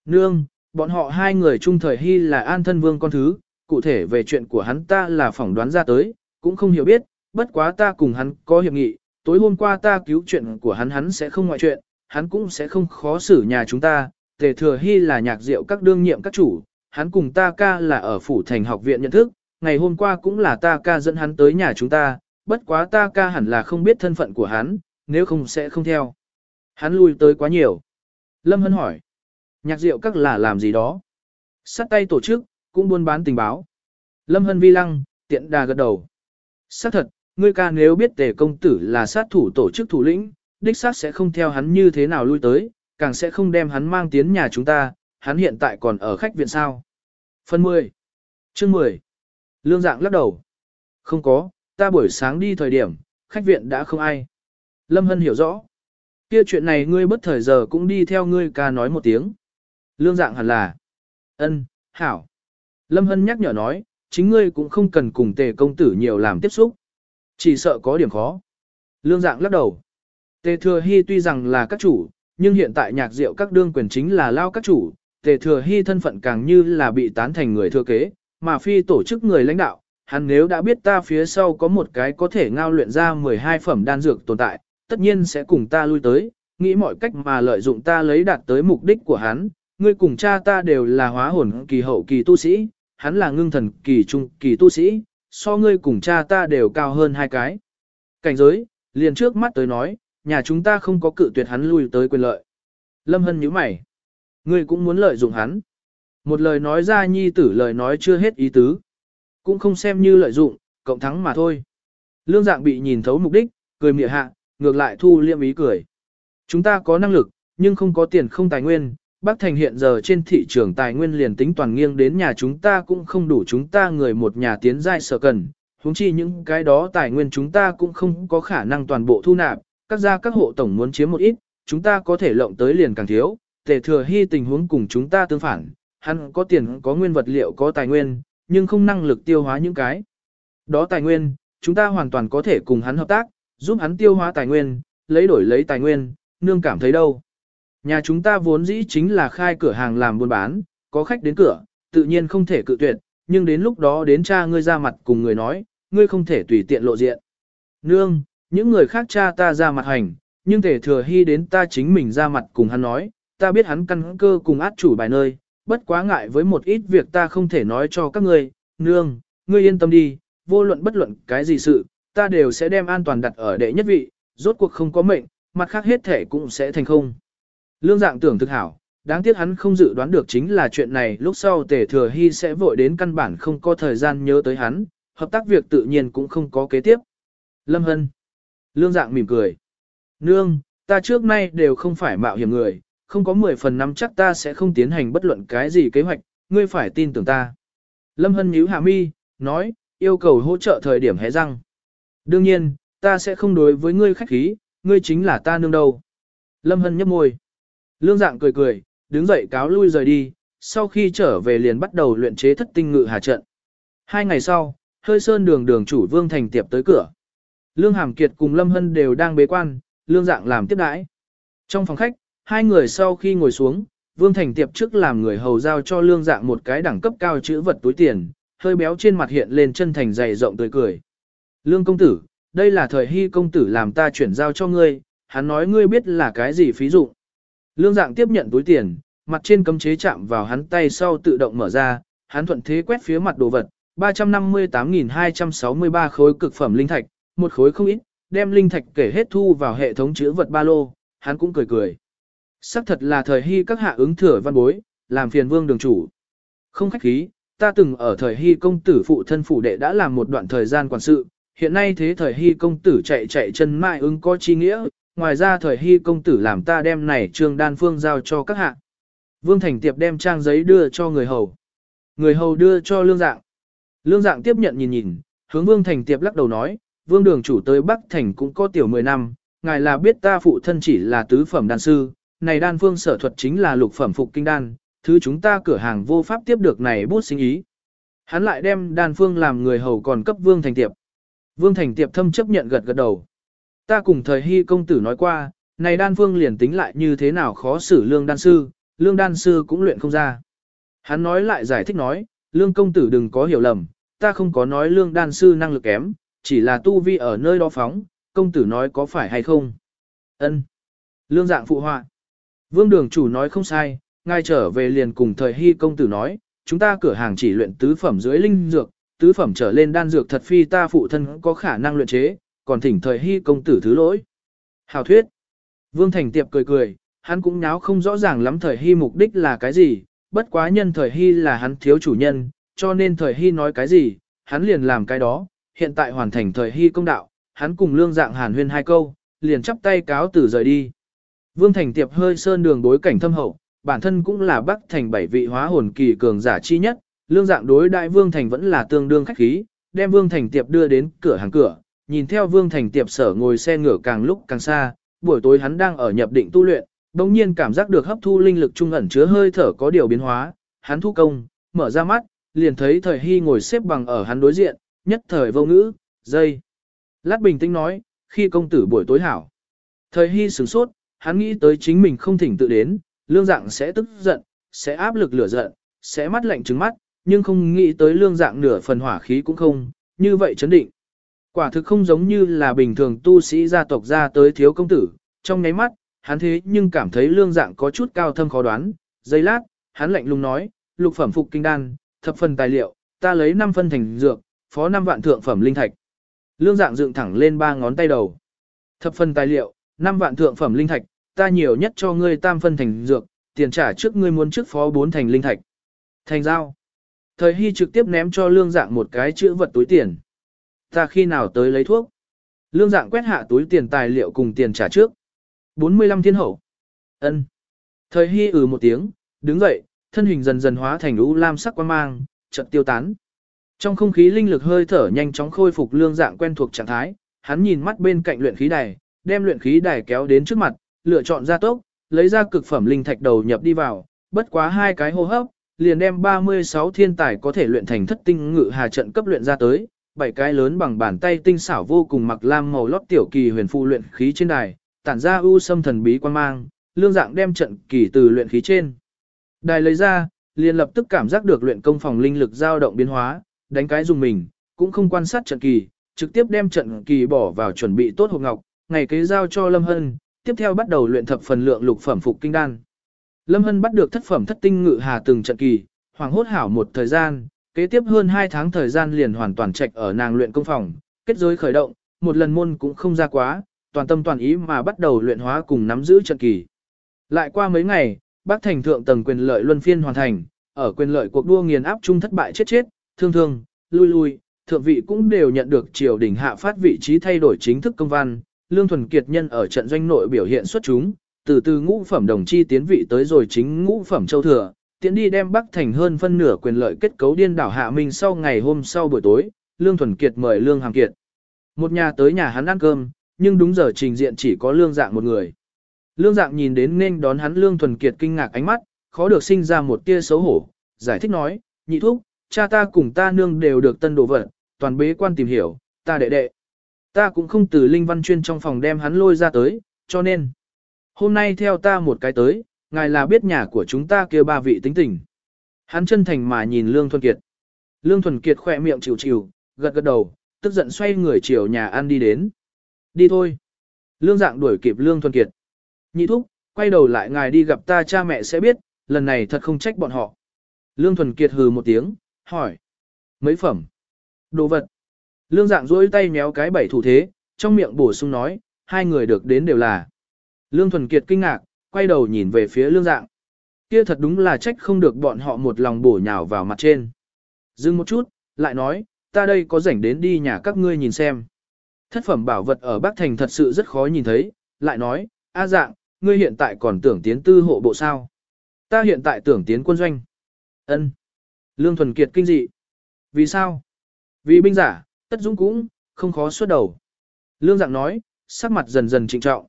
Nương, bọn họ hai người chung thời hy là an thân vương con thứ, cụ thể về chuyện của hắn ta là phỏng đoán ra tới, cũng không hiểu biết, bất quá ta cùng hắn có hiệp nghị, tối hôm qua ta cứu chuyện của hắn hắn sẽ không ngoại chuyện, hắn cũng sẽ không khó xử nhà chúng ta, tề thừa hy là nhạc diệu các đương nhiệm các chủ, hắn cùng ta ca là ở phủ thành học viện nhận thức, ngày hôm qua cũng là ta ca dẫn hắn tới nhà chúng ta, bất quá ta ca hẳn là không biết thân phận của hắn, nếu không sẽ không theo. Hắn lui tới quá nhiều. Lâm Hân hỏi, nhạc diệu các là làm gì đó? Sát tay tổ chức, cũng buôn bán tình báo. Lâm Hân vi lăng, tiện đà gật đầu. Xác thật, ngươi ca nếu biết tề công tử là sát thủ tổ chức thủ lĩnh, đích xác sẽ không theo hắn như thế nào lui tới, càng sẽ không đem hắn mang tiến nhà chúng ta, hắn hiện tại còn ở khách viện sao. Phần 10. Chương 10. Lương dạng lắc đầu. Không có, ta buổi sáng đi thời điểm, khách viện đã không ai. Lâm Hân hiểu rõ. Kia chuyện này ngươi bất thời giờ cũng đi theo ngươi ca nói một tiếng. Lương dạng hẳn là. ân, hảo. Lâm Hân nhắc nhở nói, chính ngươi cũng không cần cùng tề công tử nhiều làm tiếp xúc. Chỉ sợ có điểm khó. Lương dạng lắc đầu. Tề thừa hy tuy rằng là các chủ, nhưng hiện tại nhạc diệu các đương quyền chính là lao các chủ, tề thừa hy thân phận càng như là bị tán thành người thừa kế, mà phi tổ chức người lãnh đạo, hắn nếu đã biết ta phía sau có một cái có thể ngao luyện ra 12 phẩm đan dược tồn tại, tất nhiên sẽ cùng ta lui tới, nghĩ mọi cách mà lợi dụng ta lấy đạt tới mục đích của hắn, ngươi cùng cha ta đều là hóa hồn kỳ hậu kỳ tu sĩ, hắn là ngưng thần kỳ trung kỳ tu sĩ, so ngươi cùng cha ta đều cao hơn hai cái. Cảnh giới, liền trước mắt tới nói, nhà chúng ta không có cự tuyệt hắn lui tới quyền lợi. Lâm Hân nhíu mày. Ngươi cũng muốn lợi dụng hắn. Một lời nói ra nhi tử lời nói chưa hết ý tứ. Cũng không xem như lợi dụng, cộng thắng mà thôi. Lương dạng bị nhìn thấu mục đích, cười mỉa hạ, ngược lại thu liêm ý cười. Chúng ta có năng lực, nhưng không có tiền không tài nguyên. Bắc Thành hiện giờ trên thị trường tài nguyên liền tính toàn nghiêng đến nhà chúng ta cũng không đủ chúng ta người một nhà tiến giai sở cần. Húng chi những cái đó tài nguyên chúng ta cũng không có khả năng toàn bộ thu nạp, các gia các hộ tổng muốn chiếm một ít, chúng ta có thể lộng tới liền càng thiếu, tề thừa hy tình huống cùng chúng ta tương phản, hắn có tiền có nguyên vật liệu có tài nguyên, nhưng không năng lực tiêu hóa những cái. Đó tài nguyên, chúng ta hoàn toàn có thể cùng hắn hợp tác, giúp hắn tiêu hóa tài nguyên, lấy đổi lấy tài nguyên, nương cảm thấy đâu. Nhà chúng ta vốn dĩ chính là khai cửa hàng làm buôn bán, có khách đến cửa, tự nhiên không thể cự tuyệt, nhưng đến lúc đó đến cha ngươi ra mặt cùng người nói, ngươi không thể tùy tiện lộ diện. Nương, những người khác cha ta ra mặt hành, nhưng thể thừa hy đến ta chính mình ra mặt cùng hắn nói, ta biết hắn căn cơ cùng át chủ bài nơi, bất quá ngại với một ít việc ta không thể nói cho các ngươi, nương, ngươi yên tâm đi, vô luận bất luận cái gì sự, ta đều sẽ đem an toàn đặt ở đệ nhất vị, rốt cuộc không có mệnh, mặt khác hết thể cũng sẽ thành không. Lương dạng tưởng thực hảo, đáng tiếc hắn không dự đoán được chính là chuyện này lúc sau tề thừa hy sẽ vội đến căn bản không có thời gian nhớ tới hắn, hợp tác việc tự nhiên cũng không có kế tiếp. Lâm Hân Lương dạng mỉm cười. Nương, ta trước nay đều không phải mạo hiểm người, không có 10 phần năm chắc ta sẽ không tiến hành bất luận cái gì kế hoạch, ngươi phải tin tưởng ta. Lâm Hân nhíu hạ mi, nói, yêu cầu hỗ trợ thời điểm hé răng. Đương nhiên, ta sẽ không đối với ngươi khách khí, ngươi chính là ta nương đâu. Lâm Hân nhấp môi. Lương dạng cười cười, đứng dậy cáo lui rời đi, sau khi trở về liền bắt đầu luyện chế thất tinh ngự hà trận. Hai ngày sau, hơi sơn đường đường chủ Vương Thành Tiệp tới cửa. Lương Hàm Kiệt cùng Lâm Hân đều đang bế quan, lương dạng làm tiếp đãi. Trong phòng khách, hai người sau khi ngồi xuống, Vương Thành Tiệp trước làm người hầu giao cho lương dạng một cái đẳng cấp cao chữ vật túi tiền, hơi béo trên mặt hiện lên chân thành dày rộng tươi cười. Lương công tử, đây là thời hy công tử làm ta chuyển giao cho ngươi, hắn nói ngươi biết là cái gì phí dụ. Lương dạng tiếp nhận túi tiền, mặt trên cấm chế chạm vào hắn tay sau tự động mở ra, hắn thuận thế quét phía mặt đồ vật, 358.263 khối cực phẩm linh thạch, một khối không ít, đem linh thạch kể hết thu vào hệ thống chữ vật ba lô, hắn cũng cười cười. Sắc thật là thời hy các hạ ứng thừa văn bối, làm phiền vương đường chủ. Không khách khí, ta từng ở thời hy công tử phụ thân phụ đệ đã làm một đoạn thời gian quản sự, hiện nay thế thời hy công tử chạy chạy chân mại ứng có chi nghĩa, ngoài ra thời hy công tử làm ta đem này trương đan phương giao cho các hạ. Vương Thành Tiệp đem trang giấy đưa cho người hầu. Người hầu đưa cho lương dạng. Lương dạng tiếp nhận nhìn nhìn, hướng Vương Thành Tiệp lắc đầu nói, Vương đường chủ tới Bắc Thành cũng có tiểu 10 năm, ngài là biết ta phụ thân chỉ là tứ phẩm đan sư, này đan phương sở thuật chính là lục phẩm phục kinh đan, thứ chúng ta cửa hàng vô pháp tiếp được này bút sinh ý. Hắn lại đem đan phương làm người hầu còn cấp Vương Thành Tiệp. Vương Thành Tiệp thâm chấp nhận gật gật đầu. Ta cùng thời hy công tử nói qua, này đan phương liền tính lại như thế nào khó xử lương đan sư, lương đan sư cũng luyện không ra. Hắn nói lại giải thích nói, lương công tử đừng có hiểu lầm, ta không có nói lương đan sư năng lực kém, chỉ là tu vi ở nơi đó phóng, công tử nói có phải hay không. Ân. Lương dạng phụ họa. Vương đường chủ nói không sai, ngay trở về liền cùng thời hy công tử nói, chúng ta cửa hàng chỉ luyện tứ phẩm dưới linh dược, tứ phẩm trở lên đan dược thật phi ta phụ thân có khả năng luyện chế, còn thỉnh thời hy công tử thứ lỗi. Hào thuyết. Vương Thành Tiệp cười cười, hắn cũng nháo không rõ ràng lắm thời hy mục đích là cái gì, bất quá nhân thời hy là hắn thiếu chủ nhân, cho nên thời hy nói cái gì, hắn liền làm cái đó, hiện tại hoàn thành thời hy công đạo, hắn cùng lương dạng hàn huyên hai câu, liền chắp tay cáo từ rời đi. Vương Thành Tiệp hơi sơn đường đối cảnh thâm hậu, bản thân cũng là bắc thành bảy vị hóa hồn kỳ cường giả chi nhất, lương dạng đối đại Vương Thành vẫn là tương đương khách khí, đem Vương Thành Tiệp đưa đến cửa hàng cửa, nhìn theo Vương Thành Tiệp sở ngồi xe ngựa càng lúc càng xa, buổi tối hắn đang ở nhập định tu luyện, bỗng nhiên cảm giác được hấp thu linh lực trung ẩn chứa hơi thở có điều biến hóa, hắn thu công, mở ra mắt, liền thấy thời hy ngồi xếp bằng ở hắn đối diện, nhất thời vô ngữ, dây. Lát bình tĩnh nói, khi công tử buổi tối hảo. Thời hy sửng sốt, hắn nghĩ tới chính mình không thỉnh tự đến, lương dạng sẽ tức giận, sẽ áp lực lửa giận, sẽ mắt lạnh trứng mắt, nhưng không nghĩ tới lương dạng nửa phần hỏa khí cũng không, như vậy chấn định. Quả thực không giống như là bình thường tu sĩ gia tộc ra tới thiếu công tử, trong nháy mắt, hắn thế nhưng cảm thấy lương dạng có chút cao thâm khó đoán, giây lát, hắn lạnh lùng nói, lục phẩm phục kinh đan, thập phần tài liệu, ta lấy 5 phân thành dược, phó 5 vạn thượng phẩm linh thạch. Lương dạng dựng thẳng lên ba ngón tay đầu. Thập phần tài liệu, 5 vạn thượng phẩm linh thạch, ta nhiều nhất cho ngươi tam phân thành dược, tiền trả trước ngươi muốn trước phó 4 thành linh thạch. Thành giao. Thời Hy trực tiếp ném cho lương dạng một cái chữ vật túi tiền. Ta khi nào tới lấy thuốc? Lương dạng quét hạ túi tiền tài liệu cùng tiền trả trước. 45 thiên hậu. ân Thời Hy ừ một tiếng, đứng dậy, thân hình dần dần hóa thành u lam sắc quang mang, chợt tiêu tán. Trong không khí linh lực hơi thở nhanh chóng khôi phục lương dạng quen thuộc trạng thái, hắn nhìn mắt bên cạnh luyện khí đài, đem luyện khí đài kéo đến trước mặt, lựa chọn ra tốc, lấy ra cực phẩm linh thạch đầu nhập đi vào, bất quá hai cái hô hấp, liền đem 36 thiên tài có thể luyện thành thất tinh ngự hà trận cấp luyện ra tới, bảy cái lớn bằng bàn tay tinh xảo vô cùng mặc lam màu lót tiểu kỳ huyền phụ luyện khí trên đài, tản ra u sâm thần bí quan mang, lương dạng đem trận kỳ từ luyện khí trên. Đài lấy ra, liền lập tức cảm giác được luyện công phòng linh lực dao động biến hóa, đánh cái dùng mình, cũng không quan sát trận kỳ, trực tiếp đem trận kỳ bỏ vào chuẩn bị tốt hộp ngọc, ngày kế giao cho Lâm Hân, tiếp theo bắt đầu luyện thập phần lượng lục phẩm phục kinh đan. Lâm Hân bắt được thất phẩm thất tinh ngự hà từng trận kỳ, hoàng hốt hảo một thời gian, kế tiếp hơn 2 tháng thời gian liền hoàn toàn trạch ở nàng luyện công phòng, kết giới khởi động, một lần môn cũng không ra quá, toàn tâm toàn ý mà bắt đầu luyện hóa cùng nắm giữ trận kỳ. Lại qua mấy ngày, bác thành thượng tầng quyền lợi luân phiên hoàn thành, ở quyền lợi cuộc đua nghiền áp chung thất bại chết chết, thương thương, lui lui, thượng vị cũng đều nhận được triều đình hạ phát vị trí thay đổi chính thức công văn, Lương Thuần Kiệt nhân ở trận doanh nội biểu hiện xuất chúng, từ từ ngũ phẩm đồng chi tiến vị tới rồi chính ngũ phẩm châu thừa, tiến đi đem Bắc Thành hơn phân nửa quyền lợi kết cấu điên đảo hạ minh sau ngày hôm sau buổi tối, Lương Thuần Kiệt mời Lương Hàm Kiệt. Một nhà tới nhà hắn ăn cơm, nhưng đúng giờ trình diện chỉ có Lương Dạng một người. Lương Dạng nhìn đến nên đón hắn Lương Thuần Kiệt kinh ngạc ánh mắt, khó được sinh ra một tia xấu hổ, giải thích nói, nhị thúc, cha ta cùng ta nương đều được tân đồ vật, toàn bế quan tìm hiểu, ta đệ đệ. Ta cũng không từ linh văn chuyên trong phòng đem hắn lôi ra tới, cho nên. Hôm nay theo ta một cái tới, ngài là biết nhà của chúng ta kia ba vị tính tình. Hắn chân thành mà nhìn Lương Thuần Kiệt. Lương Thuần Kiệt khỏe miệng chịu chịu, gật gật đầu, tức giận xoay người chiều nhà ăn đi đến. Đi thôi. Lương dạng đuổi kịp Lương Thuần Kiệt. Nhị thúc, quay đầu lại ngài đi gặp ta cha mẹ sẽ biết, lần này thật không trách bọn họ. Lương Thuần Kiệt hừ một tiếng, hỏi. Mấy phẩm? Đồ vật. Lương dạng duỗi tay méo cái bảy thủ thế, trong miệng bổ sung nói, hai người được đến đều là. Lương Thuần Kiệt kinh ngạc, quay đầu nhìn về phía lương dạng. Kia thật đúng là trách không được bọn họ một lòng bổ nhào vào mặt trên. Dừng một chút, lại nói, ta đây có rảnh đến đi nhà các ngươi nhìn xem. Thất phẩm bảo vật ở Bắc Thành thật sự rất khó nhìn thấy, lại nói, a dạng, ngươi hiện tại còn tưởng tiến tư hộ bộ sao. Ta hiện tại tưởng tiến quân doanh. ân Lương Thuần Kiệt kinh dị. Vì sao? Vì binh giả, tất dũng cũng, không khó xuất đầu. Lương dạng nói, sắc mặt dần dần trịnh trọng.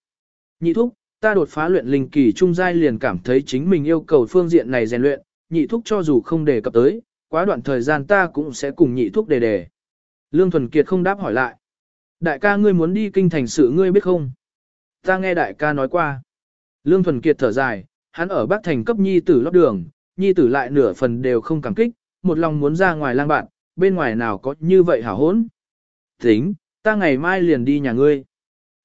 Nhị thúc, ta đột phá luyện linh kỳ trung giai liền cảm thấy chính mình yêu cầu phương diện này rèn luyện, nhị thúc cho dù không đề cập tới, quá đoạn thời gian ta cũng sẽ cùng nhị thúc đề đề. Lương Thuần Kiệt không đáp hỏi lại. Đại ca ngươi muốn đi kinh thành sự ngươi biết không? Ta nghe đại ca nói qua. Lương Thuần Kiệt thở dài, hắn ở Bắc Thành cấp nhi tử lót đường, nhi tử lại nửa phần đều không cảm kích, một lòng muốn ra ngoài lang bạn, bên ngoài nào có như vậy hảo hốn. Tính, ta ngày mai liền đi nhà ngươi.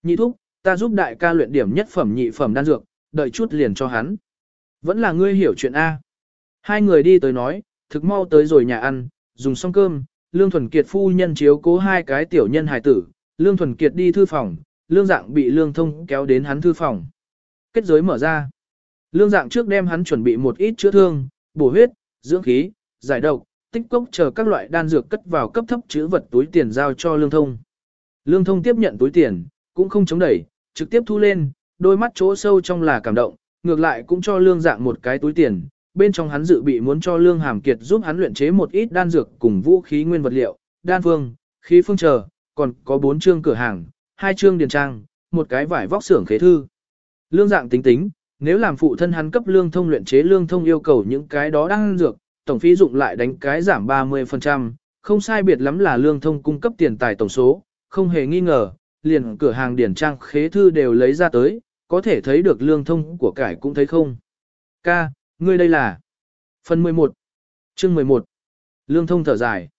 Nhị thúc, ta giúp đại ca luyện điểm nhất phẩm nhị phẩm đan dược, đợi chút liền cho hắn. Vẫn là ngươi hiểu chuyện A. Hai người đi tới nói, thực mau tới rồi nhà ăn, dùng xong cơm, Lương Thuần Kiệt phu nhân chiếu cố hai cái tiểu nhân hài tử, Lương Thuần Kiệt đi thư phòng, Lương Dạng bị Lương Thông kéo đến hắn thư phòng. Kết giới mở ra. Lương Dạng trước đem hắn chuẩn bị một ít chữa thương, bổ huyết, dưỡng khí, giải độc, tích cốc chờ các loại đan dược cất vào cấp thấp chữ vật túi tiền giao cho Lương Thông. Lương Thông tiếp nhận túi tiền, cũng không chống đẩy, trực tiếp thu lên, đôi mắt chỗ sâu trong là cảm động, ngược lại cũng cho Lương Dạng một cái túi tiền, bên trong hắn dự bị muốn cho Lương Hàm Kiệt giúp hắn luyện chế một ít đan dược cùng vũ khí nguyên vật liệu, đan phương, khí phương chờ, còn có bốn chương cửa hàng, hai chương điền trang, một cái vải vóc xưởng khế thư. Lương dạng tính tính, nếu làm phụ thân hắn cấp lương thông luyện chế lương thông yêu cầu những cái đó đang dược, tổng phí dụng lại đánh cái giảm 30%, không sai biệt lắm là lương thông cung cấp tiền tài tổng số, không hề nghi ngờ, liền cửa hàng điển trang khế thư đều lấy ra tới, có thể thấy được lương thông của cải cũng thấy không. Ca, ngươi đây là Phần 11 Chương 11 Lương thông thở dài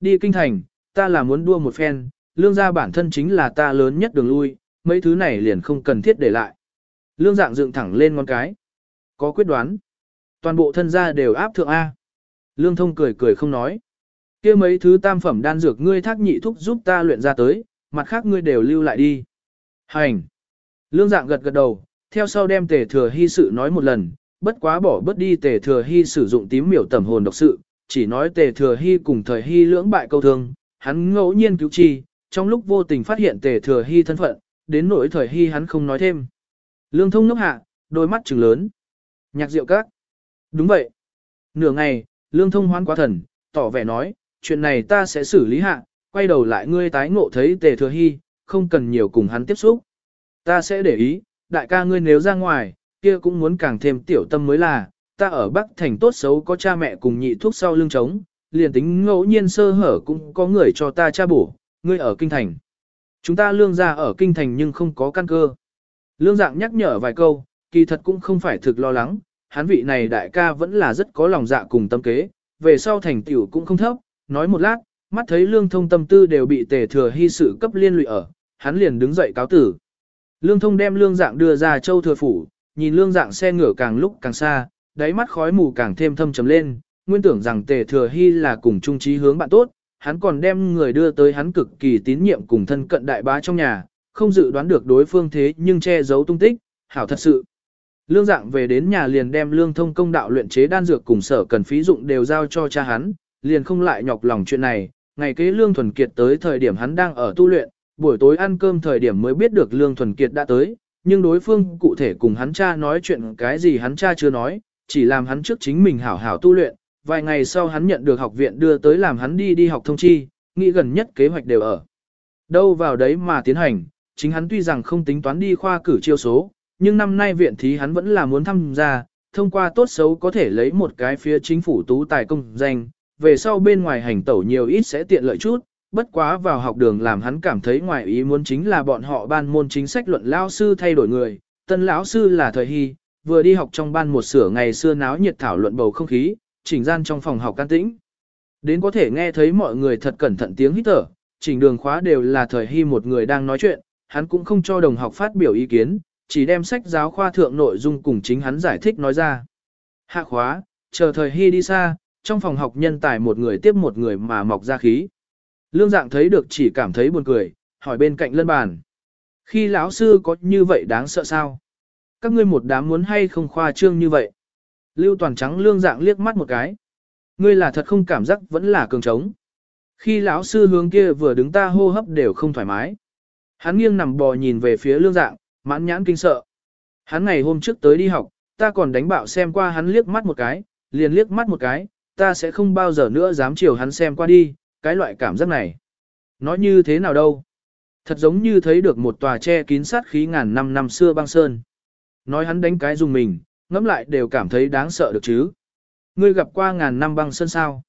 Đi kinh thành, ta là muốn đua một phen, lương gia bản thân chính là ta lớn nhất đường lui, mấy thứ này liền không cần thiết để lại. Lương dạng dựng thẳng lên ngón cái. Có quyết đoán. Toàn bộ thân gia đều áp thượng A. Lương thông cười cười không nói. kia mấy thứ tam phẩm đan dược ngươi thác nhị thúc giúp ta luyện ra tới, mặt khác ngươi đều lưu lại đi. Hành. Lương dạng gật gật đầu, theo sau đem tề thừa hy sự nói một lần, bất quá bỏ bớt đi tề thừa hy sử dụng tím miểu tẩm hồn độc sự, chỉ nói tề thừa hy cùng thời hy lưỡng bại câu thương, hắn ngẫu nhiên cứu chi, trong lúc vô tình phát hiện tề thừa hy thân phận, đến nỗi thời hy hắn không nói thêm. Lương thông nốc hạ, đôi mắt trừng lớn. Nhạc rượu các. Đúng vậy. Nửa ngày, lương thông hoán quá thần, tỏ vẻ nói, chuyện này ta sẽ xử lý hạ, quay đầu lại ngươi tái ngộ thấy tề thừa hy, không cần nhiều cùng hắn tiếp xúc. Ta sẽ để ý, đại ca ngươi nếu ra ngoài, kia cũng muốn càng thêm tiểu tâm mới là, ta ở Bắc Thành tốt xấu có cha mẹ cùng nhị thuốc sau lưng trống, liền tính ngẫu nhiên sơ hở cũng có người cho ta cha bổ, ngươi ở kinh thành. Chúng ta lương ra ở kinh thành nhưng không có căn cơ. Lương dạng nhắc nhở vài câu, kỳ thật cũng không phải thực lo lắng, hắn vị này đại ca vẫn là rất có lòng dạ cùng tâm kế, về sau thành tiểu cũng không thấp, nói một lát, mắt thấy lương thông tâm tư đều bị tề thừa hy sự cấp liên lụy ở, hắn liền đứng dậy cáo tử. Lương thông đem lương dạng đưa ra châu thừa phủ, nhìn lương dạng xe ngựa càng lúc càng xa, đáy mắt khói mù càng thêm thâm trầm lên, nguyên tưởng rằng tề thừa hy là cùng chung trí hướng bạn tốt, hắn còn đem người đưa tới hắn cực kỳ tín nhiệm cùng thân cận đại bá trong nhà, không dự đoán được đối phương thế nhưng che giấu tung tích, hảo thật sự. Lương dạng về đến nhà liền đem lương thông công đạo luyện chế đan dược cùng sở cần phí dụng đều giao cho cha hắn, liền không lại nhọc lòng chuyện này, ngày kế lương thuần kiệt tới thời điểm hắn đang ở tu luyện, buổi tối ăn cơm thời điểm mới biết được lương thuần kiệt đã tới, nhưng đối phương cụ thể cùng hắn cha nói chuyện cái gì hắn cha chưa nói, chỉ làm hắn trước chính mình hảo hảo tu luyện, vài ngày sau hắn nhận được học viện đưa tới làm hắn đi đi học thông chi, nghĩ gần nhất kế hoạch đều ở. Đâu vào đấy mà tiến hành, chính hắn tuy rằng không tính toán đi khoa cử chiêu số, nhưng năm nay viện thí hắn vẫn là muốn tham gia, thông qua tốt xấu có thể lấy một cái phía chính phủ tú tài công danh, về sau bên ngoài hành tẩu nhiều ít sẽ tiện lợi chút, bất quá vào học đường làm hắn cảm thấy ngoài ý muốn chính là bọn họ ban môn chính sách luận lao sư thay đổi người, tân lão sư là thời hy, vừa đi học trong ban một sửa ngày xưa náo nhiệt thảo luận bầu không khí, chỉnh gian trong phòng học can tĩnh. Đến có thể nghe thấy mọi người thật cẩn thận tiếng hít thở, chỉnh đường khóa đều là thời hy một người đang nói chuyện, hắn cũng không cho đồng học phát biểu ý kiến, chỉ đem sách giáo khoa thượng nội dung cùng chính hắn giải thích nói ra. Hạ khóa, chờ thời hy đi xa, trong phòng học nhân tài một người tiếp một người mà mọc ra khí. Lương dạng thấy được chỉ cảm thấy buồn cười, hỏi bên cạnh lân bàn. Khi lão sư có như vậy đáng sợ sao? Các ngươi một đám muốn hay không khoa trương như vậy? Lưu Toàn trắng lương dạng liếc mắt một cái. Ngươi là thật không cảm giác vẫn là cường trống. Khi lão sư hướng kia vừa đứng ta hô hấp đều không thoải mái. Hắn nghiêng nằm bò nhìn về phía lương dạng, mãn nhãn kinh sợ. Hắn ngày hôm trước tới đi học, ta còn đánh bạo xem qua hắn liếc mắt một cái, liền liếc mắt một cái, ta sẽ không bao giờ nữa dám chiều hắn xem qua đi, cái loại cảm giác này. Nói như thế nào đâu? Thật giống như thấy được một tòa che kín sát khí ngàn năm năm xưa băng sơn. Nói hắn đánh cái dùng mình, ngẫm lại đều cảm thấy đáng sợ được chứ. Ngươi gặp qua ngàn năm băng sơn sao?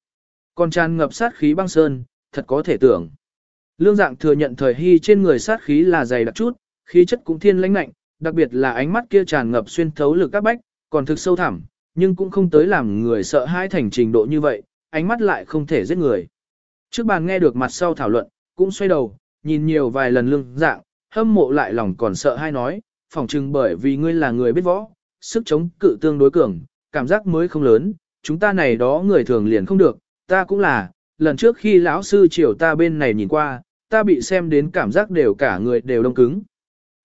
Còn tràn ngập sát khí băng sơn, thật có thể tưởng. Lương dạng thừa nhận thời hy trên người sát khí là dày đặc chút, khí chất cũng thiên lãnh lạnh, đặc biệt là ánh mắt kia tràn ngập xuyên thấu lực các bách, còn thực sâu thẳm, nhưng cũng không tới làm người sợ hãi thành trình độ như vậy, ánh mắt lại không thể giết người. Trước bàn nghe được mặt sau thảo luận, cũng xoay đầu, nhìn nhiều vài lần lưng, dạng, hâm mộ lại lòng còn sợ hãi nói, phỏng chừng bởi vì ngươi là người biết võ, sức chống cự tương đối cường, cảm giác mới không lớn, chúng ta này đó người thường liền không được, ta cũng là, lần trước khi lão sư chiều ta bên này nhìn qua, ta bị xem đến cảm giác đều cả người đều đông cứng.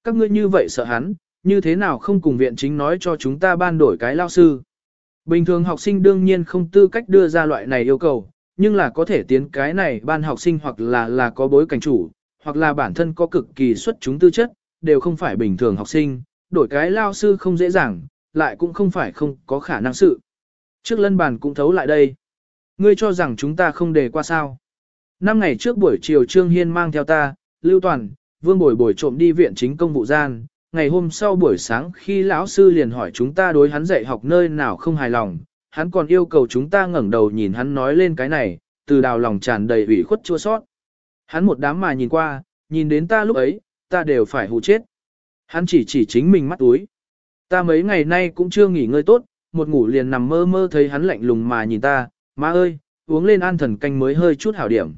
Các ngươi như vậy sợ hắn, như thế nào không cùng viện chính nói cho chúng ta ban đổi cái lao sư. Bình thường học sinh đương nhiên không tư cách đưa ra loại này yêu cầu, nhưng là có thể tiến cái này ban học sinh hoặc là là có bối cảnh chủ, hoặc là bản thân có cực kỳ xuất chúng tư chất, đều không phải bình thường học sinh, đổi cái lao sư không dễ dàng, lại cũng không phải không có khả năng sự. Trước lân bàn cũng thấu lại đây. Ngươi cho rằng chúng ta không đề qua sao. Năm ngày trước buổi chiều Trương Hiên mang theo ta, Lưu Toàn, Vương Bồi Bồi trộm đi viện chính công vụ gian. Ngày hôm sau buổi sáng khi lão sư liền hỏi chúng ta đối hắn dạy học nơi nào không hài lòng, hắn còn yêu cầu chúng ta ngẩng đầu nhìn hắn nói lên cái này, từ đào lòng tràn đầy ủy khuất chua sót. Hắn một đám mà nhìn qua, nhìn đến ta lúc ấy, ta đều phải hù chết. Hắn chỉ chỉ chính mình mắt túi. Ta mấy ngày nay cũng chưa nghỉ ngơi tốt, một ngủ liền nằm mơ mơ thấy hắn lạnh lùng mà nhìn ta, má ơi, uống lên an thần canh mới hơi chút hảo điểm.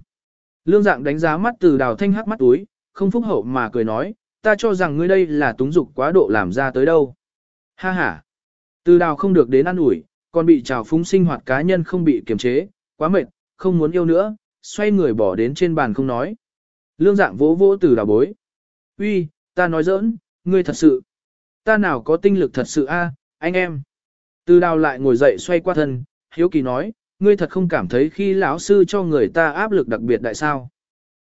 Lương dạng đánh giá mắt từ đào thanh hắc mắt túi, không phúc hậu mà cười nói, ta cho rằng ngươi đây là túng dục quá độ làm ra tới đâu. Ha ha. Từ đào không được đến ăn ủi, còn bị trào phúng sinh hoạt cá nhân không bị kiềm chế, quá mệt, không muốn yêu nữa, xoay người bỏ đến trên bàn không nói. Lương dạng vỗ vỗ từ đào bối. Uy, ta nói giỡn, ngươi thật sự. Ta nào có tinh lực thật sự a, anh em. Từ đào lại ngồi dậy xoay qua thân, hiếu kỳ nói, ngươi thật không cảm thấy khi lão sư cho người ta áp lực đặc biệt đại sao.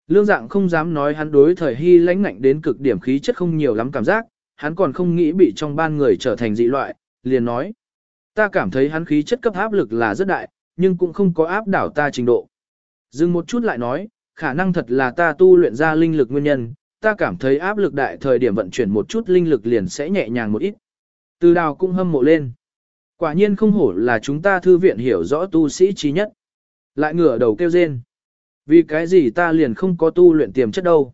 Lương dạng không dám nói hắn đối thời hy lãnh ngạnh đến cực điểm khí chất không nhiều lắm cảm giác, hắn còn không nghĩ bị trong ban người trở thành dị loại, liền nói. Ta cảm thấy hắn khí chất cấp áp lực là rất đại, nhưng cũng không có áp đảo ta trình độ. Dừng một chút lại nói, khả năng thật là ta tu luyện ra linh lực nguyên nhân, ta cảm thấy áp lực đại thời điểm vận chuyển một chút linh lực liền sẽ nhẹ nhàng một ít. Từ đào cũng hâm mộ lên. Quả nhiên không hổ là chúng ta thư viện hiểu rõ tu sĩ trí nhất. Lại ngửa đầu kêu rên. Vì cái gì ta liền không có tu luyện tiềm chất đâu.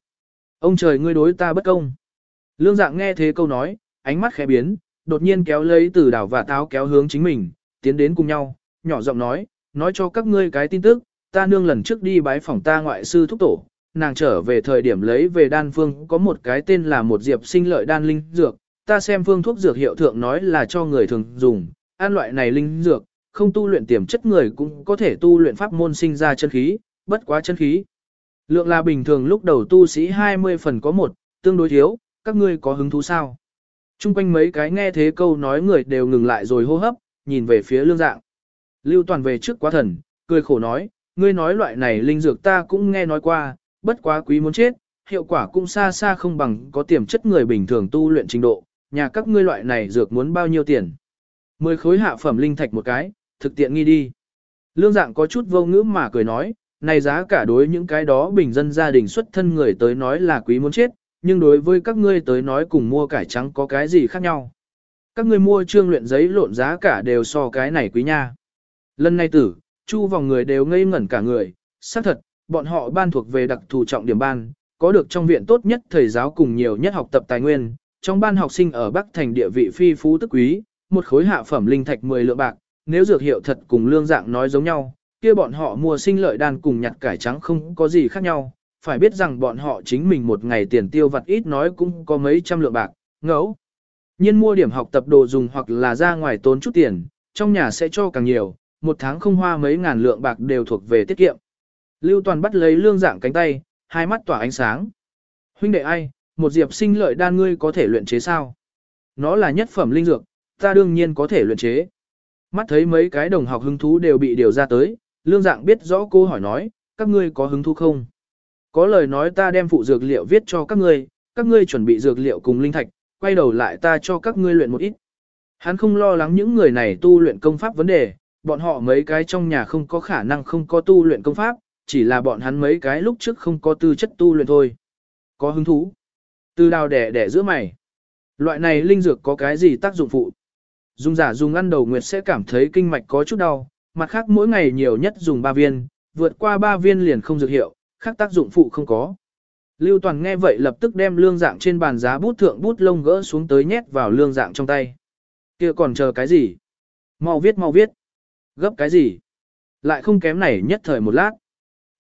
Ông trời ngươi đối ta bất công. Lương dạng nghe thế câu nói, ánh mắt khẽ biến, đột nhiên kéo lấy từ đảo và táo kéo hướng chính mình, tiến đến cùng nhau, nhỏ giọng nói, nói cho các ngươi cái tin tức, ta nương lần trước đi bái phòng ta ngoại sư thúc tổ, nàng trở về thời điểm lấy về đan phương có một cái tên là một diệp sinh lợi đan linh dược, ta xem phương thuốc dược hiệu thượng nói là cho người thường dùng, ăn loại này linh dược, không tu luyện tiềm chất người cũng có thể tu luyện pháp môn sinh ra chân khí, bất quá chân khí. Lượng là bình thường lúc đầu tu sĩ 20 phần có một, tương đối thiếu, các ngươi có hứng thú sao? Trung quanh mấy cái nghe thế câu nói người đều ngừng lại rồi hô hấp, nhìn về phía lương dạng. Lưu toàn về trước quá thần, cười khổ nói, ngươi nói loại này linh dược ta cũng nghe nói qua, bất quá quý muốn chết, hiệu quả cũng xa xa không bằng có tiềm chất người bình thường tu luyện trình độ, nhà các ngươi loại này dược muốn bao nhiêu tiền. Mười khối hạ phẩm linh thạch một cái, thực tiện nghi đi. Lương dạng có chút vô ngữ mà cười nói, này giá cả đối những cái đó bình dân gia đình xuất thân người tới nói là quý muốn chết, nhưng đối với các ngươi tới nói cùng mua cải trắng có cái gì khác nhau. Các ngươi mua trương luyện giấy lộn giá cả đều so cái này quý nha. Lần này tử, chu vòng người đều ngây ngẩn cả người, xác thật, bọn họ ban thuộc về đặc thù trọng điểm ban, có được trong viện tốt nhất thầy giáo cùng nhiều nhất học tập tài nguyên, trong ban học sinh ở Bắc thành địa vị phi phú tức quý, một khối hạ phẩm linh thạch 10 lượng bạc, nếu dược hiệu thật cùng lương dạng nói giống nhau, kia bọn họ mua sinh lợi đan cùng nhặt cải trắng không có gì khác nhau, phải biết rằng bọn họ chính mình một ngày tiền tiêu vặt ít nói cũng có mấy trăm lượng bạc, ngẫu. Nhiên mua điểm học tập đồ dùng hoặc là ra ngoài tốn chút tiền, trong nhà sẽ cho càng nhiều, một tháng không hoa mấy ngàn lượng bạc đều thuộc về tiết kiệm. Lưu Toàn bắt lấy lương dạng cánh tay, hai mắt tỏa ánh sáng. Huynh đệ ai, một diệp sinh lợi đan ngươi có thể luyện chế sao? Nó là nhất phẩm linh dược, ta đương nhiên có thể luyện chế. Mắt thấy mấy cái đồng học hứng thú đều bị điều ra tới, lương dạng biết rõ cô hỏi nói, các ngươi có hứng thú không? Có lời nói ta đem phụ dược liệu viết cho các ngươi, các ngươi chuẩn bị dược liệu cùng linh thạch, quay đầu lại ta cho các ngươi luyện một ít. Hắn không lo lắng những người này tu luyện công pháp vấn đề, bọn họ mấy cái trong nhà không có khả năng không có tu luyện công pháp, chỉ là bọn hắn mấy cái lúc trước không có tư chất tu luyện thôi. Có hứng thú. Từ đào đẻ đẻ giữa mày. Loại này linh dược có cái gì tác dụng phụ? Dùng giả dùng ăn đầu nguyệt sẽ cảm thấy kinh mạch có chút đau, mặt khác mỗi ngày nhiều nhất dùng 3 viên, vượt qua 3 viên liền không dược hiệu, khác tác dụng phụ không có. Lưu Toàn nghe vậy lập tức đem lương dạng trên bàn giá bút thượng bút lông gỡ xuống tới nhét vào lương dạng trong tay. kia còn chờ cái gì? Mau viết mau viết. Gấp cái gì? Lại không kém này nhất thời một lát.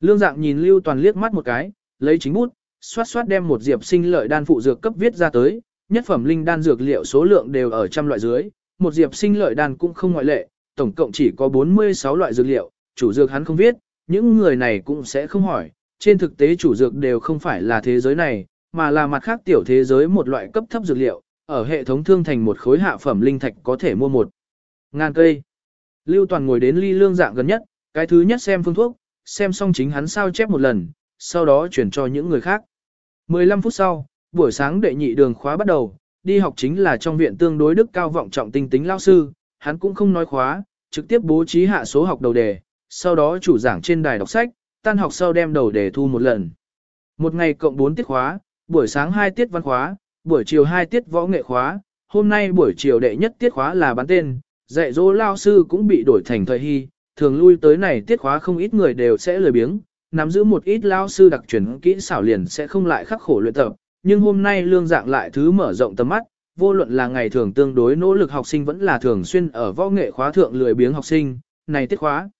Lương dạng nhìn Lưu Toàn liếc mắt một cái, lấy chính bút, xoát xoát đem một diệp sinh lợi đan phụ dược cấp viết ra tới, nhất phẩm linh đan dược liệu số lượng đều ở trăm loại dưới, một diệp sinh lợi đan cũng không ngoại lệ, tổng cộng chỉ có 46 loại dược liệu, chủ dược hắn không viết, những người này cũng sẽ không hỏi, trên thực tế chủ dược đều không phải là thế giới này, mà là mặt khác tiểu thế giới một loại cấp thấp dược liệu, ở hệ thống thương thành một khối hạ phẩm linh thạch có thể mua một ngàn cây. Lưu Toàn ngồi đến ly lương dạng gần nhất, cái thứ nhất xem phương thuốc, xem xong chính hắn sao chép một lần, sau đó chuyển cho những người khác. 15 phút sau, buổi sáng đệ nhị đường khóa bắt đầu, đi học chính là trong viện tương đối đức cao vọng trọng tinh tính lao sư, hắn cũng không nói khóa, trực tiếp bố trí hạ số học đầu đề, sau đó chủ giảng trên đài đọc sách, tan học sau đem đầu đề thu một lần. Một ngày cộng 4 tiết khóa, buổi sáng 2 tiết văn khóa, buổi chiều 2 tiết võ nghệ khóa, hôm nay buổi chiều đệ nhất tiết khóa là bán tên, dạy dỗ lao sư cũng bị đổi thành thời hy, thường lui tới này tiết khóa không ít người đều sẽ lười biếng, nắm giữ một ít lao sư đặc truyền kỹ xảo liền sẽ không lại khắc khổ luyện tập, nhưng hôm nay lương dạng lại thứ mở rộng tầm mắt, vô luận là ngày thường tương đối nỗ lực học sinh vẫn là thường xuyên ở võ nghệ khóa thượng lười biếng học sinh, này tiết khóa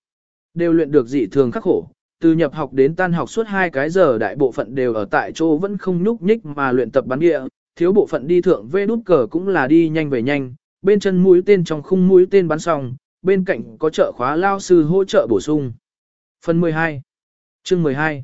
đều luyện được dị thường khắc khổ. Từ nhập học đến tan học suốt hai cái giờ đại bộ phận đều ở tại chỗ vẫn không nhúc nhích mà luyện tập bắn địa, thiếu bộ phận đi thượng vê đút cờ cũng là đi nhanh về nhanh, bên chân mũi tên trong khung mũi tên bắn xong, bên cạnh có trợ khóa lao sư hỗ trợ bổ sung. Phần 12 Chương 12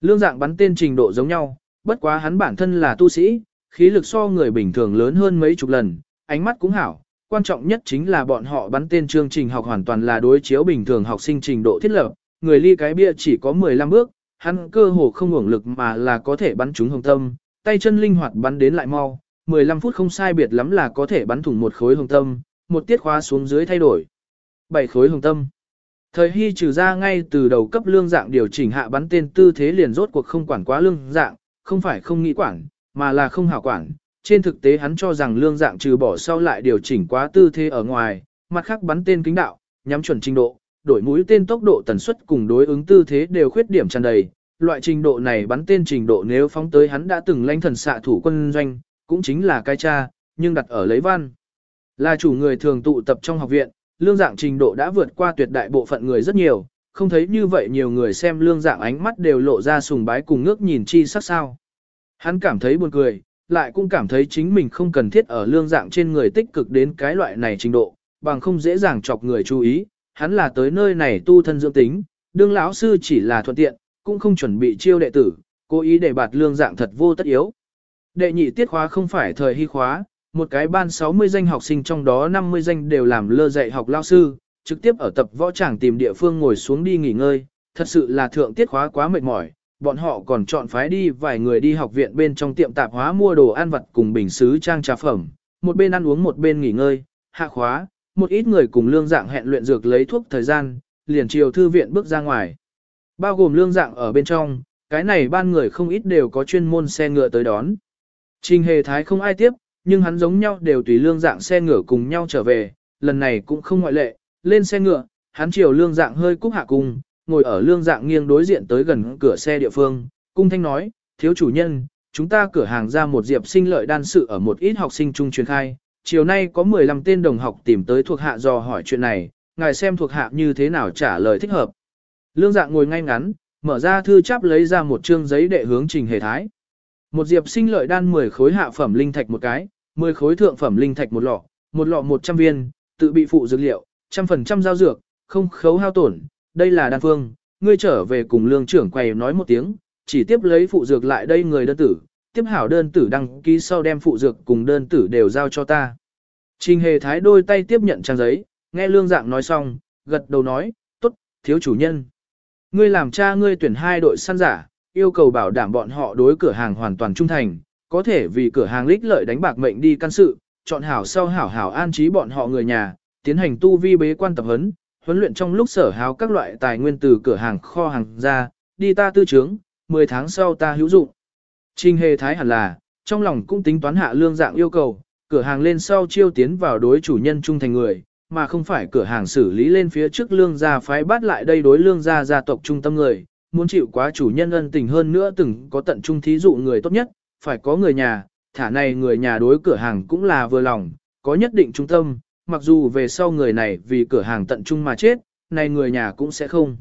Lương dạng bắn tên trình độ giống nhau, bất quá hắn bản thân là tu sĩ, khí lực so người bình thường lớn hơn mấy chục lần, ánh mắt cũng hảo. Quan trọng nhất chính là bọn họ bắn tên chương trình học hoàn toàn là đối chiếu bình thường học sinh trình độ thiết lập, người ly cái bia chỉ có 15 bước, hắn cơ hồ không hưởng lực mà là có thể bắn trúng hồng tâm, tay chân linh hoạt bắn đến lại mau, 15 phút không sai biệt lắm là có thể bắn thủng một khối hồng tâm, một tiết khóa xuống dưới thay đổi. 7 khối hồng tâm. Thời hy trừ ra ngay từ đầu cấp lương dạng điều chỉnh hạ bắn tên tư thế liền rốt cuộc không quản quá lương dạng, không phải không nghĩ quản, mà là không hảo quản. Trên thực tế hắn cho rằng lương dạng trừ bỏ sau lại điều chỉnh quá tư thế ở ngoài, mặt khác bắn tên kính đạo, nhắm chuẩn trình độ, đổi mũi tên tốc độ tần suất cùng đối ứng tư thế đều khuyết điểm tràn đầy. Loại trình độ này bắn tên trình độ nếu phóng tới hắn đã từng lãnh thần xạ thủ quân doanh, cũng chính là cai cha, nhưng đặt ở lấy văn. Là chủ người thường tụ tập trong học viện, lương dạng trình độ đã vượt qua tuyệt đại bộ phận người rất nhiều, không thấy như vậy nhiều người xem lương dạng ánh mắt đều lộ ra sùng bái cùng ngước nhìn chi sắc sao. Hắn cảm thấy buồn cười, lại cũng cảm thấy chính mình không cần thiết ở lương dạng trên người tích cực đến cái loại này trình độ, bằng không dễ dàng chọc người chú ý, hắn là tới nơi này tu thân dưỡng tính, đương lão sư chỉ là thuận tiện, cũng không chuẩn bị chiêu đệ tử, cố ý để bạt lương dạng thật vô tất yếu. Đệ nhị tiết khóa không phải thời hy khóa, một cái ban 60 danh học sinh trong đó 50 danh đều làm lơ dạy học lao sư, trực tiếp ở tập võ tràng tìm địa phương ngồi xuống đi nghỉ ngơi, thật sự là thượng tiết khóa quá mệt mỏi, bọn họ còn chọn phái đi vài người đi học viện bên trong tiệm tạp hóa mua đồ ăn vặt cùng bình xứ trang trà phẩm, một bên ăn uống một bên nghỉ ngơi, hạ khóa, một ít người cùng lương dạng hẹn luyện dược lấy thuốc thời gian, liền chiều thư viện bước ra ngoài. Bao gồm lương dạng ở bên trong, cái này ban người không ít đều có chuyên môn xe ngựa tới đón. Trình hề thái không ai tiếp, nhưng hắn giống nhau đều tùy lương dạng xe ngựa cùng nhau trở về, lần này cũng không ngoại lệ, lên xe ngựa, hắn chiều lương dạng hơi cúc hạ cùng ngồi ở lương dạng nghiêng đối diện tới gần cửa xe địa phương, cung thanh nói, thiếu chủ nhân, chúng ta cửa hàng ra một diệp sinh lợi đan sự ở một ít học sinh trung truyền khai, chiều nay có 15 tên đồng học tìm tới thuộc hạ dò hỏi chuyện này, ngài xem thuộc hạ như thế nào trả lời thích hợp. Lương dạng ngồi ngay ngắn, mở ra thư cháp lấy ra một chương giấy đệ hướng trình hề thái. Một diệp sinh lợi đan 10 khối hạ phẩm linh thạch một cái, 10 khối thượng phẩm linh thạch một lọ, một lọ 100 viên, tự bị phụ dược liệu, trăm phần trăm giao dược, không khấu hao tổn, đây là đan phương, ngươi trở về cùng lương trưởng quầy nói một tiếng, chỉ tiếp lấy phụ dược lại đây người đơn tử, tiếp hảo đơn tử đăng ký sau đem phụ dược cùng đơn tử đều giao cho ta. Trình hề thái đôi tay tiếp nhận trang giấy, nghe lương dạng nói xong, gật đầu nói, tốt, thiếu chủ nhân. Ngươi làm cha ngươi tuyển hai đội săn giả, yêu cầu bảo đảm bọn họ đối cửa hàng hoàn toàn trung thành, có thể vì cửa hàng lích lợi đánh bạc mệnh đi căn sự, chọn hảo sau hảo hảo an trí bọn họ người nhà, tiến hành tu vi bế quan tập huấn, huấn luyện trong lúc sở háo các loại tài nguyên từ cửa hàng kho hàng ra, đi ta tư trướng, 10 tháng sau ta hữu dụng. Trình hề thái hẳn là, trong lòng cũng tính toán hạ lương dạng yêu cầu, cửa hàng lên sau chiêu tiến vào đối chủ nhân trung thành người, mà không phải cửa hàng xử lý lên phía trước lương gia phái bắt lại đây đối lương gia gia tộc trung tâm người, muốn chịu quá chủ nhân ân tình hơn nữa từng có tận trung thí dụ người tốt nhất, phải có người nhà, thả này người nhà đối cửa hàng cũng là vừa lòng, có nhất định trung tâm, mặc dù về sau người này vì cửa hàng tận trung mà chết, này người nhà cũng sẽ không.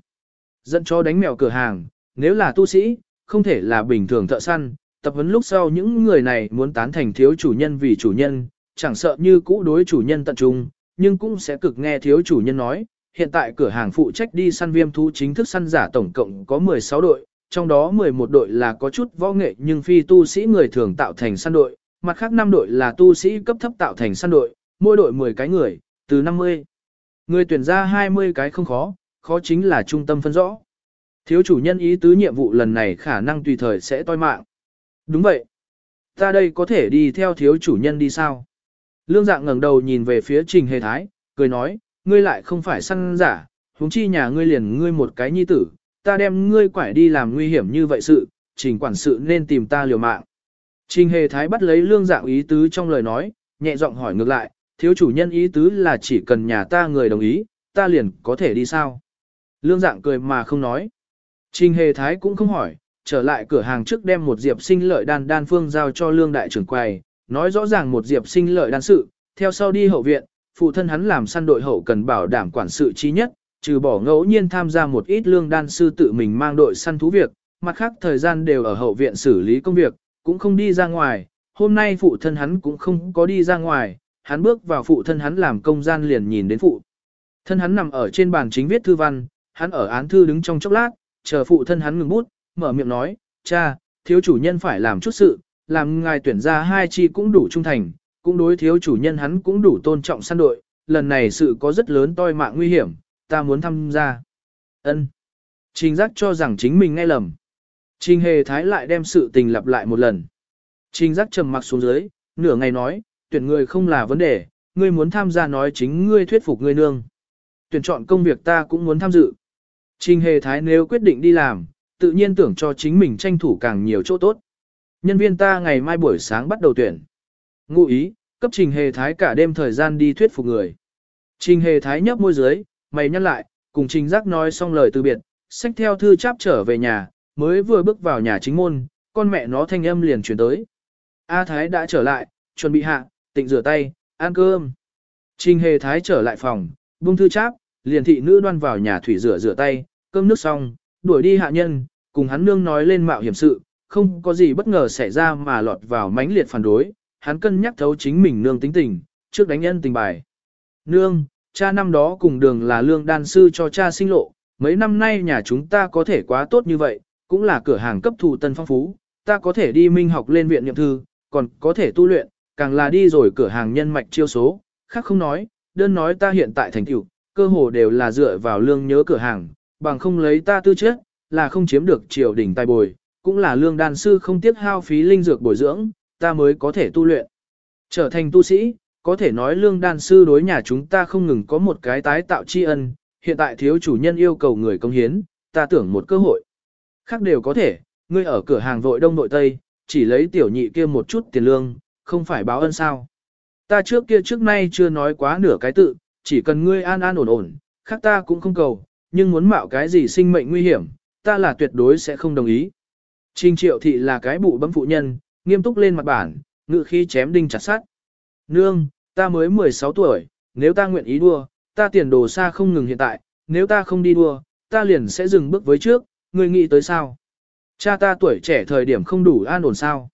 Dẫn cho đánh mèo cửa hàng, nếu là tu sĩ, không thể là bình thường thợ săn, tập huấn lúc sau những người này muốn tán thành thiếu chủ nhân vì chủ nhân, chẳng sợ như cũ đối chủ nhân tận trung, nhưng cũng sẽ cực nghe thiếu chủ nhân nói. Hiện tại cửa hàng phụ trách đi săn viêm thú chính thức săn giả tổng cộng có 16 đội, trong đó 11 đội là có chút võ nghệ nhưng phi tu sĩ người thường tạo thành săn đội, mặt khác 5 đội là tu sĩ cấp thấp tạo thành săn đội, mỗi đội 10 cái người, từ 50. Người tuyển ra 20 cái không khó, khó chính là trung tâm phân rõ. Thiếu chủ nhân ý tứ nhiệm vụ lần này khả năng tùy thời sẽ toi mạng. Đúng vậy. Ta đây có thể đi theo thiếu chủ nhân đi sao? Lương dạng ngẩng đầu nhìn về phía trình hề thái, cười nói, ngươi lại không phải săn giả, huống chi nhà ngươi liền ngươi một cái nhi tử, ta đem ngươi quải đi làm nguy hiểm như vậy sự, trình quản sự nên tìm ta liều mạng. Trình hề thái bắt lấy lương dạng ý tứ trong lời nói, nhẹ giọng hỏi ngược lại, thiếu chủ nhân ý tứ là chỉ cần nhà ta người đồng ý, ta liền có thể đi sao? Lương dạng cười mà không nói. Trình hề thái cũng không hỏi, trở lại cửa hàng trước đem một diệp sinh lợi đan đan phương giao cho lương đại trưởng quầy, nói rõ ràng một diệp sinh lợi đan sự, theo sau đi hậu viện, phụ thân hắn làm săn đội hậu cần bảo đảm quản sự chi nhất, trừ bỏ ngẫu nhiên tham gia một ít lương đan sư tự mình mang đội săn thú việc, mặt khác thời gian đều ở hậu viện xử lý công việc, cũng không đi ra ngoài, hôm nay phụ thân hắn cũng không có đi ra ngoài, hắn bước vào phụ thân hắn làm công gian liền nhìn đến phụ. Thân hắn nằm ở trên bàn chính viết thư văn, hắn ở án thư đứng trong chốc lát, chờ phụ thân hắn ngừng bút, mở miệng nói, cha, thiếu chủ nhân phải làm chút sự, làm ngài tuyển ra hai chi cũng đủ trung thành, cũng đối thiếu chủ nhân hắn cũng đủ tôn trọng săn đội, lần này sự có rất lớn toi mạng nguy hiểm, ta muốn tham gia. Ân. Trình giác cho rằng chính mình nghe lầm. Trình hề thái lại đem sự tình lặp lại một lần. Trình giác trầm mặc xuống dưới, nửa ngày nói, tuyển người không là vấn đề, ngươi muốn tham gia nói chính ngươi thuyết phục ngươi nương. Tuyển chọn công việc ta cũng muốn tham dự. Trình hề thái nếu quyết định đi làm, tự nhiên tưởng cho chính mình tranh thủ càng nhiều chỗ tốt. Nhân viên ta ngày mai buổi sáng bắt đầu tuyển. Ngụ ý, cấp trình hề thái cả đêm thời gian đi thuyết phục người. Trình hề thái nhấp môi dưới, mày nhăn lại, cùng trình giác nói xong lời từ biệt, xách theo thư cháp trở về nhà, mới vừa bước vào nhà chính môn, con mẹ nó thanh âm liền chuyển tới. A Thái đã trở lại, chuẩn bị hạ, tịnh rửa tay, ăn cơm. Trình hề Thái trở lại phòng, buông thư cháp, liền thị nữ đoan vào nhà thủy rửa rửa tay, cơm nước xong, đuổi đi hạ nhân, cùng hắn nương nói lên mạo hiểm sự, không có gì bất ngờ xảy ra mà lọt vào mãnh liệt phản đối, hắn cân nhắc thấu chính mình nương tính tình, trước đánh nhân tình bài. Nương, cha năm đó cùng đường là lương đan sư cho cha sinh lộ, mấy năm nay nhà chúng ta có thể quá tốt như vậy, cũng là cửa hàng cấp thù tân phong phú, ta có thể đi minh học lên viện nhậm thư, còn có thể tu luyện, càng là đi rồi cửa hàng nhân mạch chiêu số, khác không nói, đơn nói ta hiện tại thành tựu, cơ hồ đều là dựa vào lương nhớ cửa hàng, bằng không lấy ta tư chất, là không chiếm được triều đỉnh tài bồi, cũng là lương đan sư không tiếc hao phí linh dược bồi dưỡng, ta mới có thể tu luyện. Trở thành tu sĩ, có thể nói lương đan sư đối nhà chúng ta không ngừng có một cái tái tạo tri ân, hiện tại thiếu chủ nhân yêu cầu người công hiến, ta tưởng một cơ hội. Khác đều có thể, ngươi ở cửa hàng vội đông nội tây, chỉ lấy tiểu nhị kia một chút tiền lương, không phải báo ân sao. Ta trước kia trước nay chưa nói quá nửa cái tự, chỉ cần ngươi an an ổn ổn, khác ta cũng không cầu, nhưng muốn mạo cái gì sinh mệnh nguy hiểm, ta là tuyệt đối sẽ không đồng ý. Trình triệu thị là cái bụ bấm phụ nhân, nghiêm túc lên mặt bản, ngự khi chém đinh chặt sát. Nương, ta mới 16 tuổi, nếu ta nguyện ý đua, ta tiền đồ xa không ngừng hiện tại, nếu ta không đi đua, ta liền sẽ dừng bước với trước, ngươi nghĩ tới sao? Cha ta tuổi trẻ thời điểm không đủ an ổn sao?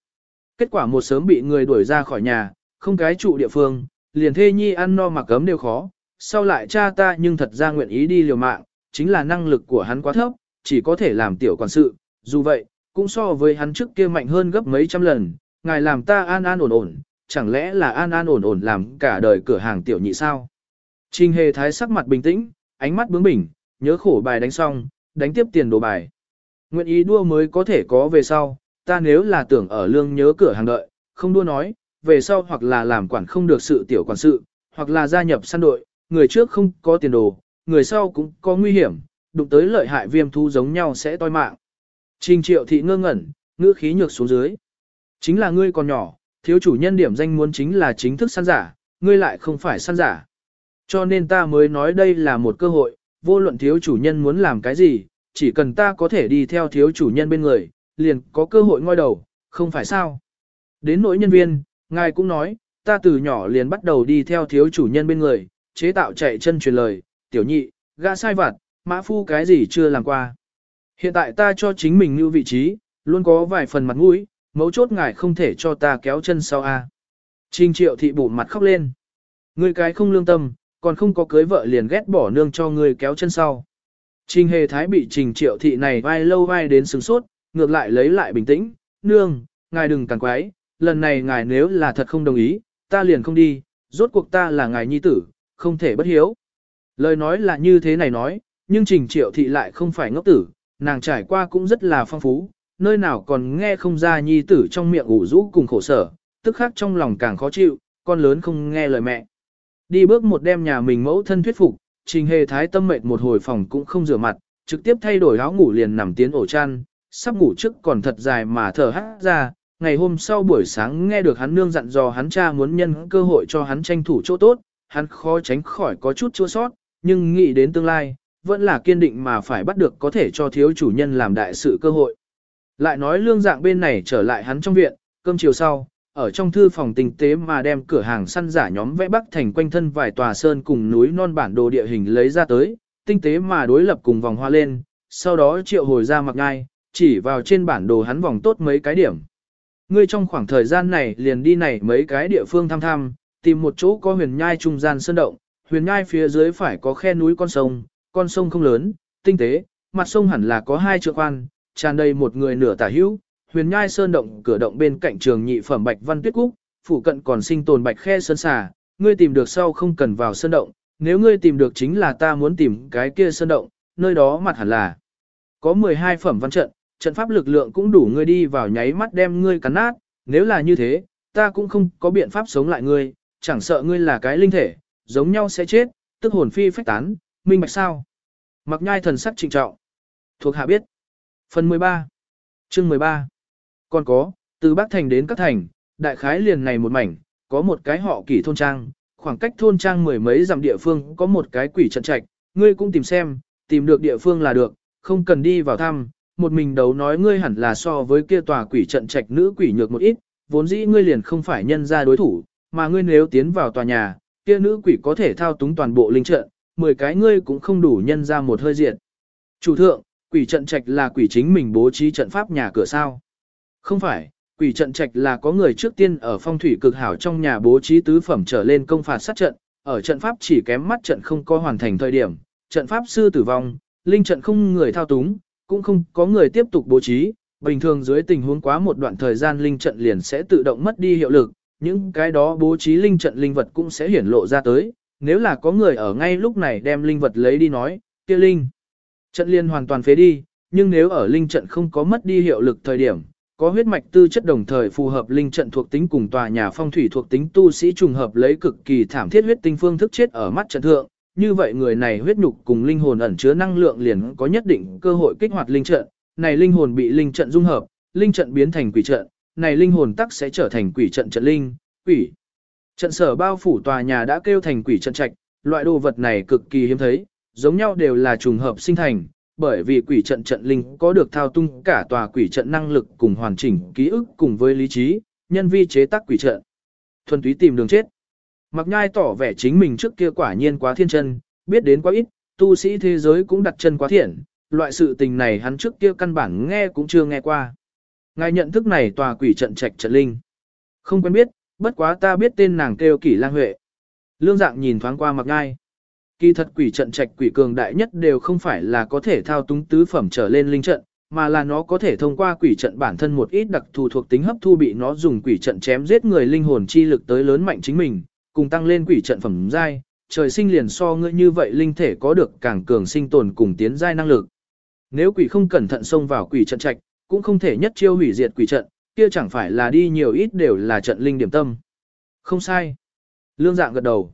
Kết quả một sớm bị người đuổi ra khỏi nhà, không cái trụ địa phương, liền thê nhi ăn no mặc cấm đều khó, sau lại cha ta nhưng thật ra nguyện ý đi liều mạng, chính là năng lực của hắn quá thấp, chỉ có thể làm tiểu quản sự, dù vậy, cũng so với hắn trước kia mạnh hơn gấp mấy trăm lần, ngài làm ta an an ổn ổn, chẳng lẽ là an an ổn ổn làm cả đời cửa hàng tiểu nhị sao? Trình hề thái sắc mặt bình tĩnh, ánh mắt bướng bỉnh, nhớ khổ bài đánh xong, đánh tiếp tiền đồ bài. Nguyện ý đua mới có thể có về sau, ta nếu là tưởng ở lương nhớ cửa hàng đợi, không đua nói, về sau hoặc là làm quản không được sự tiểu quản sự, hoặc là gia nhập săn đội, người trước không có tiền đồ, người sau cũng có nguy hiểm, đụng tới lợi hại viêm thu giống nhau sẽ toi mạng. Trình triệu thị ngơ ngẩn, ngữ khí nhược xuống dưới. Chính là ngươi còn nhỏ, thiếu chủ nhân điểm danh muốn chính là chính thức săn giả, ngươi lại không phải săn giả. Cho nên ta mới nói đây là một cơ hội, vô luận thiếu chủ nhân muốn làm cái gì, chỉ cần ta có thể đi theo thiếu chủ nhân bên người, liền có cơ hội ngoi đầu, không phải sao. Đến nỗi nhân viên, ngài cũng nói, ta từ nhỏ liền bắt đầu đi theo thiếu chủ nhân bên người, chế tạo chạy chân truyền lời, tiểu nhị, gã sai vặt, mã phu cái gì chưa làm qua. Hiện tại ta cho chính mình như vị trí, luôn có vài phần mặt mũi, mấu chốt ngài không thể cho ta kéo chân sau a. Trình triệu thị bụng mặt khóc lên. Ngươi cái không lương tâm, còn không có cưới vợ liền ghét bỏ nương cho ngươi kéo chân sau. Trình hề thái bị trình triệu thị này vai lâu vai đến sừng sốt, ngược lại lấy lại bình tĩnh, nương, ngài đừng càng quái, lần này ngài nếu là thật không đồng ý, ta liền không đi, rốt cuộc ta là ngài nhi tử, không thể bất hiếu. Lời nói là như thế này nói, nhưng trình triệu thị lại không phải ngốc tử, nàng trải qua cũng rất là phong phú, nơi nào còn nghe không ra nhi tử trong miệng ủ rũ cùng khổ sở, tức khác trong lòng càng khó chịu, con lớn không nghe lời mẹ. Đi bước một đêm nhà mình mẫu thân thuyết phục, trình hề thái tâm mệt một hồi phòng cũng không rửa mặt, trực tiếp thay đổi áo ngủ liền nằm tiến ổ chăn, sắp ngủ trước còn thật dài mà thở hát ra, ngày hôm sau buổi sáng nghe được hắn nương dặn dò hắn cha muốn nhân cơ hội cho hắn tranh thủ chỗ tốt, hắn khó tránh khỏi có chút chua sót, nhưng nghĩ đến tương lai, vẫn là kiên định mà phải bắt được có thể cho thiếu chủ nhân làm đại sự cơ hội. Lại nói lương dạng bên này trở lại hắn trong viện, cơm chiều sau, ở trong thư phòng tinh tế mà đem cửa hàng săn giả nhóm vẽ bắc thành quanh thân vài tòa sơn cùng núi non bản đồ địa hình lấy ra tới, tinh tế mà đối lập cùng vòng hoa lên, sau đó triệu hồi ra mặc ngai, chỉ vào trên bản đồ hắn vòng tốt mấy cái điểm. Ngươi trong khoảng thời gian này liền đi này mấy cái địa phương thăm thăm, tìm một chỗ có huyền nhai trung gian sơn động, huyền nhai phía dưới phải có khe núi con sông, con sông không lớn, tinh tế, mặt sông hẳn là có hai trượng quan, tràn đầy một người nửa tả hữu, huyền nhai sơn động cửa động bên cạnh trường nhị phẩm bạch văn tuyết cúc, phủ cận còn sinh tồn bạch khe sơn xà, ngươi tìm được sau không cần vào sơn động, nếu ngươi tìm được chính là ta muốn tìm cái kia sơn động, nơi đó mặt hẳn là có 12 phẩm văn trận, trận pháp lực lượng cũng đủ ngươi đi vào nháy mắt đem ngươi cắn nát, nếu là như thế, ta cũng không có biện pháp sống lại ngươi, chẳng sợ ngươi là cái linh thể, giống nhau sẽ chết, tức hồn phi phách tán, minh bạch sao. Mặc nhai thần sắc trịnh trọng. Thuộc hạ biết. Phần 13. Chương 13. Còn có, từ Bắc Thành đến các thành, đại khái liền này một mảnh, có một cái họ kỷ thôn trang, khoảng cách thôn trang mười mấy dặm địa phương có một cái quỷ trận trạch, ngươi cũng tìm xem, tìm được địa phương là được, không cần đi vào thăm, một mình đấu nói ngươi hẳn là so với kia tòa quỷ trận trạch nữ quỷ nhược một ít, vốn dĩ ngươi liền không phải nhân ra đối thủ, mà ngươi nếu tiến vào tòa nhà, kia nữ quỷ có thể thao túng toàn bộ linh trận, 10 cái ngươi cũng không đủ nhân ra một hơi diện. Chủ thượng, quỷ trận trạch là quỷ chính mình bố trí trận pháp nhà cửa sao? Không phải, quỷ trận trạch là có người trước tiên ở phong thủy cực hảo trong nhà bố trí tứ phẩm trở lên công phạt sát trận, ở trận pháp chỉ kém mắt trận không có hoàn thành thời điểm, trận pháp sư tử vong, linh trận không người thao túng, cũng không có người tiếp tục bố trí, bình thường dưới tình huống quá một đoạn thời gian linh trận liền sẽ tự động mất đi hiệu lực, những cái đó bố trí linh trận linh vật cũng sẽ hiển lộ ra tới, nếu là có người ở ngay lúc này đem linh vật lấy đi nói, kia linh trận liên hoàn toàn phế đi, nhưng nếu ở linh trận không có mất đi hiệu lực thời điểm, có huyết mạch tư chất đồng thời phù hợp linh trận thuộc tính cùng tòa nhà phong thủy thuộc tính tu sĩ trùng hợp lấy cực kỳ thảm thiết huyết tinh phương thức chết ở mắt trận thượng, như vậy người này huyết nhục cùng linh hồn ẩn chứa năng lượng liền có nhất định cơ hội kích hoạt linh trận, này linh hồn bị linh trận dung hợp, linh trận biến thành quỷ trận, này linh hồn tắc sẽ trở thành quỷ trận trận linh, quỷ. Trận sở bao phủ tòa nhà đã kêu thành quỷ trận trạch, loại đồ vật này cực kỳ hiếm thấy, giống nhau đều là trùng hợp sinh thành, bởi vì quỷ trận trận linh có được thao tung cả tòa quỷ trận năng lực cùng hoàn chỉnh ký ức cùng với lý trí, nhân vi chế tác quỷ trận. Thuần túy tìm đường chết. Mặc nhai tỏ vẻ chính mình trước kia quả nhiên quá thiên chân, biết đến quá ít, tu sĩ thế giới cũng đặt chân quá thiện, loại sự tình này hắn trước kia căn bản nghe cũng chưa nghe qua. Ngài nhận thức này tòa quỷ trận trạch trận linh. Không quen biết, bất quá ta biết tên nàng kêu kỷ lang huệ. Lương dạng nhìn thoáng qua mặc ngai. Kỳ thật quỷ trận trạch quỷ cường đại nhất đều không phải là có thể thao túng tứ phẩm trở lên linh trận, mà là nó có thể thông qua quỷ trận bản thân một ít đặc thù thuộc tính hấp thu bị nó dùng quỷ trận chém giết người linh hồn chi lực tới lớn mạnh chính mình, cùng tăng lên quỷ trận phẩm giai, trời sinh liền so ngươi như vậy linh thể có được càng cường sinh tồn cùng tiến giai năng lực. Nếu quỷ không cẩn thận xông vào quỷ trận trạch, cũng không thể nhất chiêu hủy diệt quỷ trận, kia chẳng phải là đi nhiều ít đều là trận linh điểm tâm. Không sai. Lương dạng gật đầu.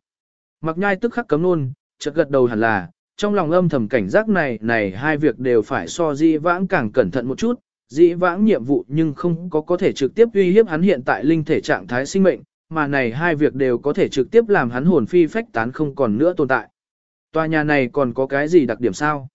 Mặc nhai tức khắc cấm nôn, chợt gật đầu hẳn là, trong lòng âm thầm cảnh giác này này hai việc đều phải so di vãng càng cẩn thận một chút, di vãng nhiệm vụ nhưng không có có thể trực tiếp uy hiếp hắn hiện tại linh thể trạng thái sinh mệnh, mà này hai việc đều có thể trực tiếp làm hắn hồn phi phách tán không còn nữa tồn tại. Tòa nhà này còn có cái gì đặc điểm sao?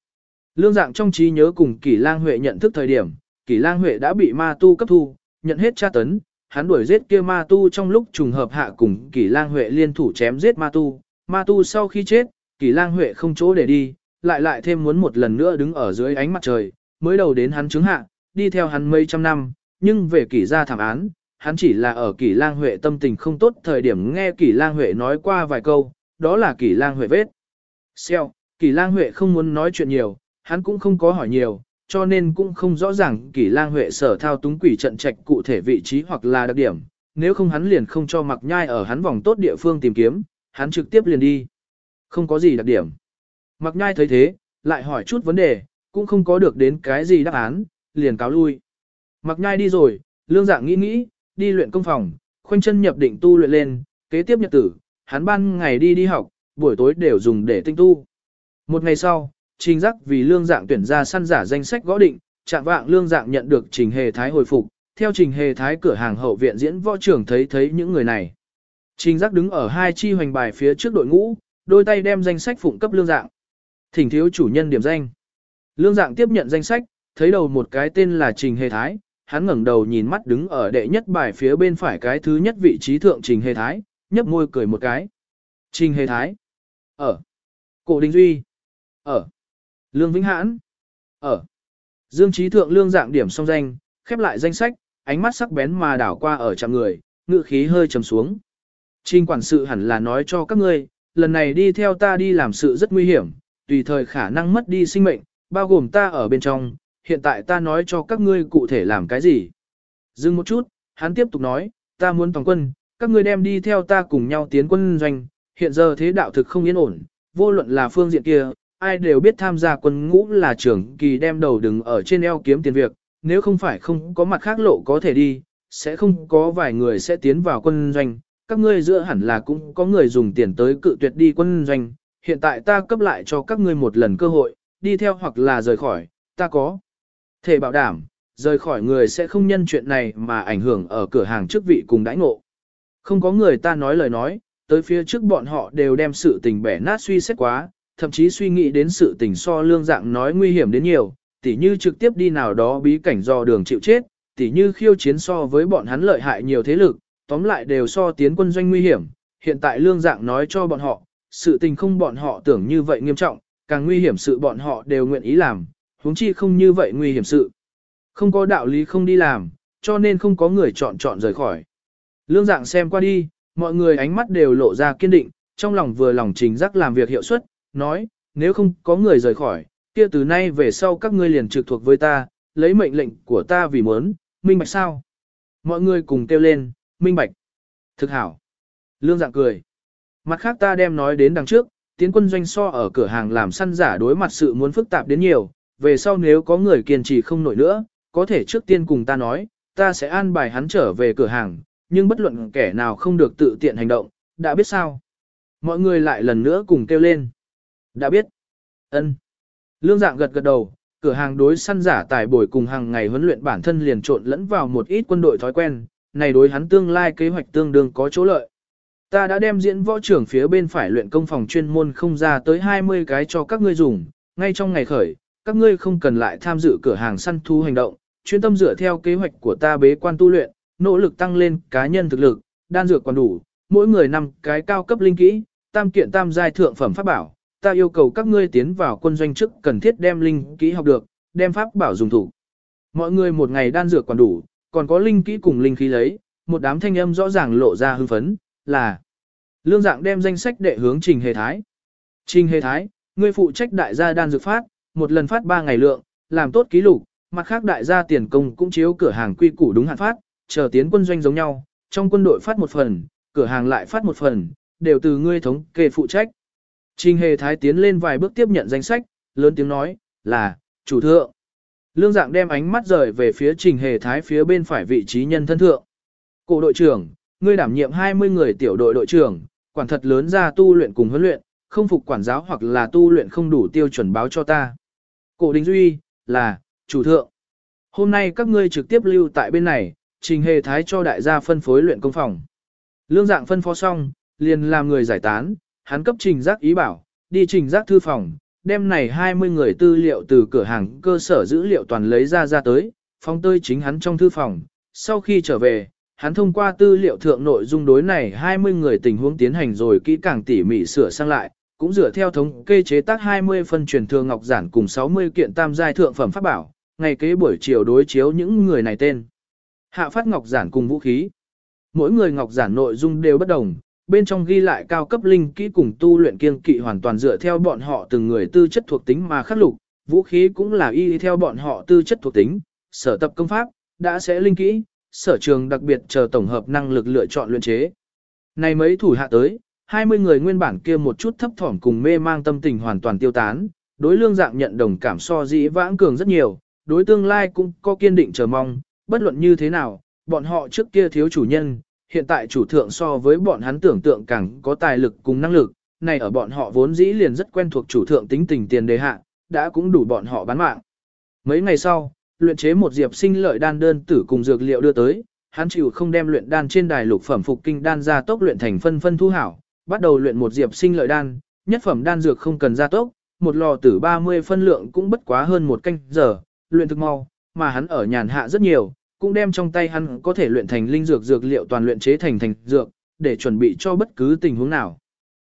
Lương dạng trong trí nhớ cùng Kỷ Lang Huệ nhận thức thời điểm, Kỷ Lang Huệ đã bị ma tu cấp thu, nhận hết tra tấn, hắn đuổi giết kia ma tu trong lúc trùng hợp hạ cùng Kỷ Lang Huệ liên thủ chém giết ma tu, ma tu sau khi chết, Kỷ Lang Huệ không chỗ để đi, lại lại thêm muốn một lần nữa đứng ở dưới ánh mặt trời, mới đầu đến hắn chứng hạ, đi theo hắn mấy trăm năm, nhưng về Kỷ gia thảm án, hắn chỉ là ở Kỷ Lang Huệ tâm tình không tốt thời điểm nghe Kỷ Lang Huệ nói qua vài câu, đó là Kỷ Lang Huệ vết. Xeo, Kỷ Lang Huệ không muốn nói chuyện nhiều, hắn cũng không có hỏi nhiều, cho nên cũng không rõ ràng Kỷ Lang Huệ sở thao túng quỷ trận trạch cụ thể vị trí hoặc là đặc điểm, nếu không hắn liền không cho mặc nhai ở hắn vòng tốt địa phương tìm kiếm, hắn trực tiếp liền đi. Không có gì đặc điểm. Mặc nhai thấy thế, lại hỏi chút vấn đề, cũng không có được đến cái gì đáp án, liền cáo lui. Mặc nhai đi rồi, lương dạng nghĩ nghĩ, đi luyện công phòng, khoanh chân nhập định tu luyện lên, kế tiếp nhật tử, hắn ban ngày đi đi học, buổi tối đều dùng để tinh tu. Một ngày sau, trình giác vì lương dạng tuyển ra săn giả danh sách gõ định, chạm vạng lương dạng nhận được trình hề thái hồi phục, theo trình hề thái cửa hàng hậu viện diễn võ trưởng thấy thấy những người này. Trình giác đứng ở hai chi hoành bài phía trước đội ngũ, đôi tay đem danh sách phụng cấp lương dạng. Thỉnh thiếu chủ nhân điểm danh. Lương dạng tiếp nhận danh sách, thấy đầu một cái tên là Trình Hề Thái, hắn ngẩng đầu nhìn mắt đứng ở đệ nhất bài phía bên phải cái thứ nhất vị trí thượng Trình Hề Thái, nhấp môi cười một cái. Trình Hề Thái. Ở. Cổ Đình Duy. Ở. Lương Vĩnh Hãn. Ở. Dương Trí Thượng lương dạng điểm xong danh, khép lại danh sách, ánh mắt sắc bén mà đảo qua ở chạm người, ngự khí hơi trầm xuống. Trình quản sự hẳn là nói cho các ngươi, lần này đi theo ta đi làm sự rất nguy hiểm, tùy thời khả năng mất đi sinh mệnh, bao gồm ta ở bên trong, hiện tại ta nói cho các ngươi cụ thể làm cái gì. Dừng một chút, hắn tiếp tục nói, ta muốn toàn quân, các ngươi đem đi theo ta cùng nhau tiến quân doanh, hiện giờ thế đạo thực không yên ổn, vô luận là phương diện kia, ai đều biết tham gia quân ngũ là trưởng kỳ đem đầu đừng ở trên eo kiếm tiền việc, nếu không phải không có mặt khác lộ có thể đi, sẽ không có vài người sẽ tiến vào quân doanh, các ngươi giữa hẳn là cũng có người dùng tiền tới cự tuyệt đi quân doanh, hiện tại ta cấp lại cho các ngươi một lần cơ hội, đi theo hoặc là rời khỏi, ta có. Thể bảo đảm, rời khỏi người sẽ không nhân chuyện này mà ảnh hưởng ở cửa hàng chức vị cùng đãi ngộ. Không có người ta nói lời nói, tới phía trước bọn họ đều đem sự tình bẻ nát suy xét quá, thậm chí suy nghĩ đến sự tình so lương dạng nói nguy hiểm đến nhiều, tỉ như trực tiếp đi nào đó bí cảnh do đường chịu chết, tỉ như khiêu chiến so với bọn hắn lợi hại nhiều thế lực, tóm lại đều so tiến quân doanh nguy hiểm, hiện tại lương dạng nói cho bọn họ, sự tình không bọn họ tưởng như vậy nghiêm trọng, càng nguy hiểm sự bọn họ đều nguyện ý làm, huống chi không như vậy nguy hiểm sự. Không có đạo lý không đi làm, cho nên không có người chọn chọn rời khỏi. Lương dạng xem qua đi, mọi người ánh mắt đều lộ ra kiên định, trong lòng vừa lòng trình giác làm việc hiệu suất, nói, nếu không có người rời khỏi, kia từ nay về sau các ngươi liền trực thuộc với ta, lấy mệnh lệnh của ta vì muốn, minh bạch sao. Mọi người cùng kêu lên, minh bạch. Thực hảo. Lương dạng cười. Mặt khác ta đem nói đến đằng trước, tiến quân doanh so ở cửa hàng làm săn giả đối mặt sự muốn phức tạp đến nhiều, về sau nếu có người kiên trì không nổi nữa, có thể trước tiên cùng ta nói, ta sẽ an bài hắn trở về cửa hàng, nhưng bất luận kẻ nào không được tự tiện hành động, đã biết sao. Mọi người lại lần nữa cùng kêu lên. Đã biết. ân Lương dạng gật gật đầu, cửa hàng đối săn giả tài bồi cùng hàng ngày huấn luyện bản thân liền trộn lẫn vào một ít quân đội thói quen, này đối hắn tương lai kế hoạch tương đương có chỗ lợi. Ta đã đem diễn võ trưởng phía bên phải luyện công phòng chuyên môn không ra tới 20 cái cho các ngươi dùng, ngay trong ngày khởi, các ngươi không cần lại tham dự cửa hàng săn thu hành động, chuyên tâm dựa theo kế hoạch của ta bế quan tu luyện, nỗ lực tăng lên cá nhân thực lực, đan dược còn đủ, mỗi người năm cái cao cấp linh kỹ, tam kiện tam giai thượng phẩm pháp bảo, ta yêu cầu các ngươi tiến vào quân doanh chức cần thiết đem linh kỹ học được, đem pháp bảo dùng thủ. Mọi người một ngày đan dược còn đủ, còn có linh kỹ cùng linh khí lấy, một đám thanh âm rõ ràng lộ ra hưng phấn, là Lương dạng đem danh sách đệ hướng Trình Hề Thái. Trình Hề Thái, ngươi phụ trách đại gia đan dược phát, một lần phát 3 ngày lượng, làm tốt ký lục, mặt khác đại gia tiền công cũng chiếu cửa hàng quy củ đúng hạn phát, chờ tiến quân doanh giống nhau, trong quân đội phát một phần, cửa hàng lại phát một phần, đều từ ngươi thống kê phụ trách, Trình hề thái tiến lên vài bước tiếp nhận danh sách, lớn tiếng nói, là, chủ thượng. Lương dạng đem ánh mắt rời về phía trình hề thái phía bên phải vị trí nhân thân thượng. Cổ đội trưởng, ngươi đảm nhiệm 20 người tiểu đội đội trưởng, quản thật lớn ra tu luyện cùng huấn luyện, không phục quản giáo hoặc là tu luyện không đủ tiêu chuẩn báo cho ta. Cổ Đình Duy, là, chủ thượng. Hôm nay các ngươi trực tiếp lưu tại bên này, trình hề thái cho đại gia phân phối luyện công phòng. Lương dạng phân phó xong, liền làm người giải tán, hắn cấp trình giác ý bảo, đi trình giác thư phòng, đem này 20 người tư liệu từ cửa hàng cơ sở dữ liệu toàn lấy ra ra tới, phong tơi chính hắn trong thư phòng. Sau khi trở về, hắn thông qua tư liệu thượng nội dung đối này 20 người tình huống tiến hành rồi kỹ càng tỉ mỉ sửa sang lại, cũng dựa theo thống kê chế tác 20 phân truyền thường ngọc giản cùng 60 kiện tam giai thượng phẩm pháp bảo, ngày kế buổi chiều đối chiếu những người này tên. Hạ phát ngọc giản cùng vũ khí. Mỗi người ngọc giản nội dung đều bất đồng, bên trong ghi lại cao cấp linh kỹ cùng tu luyện kiên kỵ hoàn toàn dựa theo bọn họ từng người tư chất thuộc tính mà khắc lục, vũ khí cũng là y theo bọn họ tư chất thuộc tính, sở tập công pháp, đã sẽ linh kỹ, sở trường đặc biệt chờ tổng hợp năng lực lựa chọn luyện chế. Này mấy thủ hạ tới, 20 người nguyên bản kia một chút thấp thỏm cùng mê mang tâm tình hoàn toàn tiêu tán, đối lương dạng nhận đồng cảm so dĩ vãng cường rất nhiều, đối tương lai cũng có kiên định chờ mong, bất luận như thế nào, bọn họ trước kia thiếu chủ nhân, hiện tại chủ thượng so với bọn hắn tưởng tượng càng có tài lực cùng năng lực, này ở bọn họ vốn dĩ liền rất quen thuộc chủ thượng tính tình tiền đề hạ, đã cũng đủ bọn họ bán mạng. Mấy ngày sau, luyện chế một diệp sinh lợi đan đơn tử cùng dược liệu đưa tới, hắn chịu không đem luyện đan trên đài lục phẩm phục kinh đan ra tốc luyện thành phân phân thu hảo, bắt đầu luyện một diệp sinh lợi đan, nhất phẩm đan dược không cần ra tốc, một lò tử 30 phân lượng cũng bất quá hơn một canh giờ, luyện thực mau, mà hắn ở nhàn hạ rất nhiều, cũng đem trong tay hắn có thể luyện thành linh dược dược liệu toàn luyện chế thành thành dược, để chuẩn bị cho bất cứ tình huống nào.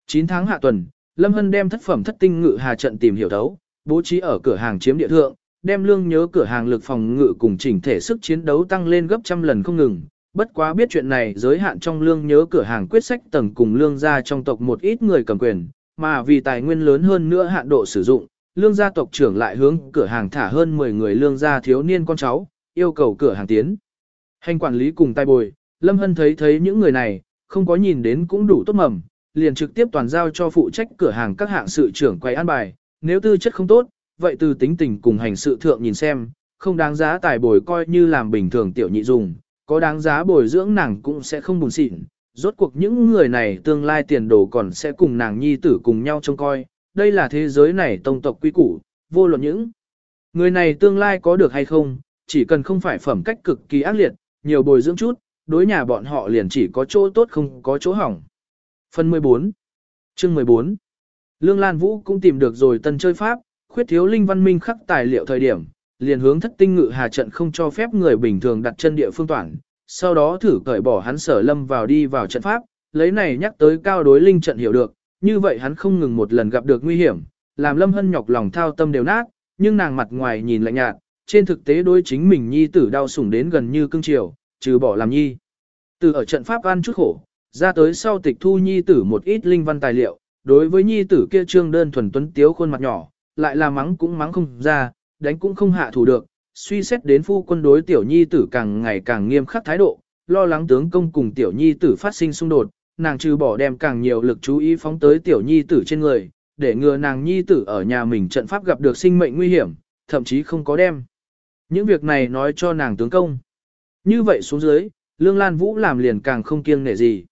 9 tháng hạ tuần, Lâm Hân đem thất phẩm thất tinh ngự hà trận tìm hiểu thấu, bố trí ở cửa hàng chiếm địa thượng, đem lương nhớ cửa hàng lực phòng ngự cùng chỉnh thể sức chiến đấu tăng lên gấp trăm lần không ngừng. Bất quá biết chuyện này giới hạn trong lương nhớ cửa hàng quyết sách tầng cùng lương gia trong tộc một ít người cầm quyền, mà vì tài nguyên lớn hơn nữa hạn độ sử dụng, lương gia tộc trưởng lại hướng cửa hàng thả hơn 10 người lương gia thiếu niên con cháu, yêu cầu cửa hàng tiến. Hành quản lý cùng tay bồi, Lâm Hân thấy thấy những người này, không có nhìn đến cũng đủ tốt mầm, liền trực tiếp toàn giao cho phụ trách cửa hàng các hạng sự trưởng quay an bài, nếu tư chất không tốt, vậy từ tính tình cùng hành sự thượng nhìn xem, không đáng giá tài bồi coi như làm bình thường tiểu nhị dùng, có đáng giá bồi dưỡng nàng cũng sẽ không buồn xịn. Rốt cuộc những người này tương lai tiền đồ còn sẽ cùng nàng nhi tử cùng nhau trông coi, đây là thế giới này tông tộc quy củ, vô luận những người này tương lai có được hay không, chỉ cần không phải phẩm cách cực kỳ ác liệt, nhiều bồi dưỡng chút, đối nhà bọn họ liền chỉ có chỗ tốt không có chỗ hỏng. Phần 14 Chương 14 Lương Lan Vũ cũng tìm được rồi tân chơi pháp, khuyết thiếu linh văn minh khắc tài liệu thời điểm, liền hướng thất tinh ngự hà trận không cho phép người bình thường đặt chân địa phương toàn, sau đó thử cởi bỏ hắn sở lâm vào đi vào trận pháp, lấy này nhắc tới cao đối linh trận hiểu được, như vậy hắn không ngừng một lần gặp được nguy hiểm, làm lâm hân nhọc lòng thao tâm đều nát, nhưng nàng mặt ngoài nhìn lạnh nhạt, trên thực tế đối chính mình nhi tử đau sủng đến gần như cưng chiều, trừ bỏ làm nhi. Từ ở trận pháp ăn chút khổ, ra tới sau tịch thu nhi tử một ít linh văn tài liệu, đối với nhi tử kia trương đơn thuần tuấn tiếu khuôn mặt nhỏ, lại là mắng cũng mắng không ra, đánh cũng không hạ thủ được, suy xét đến phu quân đối tiểu nhi tử càng ngày càng nghiêm khắc thái độ, lo lắng tướng công cùng tiểu nhi tử phát sinh xung đột, nàng trừ bỏ đem càng nhiều lực chú ý phóng tới tiểu nhi tử trên người, để ngừa nàng nhi tử ở nhà mình trận pháp gặp được sinh mệnh nguy hiểm, thậm chí không có đem. Những việc này nói cho nàng tướng công. Như vậy xuống dưới, Lương Lan Vũ làm liền càng không kiêng nể gì.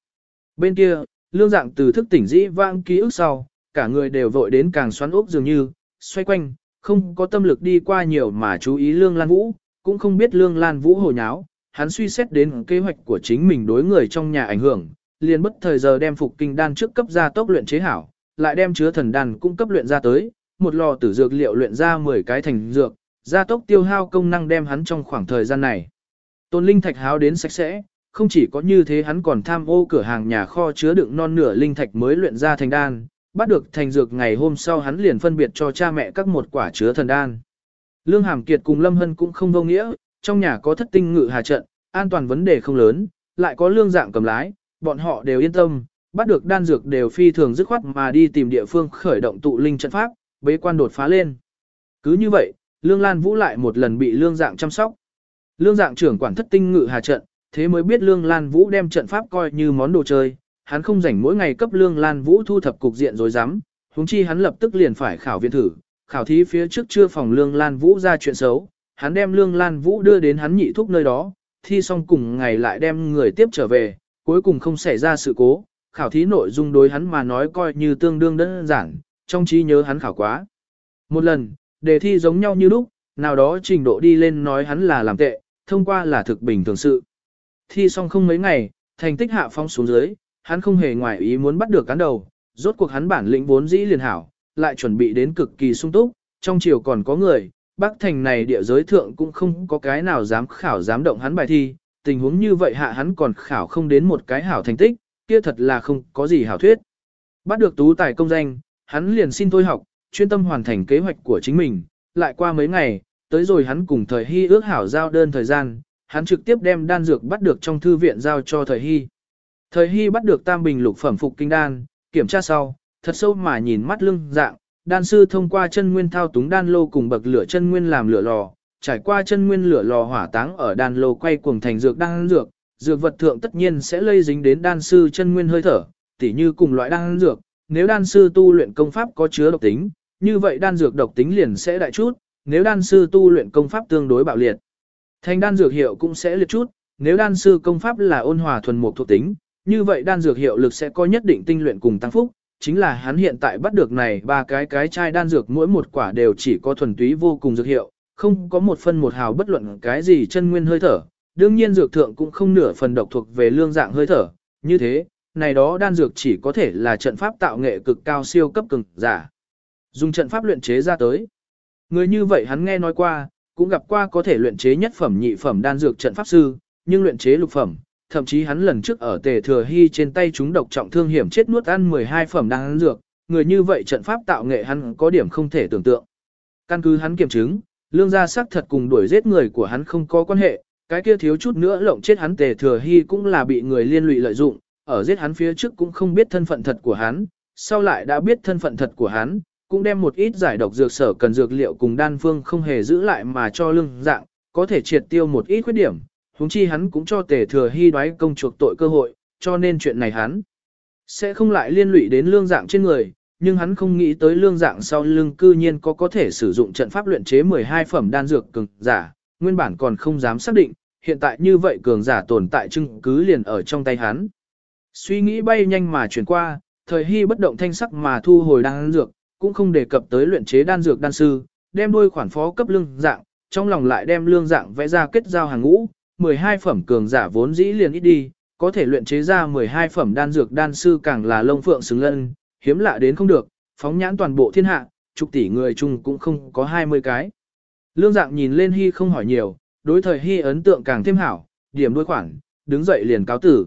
Bên kia, Lương Dạng từ thức tỉnh dĩ vãng ký ức sau, cả người đều vội đến càng xoắn ốc dường như, xoay quanh, không có tâm lực đi qua nhiều mà chú ý Lương Lan Vũ, cũng không biết Lương Lan Vũ hồ nháo, hắn suy xét đến kế hoạch của chính mình đối người trong nhà ảnh hưởng, liền bất thời giờ đem phục kinh đan trước cấp ra tốc luyện chế hảo, lại đem chứa thần đan cung cấp luyện ra tới, một lò tử dược liệu luyện ra 10 cái thành dược, gia tốc tiêu hao công năng đem hắn trong khoảng thời gian này. Tôn linh thạch háo đến sạch sẽ, không chỉ có như thế hắn còn tham ô cửa hàng nhà kho chứa đựng non nửa linh thạch mới luyện ra thành đan, bắt được thành dược ngày hôm sau hắn liền phân biệt cho cha mẹ các một quả chứa thần đan. Lương Hàm Kiệt cùng Lâm Hân cũng không vô nghĩa, trong nhà có thất tinh ngự hà trận, an toàn vấn đề không lớn, lại có lương dạng cầm lái, bọn họ đều yên tâm, bắt được đan dược đều phi thường dứt khoát mà đi tìm địa phương khởi động tụ linh trận pháp, bế quan đột phá lên. Cứ như vậy, Lương Lan Vũ lại một lần bị Lương Dạng chăm sóc. Lương Dạng trưởng quản thất tinh ngự hà trận, thế mới biết Lương Lan Vũ đem trận pháp coi như món đồ chơi, hắn không rảnh mỗi ngày cấp Lương Lan Vũ thu thập cục diện rồi dám, huống chi hắn lập tức liền phải khảo viện thử, khảo thí phía trước chưa phòng Lương Lan Vũ ra chuyện xấu, hắn đem Lương Lan Vũ đưa đến hắn nhị thúc nơi đó, thi xong cùng ngày lại đem người tiếp trở về, cuối cùng không xảy ra sự cố, khảo thí nội dung đối hắn mà nói coi như tương đương đơn giản, trong trí nhớ hắn khảo quá. Một lần, đề thi giống nhau như lúc, nào đó trình độ đi lên nói hắn là làm tệ, thông qua là thực bình thường sự. Thi xong không mấy ngày, thành tích hạ phong xuống dưới, hắn không hề ngoài ý muốn bắt được cán đầu, rốt cuộc hắn bản lĩnh vốn dĩ liền hảo, lại chuẩn bị đến cực kỳ sung túc, trong chiều còn có người, Bắc Thành này địa giới thượng cũng không có cái nào dám khảo dám động hắn bài thi, tình huống như vậy hạ hắn còn khảo không đến một cái hảo thành tích, kia thật là không có gì hảo thuyết. Bắt được tú tài công danh, hắn liền xin thôi học, chuyên tâm hoàn thành kế hoạch của chính mình, lại qua mấy ngày, tới rồi hắn cùng thời hy ước hảo giao đơn thời gian, hắn trực tiếp đem đan dược bắt được trong thư viện giao cho thời hy. Thời hy bắt được tam bình lục phẩm phục kinh đan, kiểm tra sau, thật sâu mà nhìn mắt lưng dạng, đan sư thông qua chân nguyên thao túng đan lô cùng bậc lửa chân nguyên làm lửa lò, trải qua chân nguyên lửa lò hỏa táng ở đan lô quay cuồng thành dược đan dược, dược vật thượng tất nhiên sẽ lây dính đến đan sư chân nguyên hơi thở, tỉ như cùng loại đan dược, nếu đan sư tu luyện công pháp có chứa độc tính, như vậy đan dược độc tính liền sẽ đại chút, nếu đan sư tu luyện công pháp tương đối bạo liệt, thành đan dược hiệu cũng sẽ liệt chút, nếu đan sư công pháp là ôn hòa thuần mục thuộc tính, như vậy đan dược hiệu lực sẽ có nhất định tinh luyện cùng tăng phúc, chính là hắn hiện tại bắt được này ba cái cái chai đan dược mỗi một quả đều chỉ có thuần túy vô cùng dược hiệu, không có một phân một hào bất luận cái gì chân nguyên hơi thở, đương nhiên dược thượng cũng không nửa phần độc thuộc về lương dạng hơi thở, như thế, này đó đan dược chỉ có thể là trận pháp tạo nghệ cực cao siêu cấp cường giả. Dùng trận pháp luyện chế ra tới. Người như vậy hắn nghe nói qua, cũng gặp qua có thể luyện chế nhất phẩm nhị phẩm đan dược trận pháp sư, nhưng luyện chế lục phẩm, thậm chí hắn lần trước ở tề thừa hy trên tay chúng độc trọng thương hiểm chết nuốt ăn 12 phẩm đan dược, người như vậy trận pháp tạo nghệ hắn có điểm không thể tưởng tượng. Căn cứ hắn kiểm chứng, lương gia sắc thật cùng đuổi giết người của hắn không có quan hệ, cái kia thiếu chút nữa lộng chết hắn tề thừa hy cũng là bị người liên lụy lợi dụng, ở giết hắn phía trước cũng không biết thân phận thật của hắn, sau lại đã biết thân phận thật của hắn, cũng đem một ít giải độc dược sở cần dược liệu cùng đan phương không hề giữ lại mà cho lương dạng, có thể triệt tiêu một ít khuyết điểm, huống chi hắn cũng cho tề thừa hy đoái công chuộc tội cơ hội, cho nên chuyện này hắn sẽ không lại liên lụy đến lương dạng trên người, nhưng hắn không nghĩ tới lương dạng sau lưng cư nhiên có có thể sử dụng trận pháp luyện chế 12 phẩm đan dược cường giả, nguyên bản còn không dám xác định, hiện tại như vậy cường giả tồn tại chứng cứ liền ở trong tay hắn. Suy nghĩ bay nhanh mà chuyển qua, thời hy bất động thanh sắc mà thu hồi đan dược, cũng không đề cập tới luyện chế đan dược đan sư, đem đôi khoản phó cấp lương dạng, trong lòng lại đem lương dạng vẽ ra kết giao hàng ngũ, 12 phẩm cường giả vốn dĩ liền ít đi, có thể luyện chế ra 12 phẩm đan dược đan sư càng là lông phượng xứng lân, hiếm lạ đến không được, phóng nhãn toàn bộ thiên hạ, chục tỷ người chung cũng không có 20 cái. Lương dạng nhìn lên hy không hỏi nhiều, đối thời hy ấn tượng càng thêm hảo, điểm đôi khoảng, đứng dậy liền cáo tử.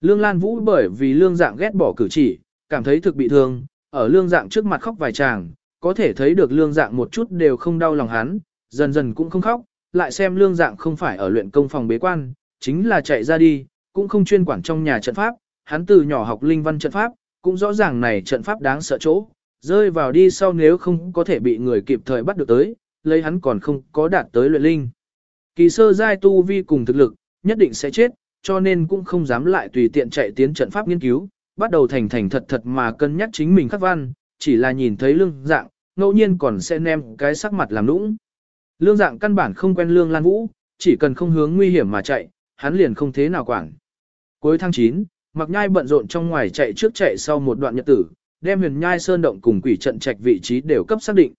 Lương Lan Vũ bởi vì lương dạng ghét bỏ cử chỉ, cảm thấy thực bị thương, ở lương dạng trước mặt khóc vài chàng, có thể thấy được lương dạng một chút đều không đau lòng hắn, dần dần cũng không khóc, lại xem lương dạng không phải ở luyện công phòng bế quan, chính là chạy ra đi, cũng không chuyên quản trong nhà trận pháp, hắn từ nhỏ học linh văn trận pháp, cũng rõ ràng này trận pháp đáng sợ chỗ, rơi vào đi sau nếu không có thể bị người kịp thời bắt được tới, lấy hắn còn không có đạt tới luyện linh. Kỳ sơ giai tu vi cùng thực lực, nhất định sẽ chết, cho nên cũng không dám lại tùy tiện chạy tiến trận pháp nghiên cứu, bắt đầu thành thành thật thật mà cân nhắc chính mình khắc văn, chỉ là nhìn thấy lương dạng, ngẫu nhiên còn sẽ nem cái sắc mặt làm nũng. Lương dạng căn bản không quen lương lan vũ, chỉ cần không hướng nguy hiểm mà chạy, hắn liền không thế nào quản. Cuối tháng 9, mặc nhai bận rộn trong ngoài chạy trước chạy sau một đoạn nhật tử, đem huyền nhai sơn động cùng quỷ trận trạch vị trí đều cấp xác định.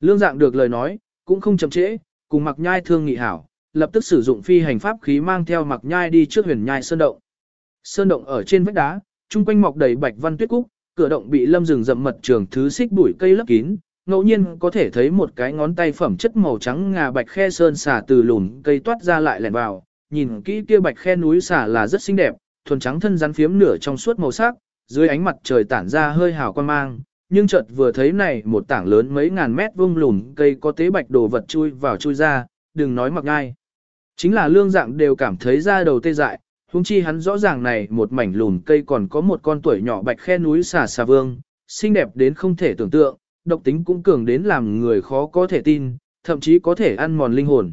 Lương dạng được lời nói, cũng không chậm trễ, cùng mặc nhai thương nghị hảo, lập tức sử dụng phi hành pháp khí mang theo mặc nhai đi trước huyền nhai sơn động. Sơn động ở trên vách đá, trung quanh mọc đầy bạch văn tuyết cúc, cửa động bị lâm rừng rậm mật trường thứ xích bụi cây lấp kín, ngẫu nhiên có thể thấy một cái ngón tay phẩm chất màu trắng ngà bạch khe sơn xả từ lùn cây toát ra lại lẻn vào, nhìn kỹ kia bạch khe núi xả là rất xinh đẹp, thuần trắng thân rắn phiếm nửa trong suốt màu sắc, dưới ánh mặt trời tản ra hơi hào quan mang, nhưng chợt vừa thấy này một tảng lớn mấy ngàn mét vuông lùn cây có tế bạch đồ vật chui vào chui ra, đừng nói mặc ngay. Chính là lương dạng đều cảm thấy ra đầu tê dại, huống chi hắn rõ ràng này một mảnh lùn cây còn có một con tuổi nhỏ bạch khe núi xà xà vương, xinh đẹp đến không thể tưởng tượng, độc tính cũng cường đến làm người khó có thể tin, thậm chí có thể ăn mòn linh hồn.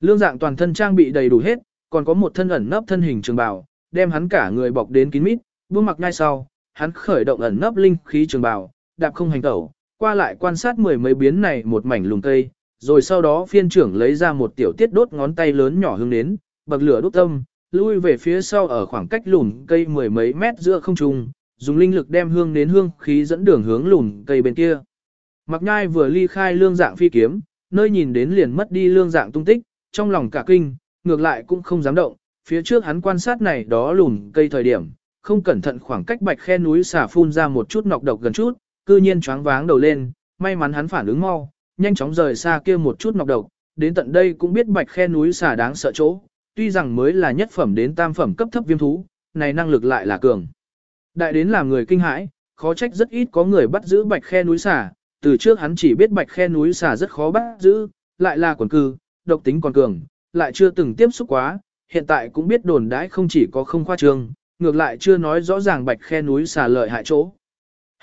Lương dạng toàn thân trang bị đầy đủ hết, còn có một thân ẩn nấp thân hình trường bào, đem hắn cả người bọc đến kín mít, buông mặc ngay sau, hắn khởi động ẩn nấp linh khí trường bào, đạp không hành tẩu, qua lại quan sát mười mấy biến này một mảnh lùng cây, rồi sau đó phiên trưởng lấy ra một tiểu tiết đốt ngón tay lớn nhỏ hướng đến, bậc lửa đốt tâm, lui về phía sau ở khoảng cách lùn cây mười mấy mét giữa không trung, dùng linh lực đem hương đến hương khí dẫn đường hướng lùn cây bên kia. Mặc nhai vừa ly khai lương dạng phi kiếm, nơi nhìn đến liền mất đi lương dạng tung tích, trong lòng cả kinh, ngược lại cũng không dám động, phía trước hắn quan sát này đó lùn cây thời điểm, không cẩn thận khoảng cách bạch khe núi xả phun ra một chút nọc độc gần chút, cư nhiên choáng váng đầu lên, may mắn hắn phản ứng mau, nhanh chóng rời xa kia một chút nọc độc, đến tận đây cũng biết bạch khe núi xả đáng sợ chỗ, tuy rằng mới là nhất phẩm đến tam phẩm cấp thấp viêm thú, này năng lực lại là cường. Đại đến làm người kinh hãi, khó trách rất ít có người bắt giữ bạch khe núi xả, từ trước hắn chỉ biết bạch khe núi xà rất khó bắt giữ, lại là quần cư, độc tính còn cường, lại chưa từng tiếp xúc quá, hiện tại cũng biết đồn đãi không chỉ có không khoa trương, ngược lại chưa nói rõ ràng bạch khe núi xà lợi hại chỗ.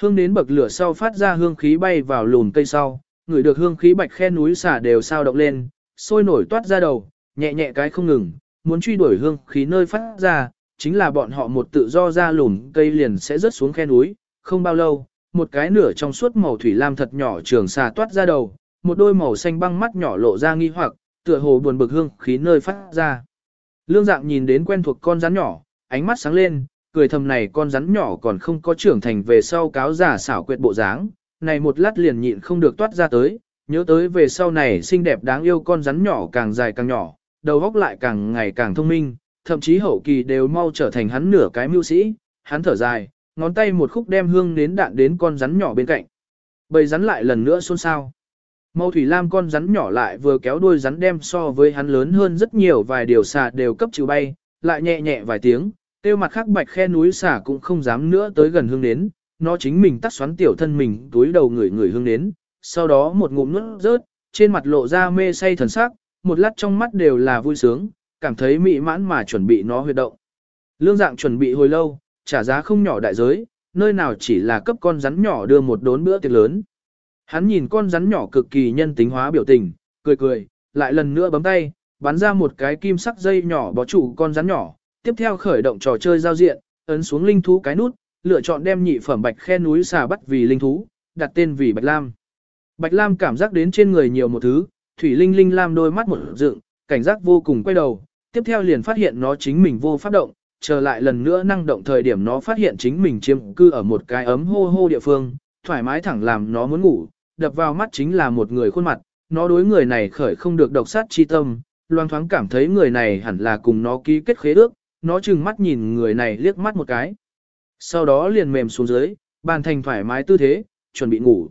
Hương đến bậc lửa sau phát ra hương khí bay vào lùn cây sau, người được hương khí bạch khe núi xà đều sao động lên, sôi nổi toát ra đầu, nhẹ nhẹ cái không ngừng, muốn truy đuổi hương khí nơi phát ra, chính là bọn họ một tự do ra lùn cây liền sẽ rớt xuống khe núi, không bao lâu, một cái nửa trong suốt màu thủy lam thật nhỏ trường xà toát ra đầu, một đôi màu xanh băng mắt nhỏ lộ ra nghi hoặc, tựa hồ buồn bực hương khí nơi phát ra. Lương dạng nhìn đến quen thuộc con rắn nhỏ, ánh mắt sáng lên, cười thầm này con rắn nhỏ còn không có trưởng thành về sau cáo giả xảo quyệt bộ dáng, này một lát liền nhịn không được toát ra tới, nhớ tới về sau này xinh đẹp đáng yêu con rắn nhỏ càng dài càng nhỏ, đầu óc lại càng ngày càng thông minh, thậm chí hậu kỳ đều mau trở thành hắn nửa cái mưu sĩ, hắn thở dài, ngón tay một khúc đem hương đến đạn đến con rắn nhỏ bên cạnh. Bầy rắn lại lần nữa xôn xao. Mâu thủy lam con rắn nhỏ lại vừa kéo đuôi rắn đem so với hắn lớn hơn rất nhiều vài điều xà đều cấp chịu bay, lại nhẹ nhẹ vài tiếng, tiêu mặt khắc bạch khe núi xà cũng không dám nữa tới gần hương đến, nó chính mình tắt xoắn tiểu thân mình túi đầu người người hương đến, sau đó một ngụm nuốt rớt, trên mặt lộ ra mê say thần sắc, một lát trong mắt đều là vui sướng, cảm thấy mị mãn mà chuẩn bị nó huyệt động. Lương dạng chuẩn bị hồi lâu, trả giá không nhỏ đại giới, nơi nào chỉ là cấp con rắn nhỏ đưa một đốn bữa tiệc lớn. Hắn nhìn con rắn nhỏ cực kỳ nhân tính hóa biểu tình, cười cười, lại lần nữa bấm tay, bắn ra một cái kim sắc dây nhỏ bó trụ con rắn nhỏ, tiếp theo khởi động trò chơi giao diện, ấn xuống linh thú cái nút, lựa chọn đem nhị phẩm bạch khe núi xà bắt vì linh thú, đặt tên vì Bạch Lam. Bạch Lam cảm giác đến trên người nhiều một thứ, Thủy Linh Linh Lam đôi mắt một dựng, cảnh giác vô cùng quay đầu, tiếp theo liền phát hiện nó chính mình vô pháp động, trở lại lần nữa năng động thời điểm nó phát hiện chính mình chiếm cư ở một cái ấm hô hô địa phương, thoải mái thẳng làm nó muốn ngủ, đập vào mắt chính là một người khuôn mặt, nó đối người này khởi không được độc sát chi tâm, loang thoáng cảm thấy người này hẳn là cùng nó ký kết khế ước, nó chừng mắt nhìn người này liếc mắt một cái. Sau đó liền mềm xuống dưới, bàn thành thoải mái tư thế, chuẩn bị ngủ.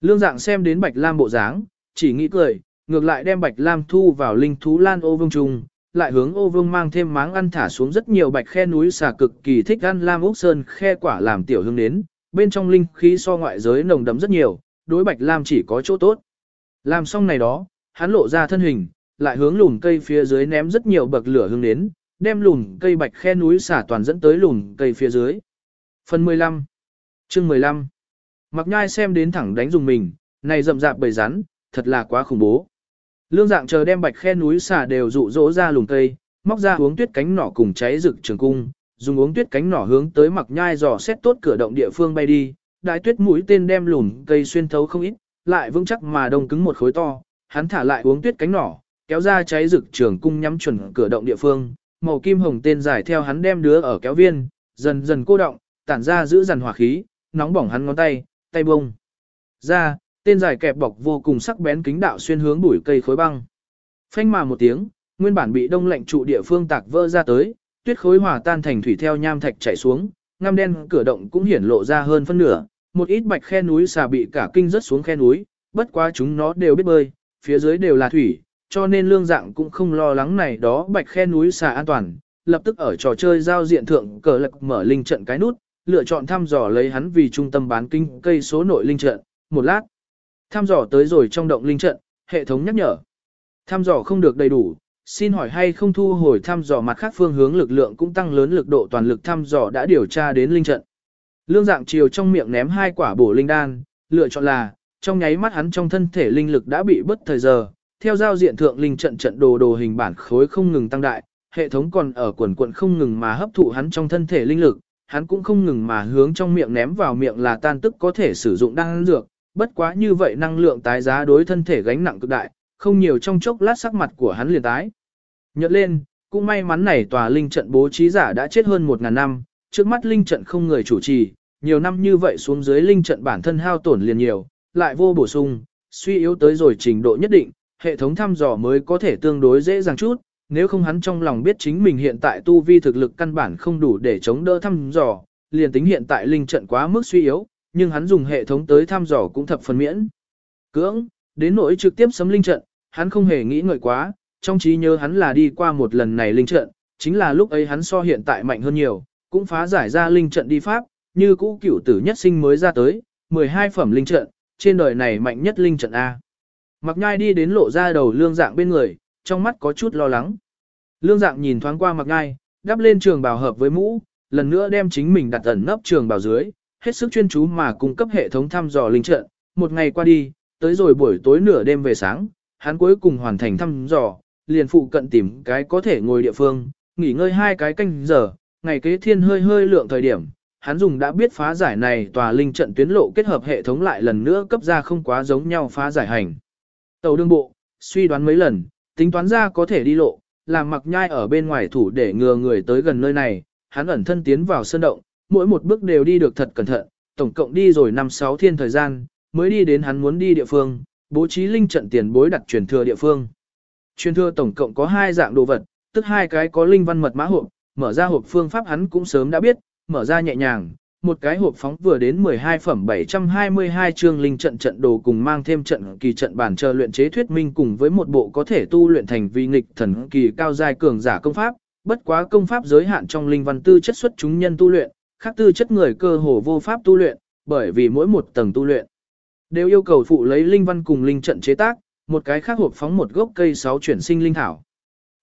Lương dạng xem đến Bạch Lam bộ dáng, chỉ nghĩ cười, ngược lại đem Bạch Lam thu vào linh thú lan ô vương trùng, lại hướng ô vương mang thêm máng ăn thả xuống rất nhiều bạch khe núi xà cực kỳ thích ăn lam úc sơn khe quả làm tiểu hương đến, bên trong linh khí so ngoại giới nồng đậm rất nhiều, đối bạch lam chỉ có chỗ tốt. Làm xong này đó, hắn lộ ra thân hình, lại hướng lùn cây phía dưới ném rất nhiều bậc lửa hương đến, đem lùn cây bạch khe núi xả toàn dẫn tới lùn cây phía dưới. Phần 15 Chương 15 Mặc nhai xem đến thẳng đánh dùng mình, này rậm rạp bầy rắn, thật là quá khủng bố. Lương dạng chờ đem bạch khe núi xả đều rụ rỗ ra lùng cây, móc ra uống tuyết cánh nỏ cùng cháy rực trường cung, dùng uống tuyết cánh nỏ hướng tới mặc nhai dò xét tốt cửa động địa phương bay đi, đại tuyết mũi tên đem lùn cây xuyên thấu không ít, lại vững chắc mà đông cứng một khối to, hắn thả lại uống tuyết cánh nỏ, kéo ra cháy rực trường cung nhắm chuẩn cửa động địa phương, màu kim hồng tên dài theo hắn đem đứa ở kéo viên, dần dần cô động, tản ra giữ dần hỏa khí, nóng bỏng hắn ngón tay, tay bông. Ra, tên dài kẹp bọc vô cùng sắc bén kính đạo xuyên hướng bụi cây khối băng. Phanh mà một tiếng, nguyên bản bị đông lạnh trụ địa phương tạc vỡ ra tới, tuyết khối hòa tan thành thủy theo nham thạch chảy xuống, ngăm đen cửa động cũng hiển lộ ra hơn phân nửa, một ít bạch khe núi xà bị cả kinh rớt xuống khe núi, bất quá chúng nó đều biết bơi, phía dưới đều là thủy, cho nên lương dạng cũng không lo lắng này đó bạch khe núi xà an toàn, lập tức ở trò chơi giao diện thượng cờ lực mở linh trận cái nút, lựa chọn thăm dò lấy hắn vì trung tâm bán kinh cây số nội linh trận, một lát. Tham dò tới rồi trong động linh trận, hệ thống nhắc nhở. tham dò không được đầy đủ, xin hỏi hay không thu hồi tham dò mặt khác phương hướng lực lượng cũng tăng lớn lực độ toàn lực tham dò đã điều tra đến linh trận. Lương dạng chiều trong miệng ném hai quả bổ linh đan, lựa chọn là, trong nháy mắt hắn trong thân thể linh lực đã bị bất thời giờ, theo giao diện thượng linh trận trận đồ đồ hình bản khối không ngừng tăng đại, hệ thống còn ở quần quận không ngừng mà hấp thụ hắn trong thân thể linh lực, hắn cũng không ngừng mà hướng trong miệng ném vào miệng là tan tức có thể sử dụng đan dược, bất quá như vậy năng lượng tái giá đối thân thể gánh nặng cực đại, không nhiều trong chốc lát sắc mặt của hắn liền tái. Nhận lên, cũng may mắn này tòa linh trận bố trí giả đã chết hơn 1.000 năm, trước mắt linh trận không người chủ trì, nhiều năm như vậy xuống dưới linh trận bản thân hao tổn liền nhiều, lại vô bổ sung, suy yếu tới rồi trình độ nhất định, hệ thống thăm dò mới có thể tương đối dễ dàng chút, nếu không hắn trong lòng biết chính mình hiện tại tu vi thực lực căn bản không đủ để chống đỡ thăm dò, liền tính hiện tại linh trận quá mức suy yếu, nhưng hắn dùng hệ thống tới thăm dò cũng thập phần miễn. Cưỡng, đến nỗi trực tiếp sấm linh trận, hắn không hề nghĩ ngợi quá, trong trí nhớ hắn là đi qua một lần này linh trận, chính là lúc ấy hắn so hiện tại mạnh hơn nhiều, cũng phá giải ra linh trận đi pháp, như cũ cửu tử nhất sinh mới ra tới, 12 phẩm linh trận, trên đời này mạnh nhất linh trận A. Mặc nhai đi đến lộ ra đầu lương dạng bên người, trong mắt có chút lo lắng. Lương dạng nhìn thoáng qua mặc nhai, đắp lên trường bào hợp với mũ, lần nữa đem chính mình đặt ẩn nấp trường bào dưới, hết sức chuyên chú mà cung cấp hệ thống thăm dò linh trận. Một ngày qua đi, tới rồi buổi tối nửa đêm về sáng, hắn cuối cùng hoàn thành thăm dò, liền phụ cận tìm cái có thể ngồi địa phương, nghỉ ngơi hai cái canh giờ, ngày kế thiên hơi hơi lượng thời điểm, hắn dùng đã biết phá giải này tòa linh trận tuyến lộ kết hợp hệ thống lại lần nữa cấp ra không quá giống nhau phá giải hành. Tàu đương bộ, suy đoán mấy lần, tính toán ra có thể đi lộ, làm mặc nhai ở bên ngoài thủ để ngừa người tới gần nơi này, hắn ẩn thân tiến vào sơn động, mỗi một bước đều đi được thật cẩn thận, tổng cộng đi rồi 5-6 thiên thời gian, mới đi đến hắn muốn đi địa phương, bố trí linh trận tiền bối đặt truyền thừa địa phương. Truyền thừa tổng cộng có hai dạng đồ vật, tức hai cái có linh văn mật mã hộp, mở ra hộp phương pháp hắn cũng sớm đã biết, mở ra nhẹ nhàng, một cái hộp phóng vừa đến 12 phẩm 722 chương linh trận trận đồ cùng mang thêm trận kỳ trận bản chờ luyện chế thuyết minh cùng với một bộ có thể tu luyện thành vi nghịch thần kỳ cao giai cường giả công pháp, bất quá công pháp giới hạn trong linh văn tư chất xuất chúng nhân tu luyện, khác tư chất người cơ hồ vô pháp tu luyện, bởi vì mỗi một tầng tu luyện đều yêu cầu phụ lấy linh văn cùng linh trận chế tác, một cái khác hộp phóng một gốc cây 6 chuyển sinh linh thảo.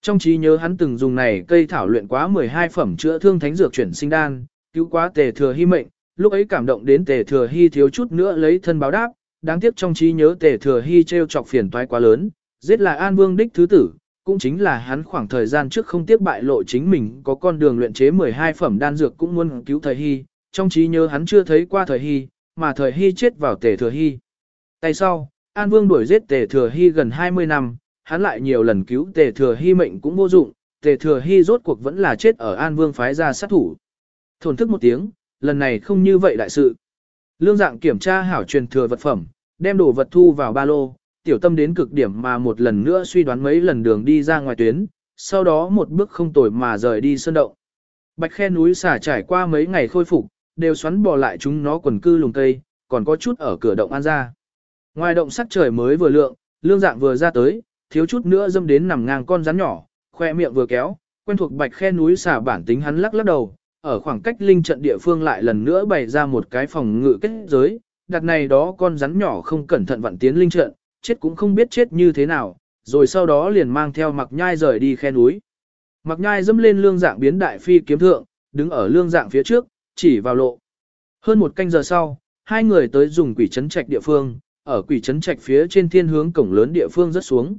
Trong trí nhớ hắn từng dùng này cây thảo luyện quá 12 phẩm chữa thương thánh dược chuyển sinh đan, cứu quá tề thừa hy mệnh, lúc ấy cảm động đến tề thừa hy thiếu chút nữa lấy thân báo đáp, đáng tiếc trong trí nhớ tề thừa hy treo chọc phiền toái quá lớn, giết lại an vương đích thứ tử, cũng chính là hắn khoảng thời gian trước không tiếc bại lộ chính mình có con đường luyện chế 12 phẩm đan dược cũng muốn cứu thời hy, trong trí nhớ hắn chưa thấy qua thời hy, mà thời hy chết vào tề thừa hy. Tay sau, An Vương đuổi giết tề thừa hy gần 20 năm, hắn lại nhiều lần cứu tề thừa hy mệnh cũng vô dụng, tề thừa hy rốt cuộc vẫn là chết ở An Vương phái ra sát thủ. Thổn thức một tiếng, lần này không như vậy đại sự. Lương dạng kiểm tra hảo truyền thừa vật phẩm, đem đồ vật thu vào ba lô, tiểu tâm đến cực điểm mà một lần nữa suy đoán mấy lần đường đi ra ngoài tuyến, sau đó một bước không tồi mà rời đi sơn động. Bạch khe núi xả trải qua mấy ngày khôi phục, đều xoắn bò lại chúng nó quần cư lùng cây, còn có chút ở cửa động an ra. Ngoài động sắc trời mới vừa lượng, lương dạng vừa ra tới, thiếu chút nữa dâm đến nằm ngang con rắn nhỏ, khoe miệng vừa kéo, quen thuộc bạch khe núi xả bản tính hắn lắc lắc đầu, ở khoảng cách linh trận địa phương lại lần nữa bày ra một cái phòng ngự kết giới, đặt này đó con rắn nhỏ không cẩn thận vặn tiến linh trận, chết cũng không biết chết như thế nào, rồi sau đó liền mang theo mặc nhai rời đi khe núi. Mặc nhai dâm lên lương dạng biến đại phi kiếm thượng, đứng ở lương dạng phía trước, chỉ vào lộ. Hơn một canh giờ sau, hai người tới dùng quỷ trấn trạch địa phương, ở quỷ trấn trạch phía trên thiên hướng cổng lớn địa phương rất xuống.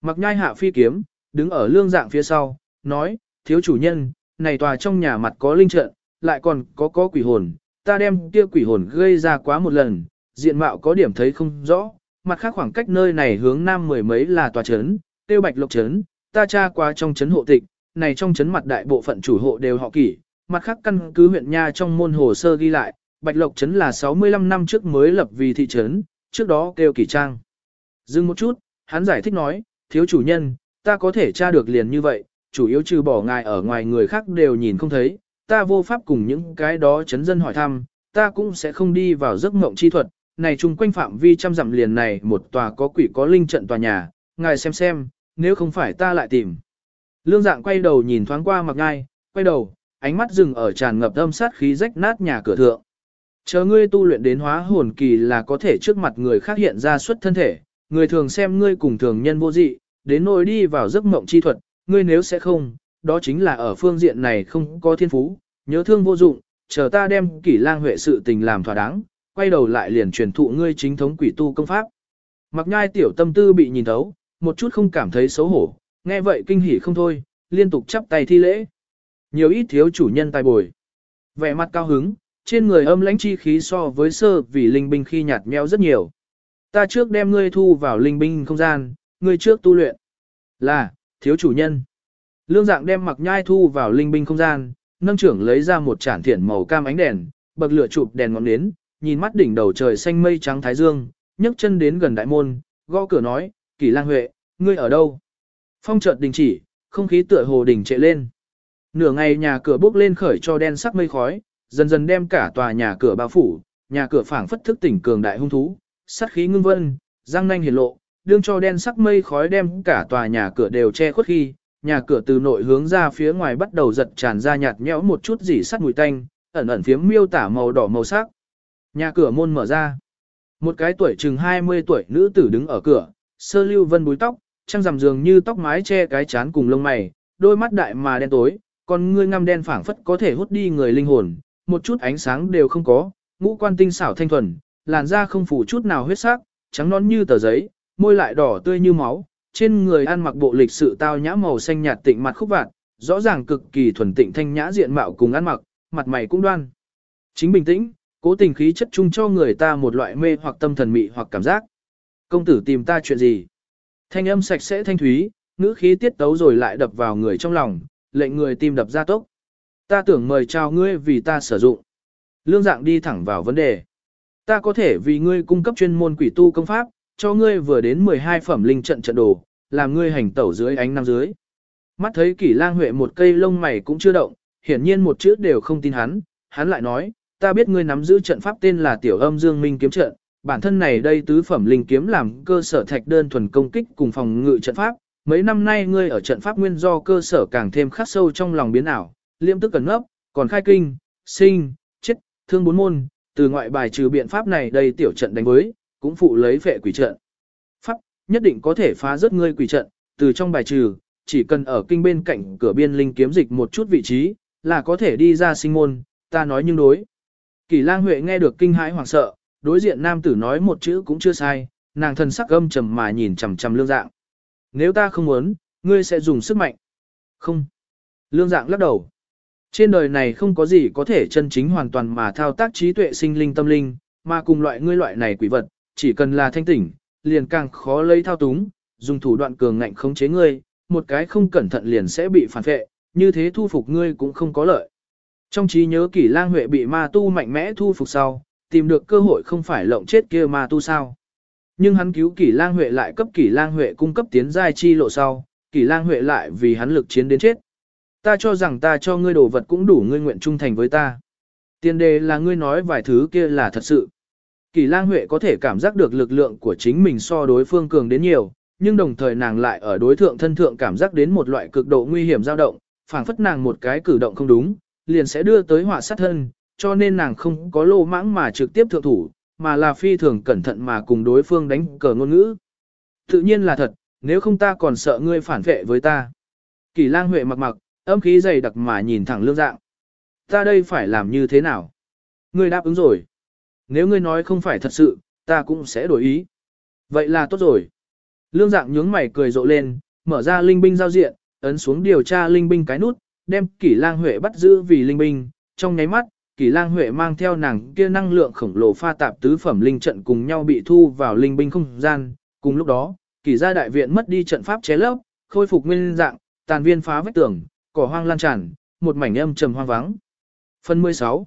Mặc nhai hạ phi kiếm, đứng ở lương dạng phía sau, nói, thiếu chủ nhân, này tòa trong nhà mặt có linh trận, lại còn có có quỷ hồn, ta đem kia quỷ hồn gây ra quá một lần, diện mạo có điểm thấy không rõ, mặt khác khoảng cách nơi này hướng nam mười mấy là tòa trấn, tiêu bạch lộc trấn, ta tra qua trong trấn hộ tịch, này trong trấn mặt đại bộ phận chủ hộ đều họ kỷ, mặt khác căn cứ huyện nha trong môn hồ sơ ghi lại, bạch lộc trấn là 65 năm trước mới lập vì thị trấn, trước đó kêu kỷ trang. Dừng một chút, hắn giải thích nói, thiếu chủ nhân, ta có thể tra được liền như vậy, chủ yếu trừ bỏ ngài ở ngoài người khác đều nhìn không thấy, ta vô pháp cùng những cái đó chấn dân hỏi thăm, ta cũng sẽ không đi vào giấc mộng chi thuật, này chung quanh phạm vi trăm dặm liền này một tòa có quỷ có linh trận tòa nhà, ngài xem xem, nếu không phải ta lại tìm. Lương dạng quay đầu nhìn thoáng qua mặc ngai, quay đầu, ánh mắt dừng ở tràn ngập âm sát khí rách nát nhà cửa thượng. Chờ ngươi tu luyện đến hóa hồn kỳ là có thể trước mặt người khác hiện ra xuất thân thể, người thường xem ngươi cùng thường nhân vô dị, đến nỗi đi vào giấc mộng chi thuật, ngươi nếu sẽ không, đó chính là ở phương diện này không có thiên phú, nhớ thương vô dụng, chờ ta đem kỷ lang huệ sự tình làm thỏa đáng, quay đầu lại liền truyền thụ ngươi chính thống quỷ tu công pháp. Mặc nhai tiểu tâm tư bị nhìn thấu, một chút không cảm thấy xấu hổ, nghe vậy kinh hỉ không thôi, liên tục chắp tay thi lễ. Nhiều ít thiếu chủ nhân tài bồi. Vẻ mặt cao hứng, trên người âm lãnh chi khí so với sơ vì linh binh khi nhạt nhẽo rất nhiều. Ta trước đem ngươi thu vào linh binh không gian, ngươi trước tu luyện. Là, thiếu chủ nhân. Lương dạng đem mặc nhai thu vào linh binh không gian, nâng trưởng lấy ra một chản thiển màu cam ánh đèn, bậc lửa chụp đèn ngọn nến, nhìn mắt đỉnh đầu trời xanh mây trắng thái dương, nhấc chân đến gần đại môn, gõ cửa nói, "Kỷ Lang Huệ, ngươi ở đâu?" Phong chợt đình chỉ, không khí tựa hồ đỉnh trệ lên. Nửa ngày nhà cửa bốc lên khởi cho đen sắc mây khói, dần dần đem cả tòa nhà cửa bao phủ, nhà cửa phảng phất thức tỉnh cường đại hung thú, sát khí ngưng vân, răng nanh hiển lộ, đương cho đen sắc mây khói đem cả tòa nhà cửa đều che khuất khi, nhà cửa từ nội hướng ra phía ngoài bắt đầu giật tràn ra nhạt nhẽo một chút dỉ sắt mùi tanh, ẩn ẩn phiếm miêu tả màu đỏ màu sắc. Nhà cửa môn mở ra. Một cái tuổi chừng 20 tuổi nữ tử đứng ở cửa, sơ lưu vân búi tóc, trăng rằm dường như tóc mái che cái chán cùng lông mày, đôi mắt đại mà đen tối, còn ngươi ngăm đen phảng phất có thể hút đi người linh hồn, một chút ánh sáng đều không có, ngũ quan tinh xảo thanh thuần, làn da không phủ chút nào huyết sắc, trắng nõn như tờ giấy, môi lại đỏ tươi như máu, trên người ăn mặc bộ lịch sự tao nhã màu xanh nhạt tịnh mặt khúc vạn, rõ ràng cực kỳ thuần tịnh thanh nhã diện mạo cùng ăn mặc, mặt mày cũng đoan. Chính bình tĩnh, cố tình khí chất chung cho người ta một loại mê hoặc tâm thần mị hoặc cảm giác. Công tử tìm ta chuyện gì? Thanh âm sạch sẽ thanh thúy, ngữ khí tiết tấu rồi lại đập vào người trong lòng, lệnh người tim đập ra tốc. Ta tưởng mời chào ngươi vì ta sử dụng. Lương dạng đi thẳng vào vấn đề. Ta có thể vì ngươi cung cấp chuyên môn quỷ tu công pháp, cho ngươi vừa đến 12 phẩm linh trận trận đồ, làm ngươi hành tẩu dưới ánh năm dưới. Mắt thấy kỷ lang huệ một cây lông mày cũng chưa động, hiển nhiên một chữ đều không tin hắn, hắn lại nói, ta biết ngươi nắm giữ trận pháp tên là tiểu âm dương minh kiếm trận, bản thân này đây tứ phẩm linh kiếm làm cơ sở thạch đơn thuần công kích cùng phòng ngự trận pháp, mấy năm nay ngươi ở trận pháp nguyên do cơ sở càng thêm khắc sâu trong lòng biến ảo, liêm tức cần ngấp, còn khai kinh, sinh, chết, thương bốn môn, từ ngoại bài trừ biện pháp này đây tiểu trận đánh với, cũng phụ lấy vệ quỷ trận. Pháp, nhất định có thể phá rớt ngươi quỷ trận, từ trong bài trừ, chỉ cần ở kinh bên cạnh cửa biên linh kiếm dịch một chút vị trí, là có thể đi ra sinh môn, ta nói nhưng đối. Kỳ lang Huệ nghe được kinh hãi hoảng sợ, đối diện nam tử nói một chữ cũng chưa sai, nàng thần sắc âm trầm mà nhìn chằm chằm lương dạng. Nếu ta không muốn, ngươi sẽ dùng sức mạnh. Không. Lương dạng lắc đầu. Trên đời này không có gì có thể chân chính hoàn toàn mà thao tác trí tuệ sinh linh tâm linh, mà cùng loại ngươi loại này quỷ vật, chỉ cần là thanh tỉnh, liền càng khó lấy thao túng, dùng thủ đoạn cường ngạnh khống chế ngươi, một cái không cẩn thận liền sẽ bị phản vệ, như thế thu phục ngươi cũng không có lợi. Trong trí nhớ kỷ lang huệ bị ma tu mạnh mẽ thu phục sau, tìm được cơ hội không phải lộng chết kia ma tu sao. Nhưng hắn cứu kỷ lang huệ lại cấp kỷ lang huệ cung cấp tiến giai chi lộ sau, kỷ lang huệ lại vì hắn lực chiến đến chết. Ta cho rằng ta cho ngươi đồ vật cũng đủ ngươi nguyện trung thành với ta. Tiền đề là ngươi nói vài thứ kia là thật sự. kỷ lang huệ có thể cảm giác được lực lượng của chính mình so đối phương cường đến nhiều, nhưng đồng thời nàng lại ở đối thượng thân thượng cảm giác đến một loại cực độ nguy hiểm dao động, phảng phất nàng một cái cử động không đúng, liền sẽ đưa tới họa sát thân, cho nên nàng không có lô mãng mà trực tiếp thượng thủ, mà là phi thường cẩn thận mà cùng đối phương đánh cờ ngôn ngữ. Tự nhiên là thật, nếu không ta còn sợ ngươi phản vệ với ta. Kỳ lang huệ mặc mặc, âm khí dày đặc mà nhìn thẳng lương dạng. Ta đây phải làm như thế nào? Ngươi đáp ứng rồi. Nếu ngươi nói không phải thật sự, ta cũng sẽ đổi ý. Vậy là tốt rồi. Lương dạng nhướng mày cười rộ lên, mở ra linh binh giao diện, ấn xuống điều tra linh binh cái nút, đem kỷ lang huệ bắt giữ vì linh binh. Trong nháy mắt, kỷ lang huệ mang theo nàng kia năng lượng khổng lồ pha tạp tứ phẩm linh trận cùng nhau bị thu vào linh binh không gian. Cùng lúc đó, kỷ gia đại viện mất đi trận pháp chế lấp, khôi phục nguyên dạng, tàn viên phá vách tường, cỏ hoang lan tràn, một mảnh âm trầm hoang vắng. Phần 16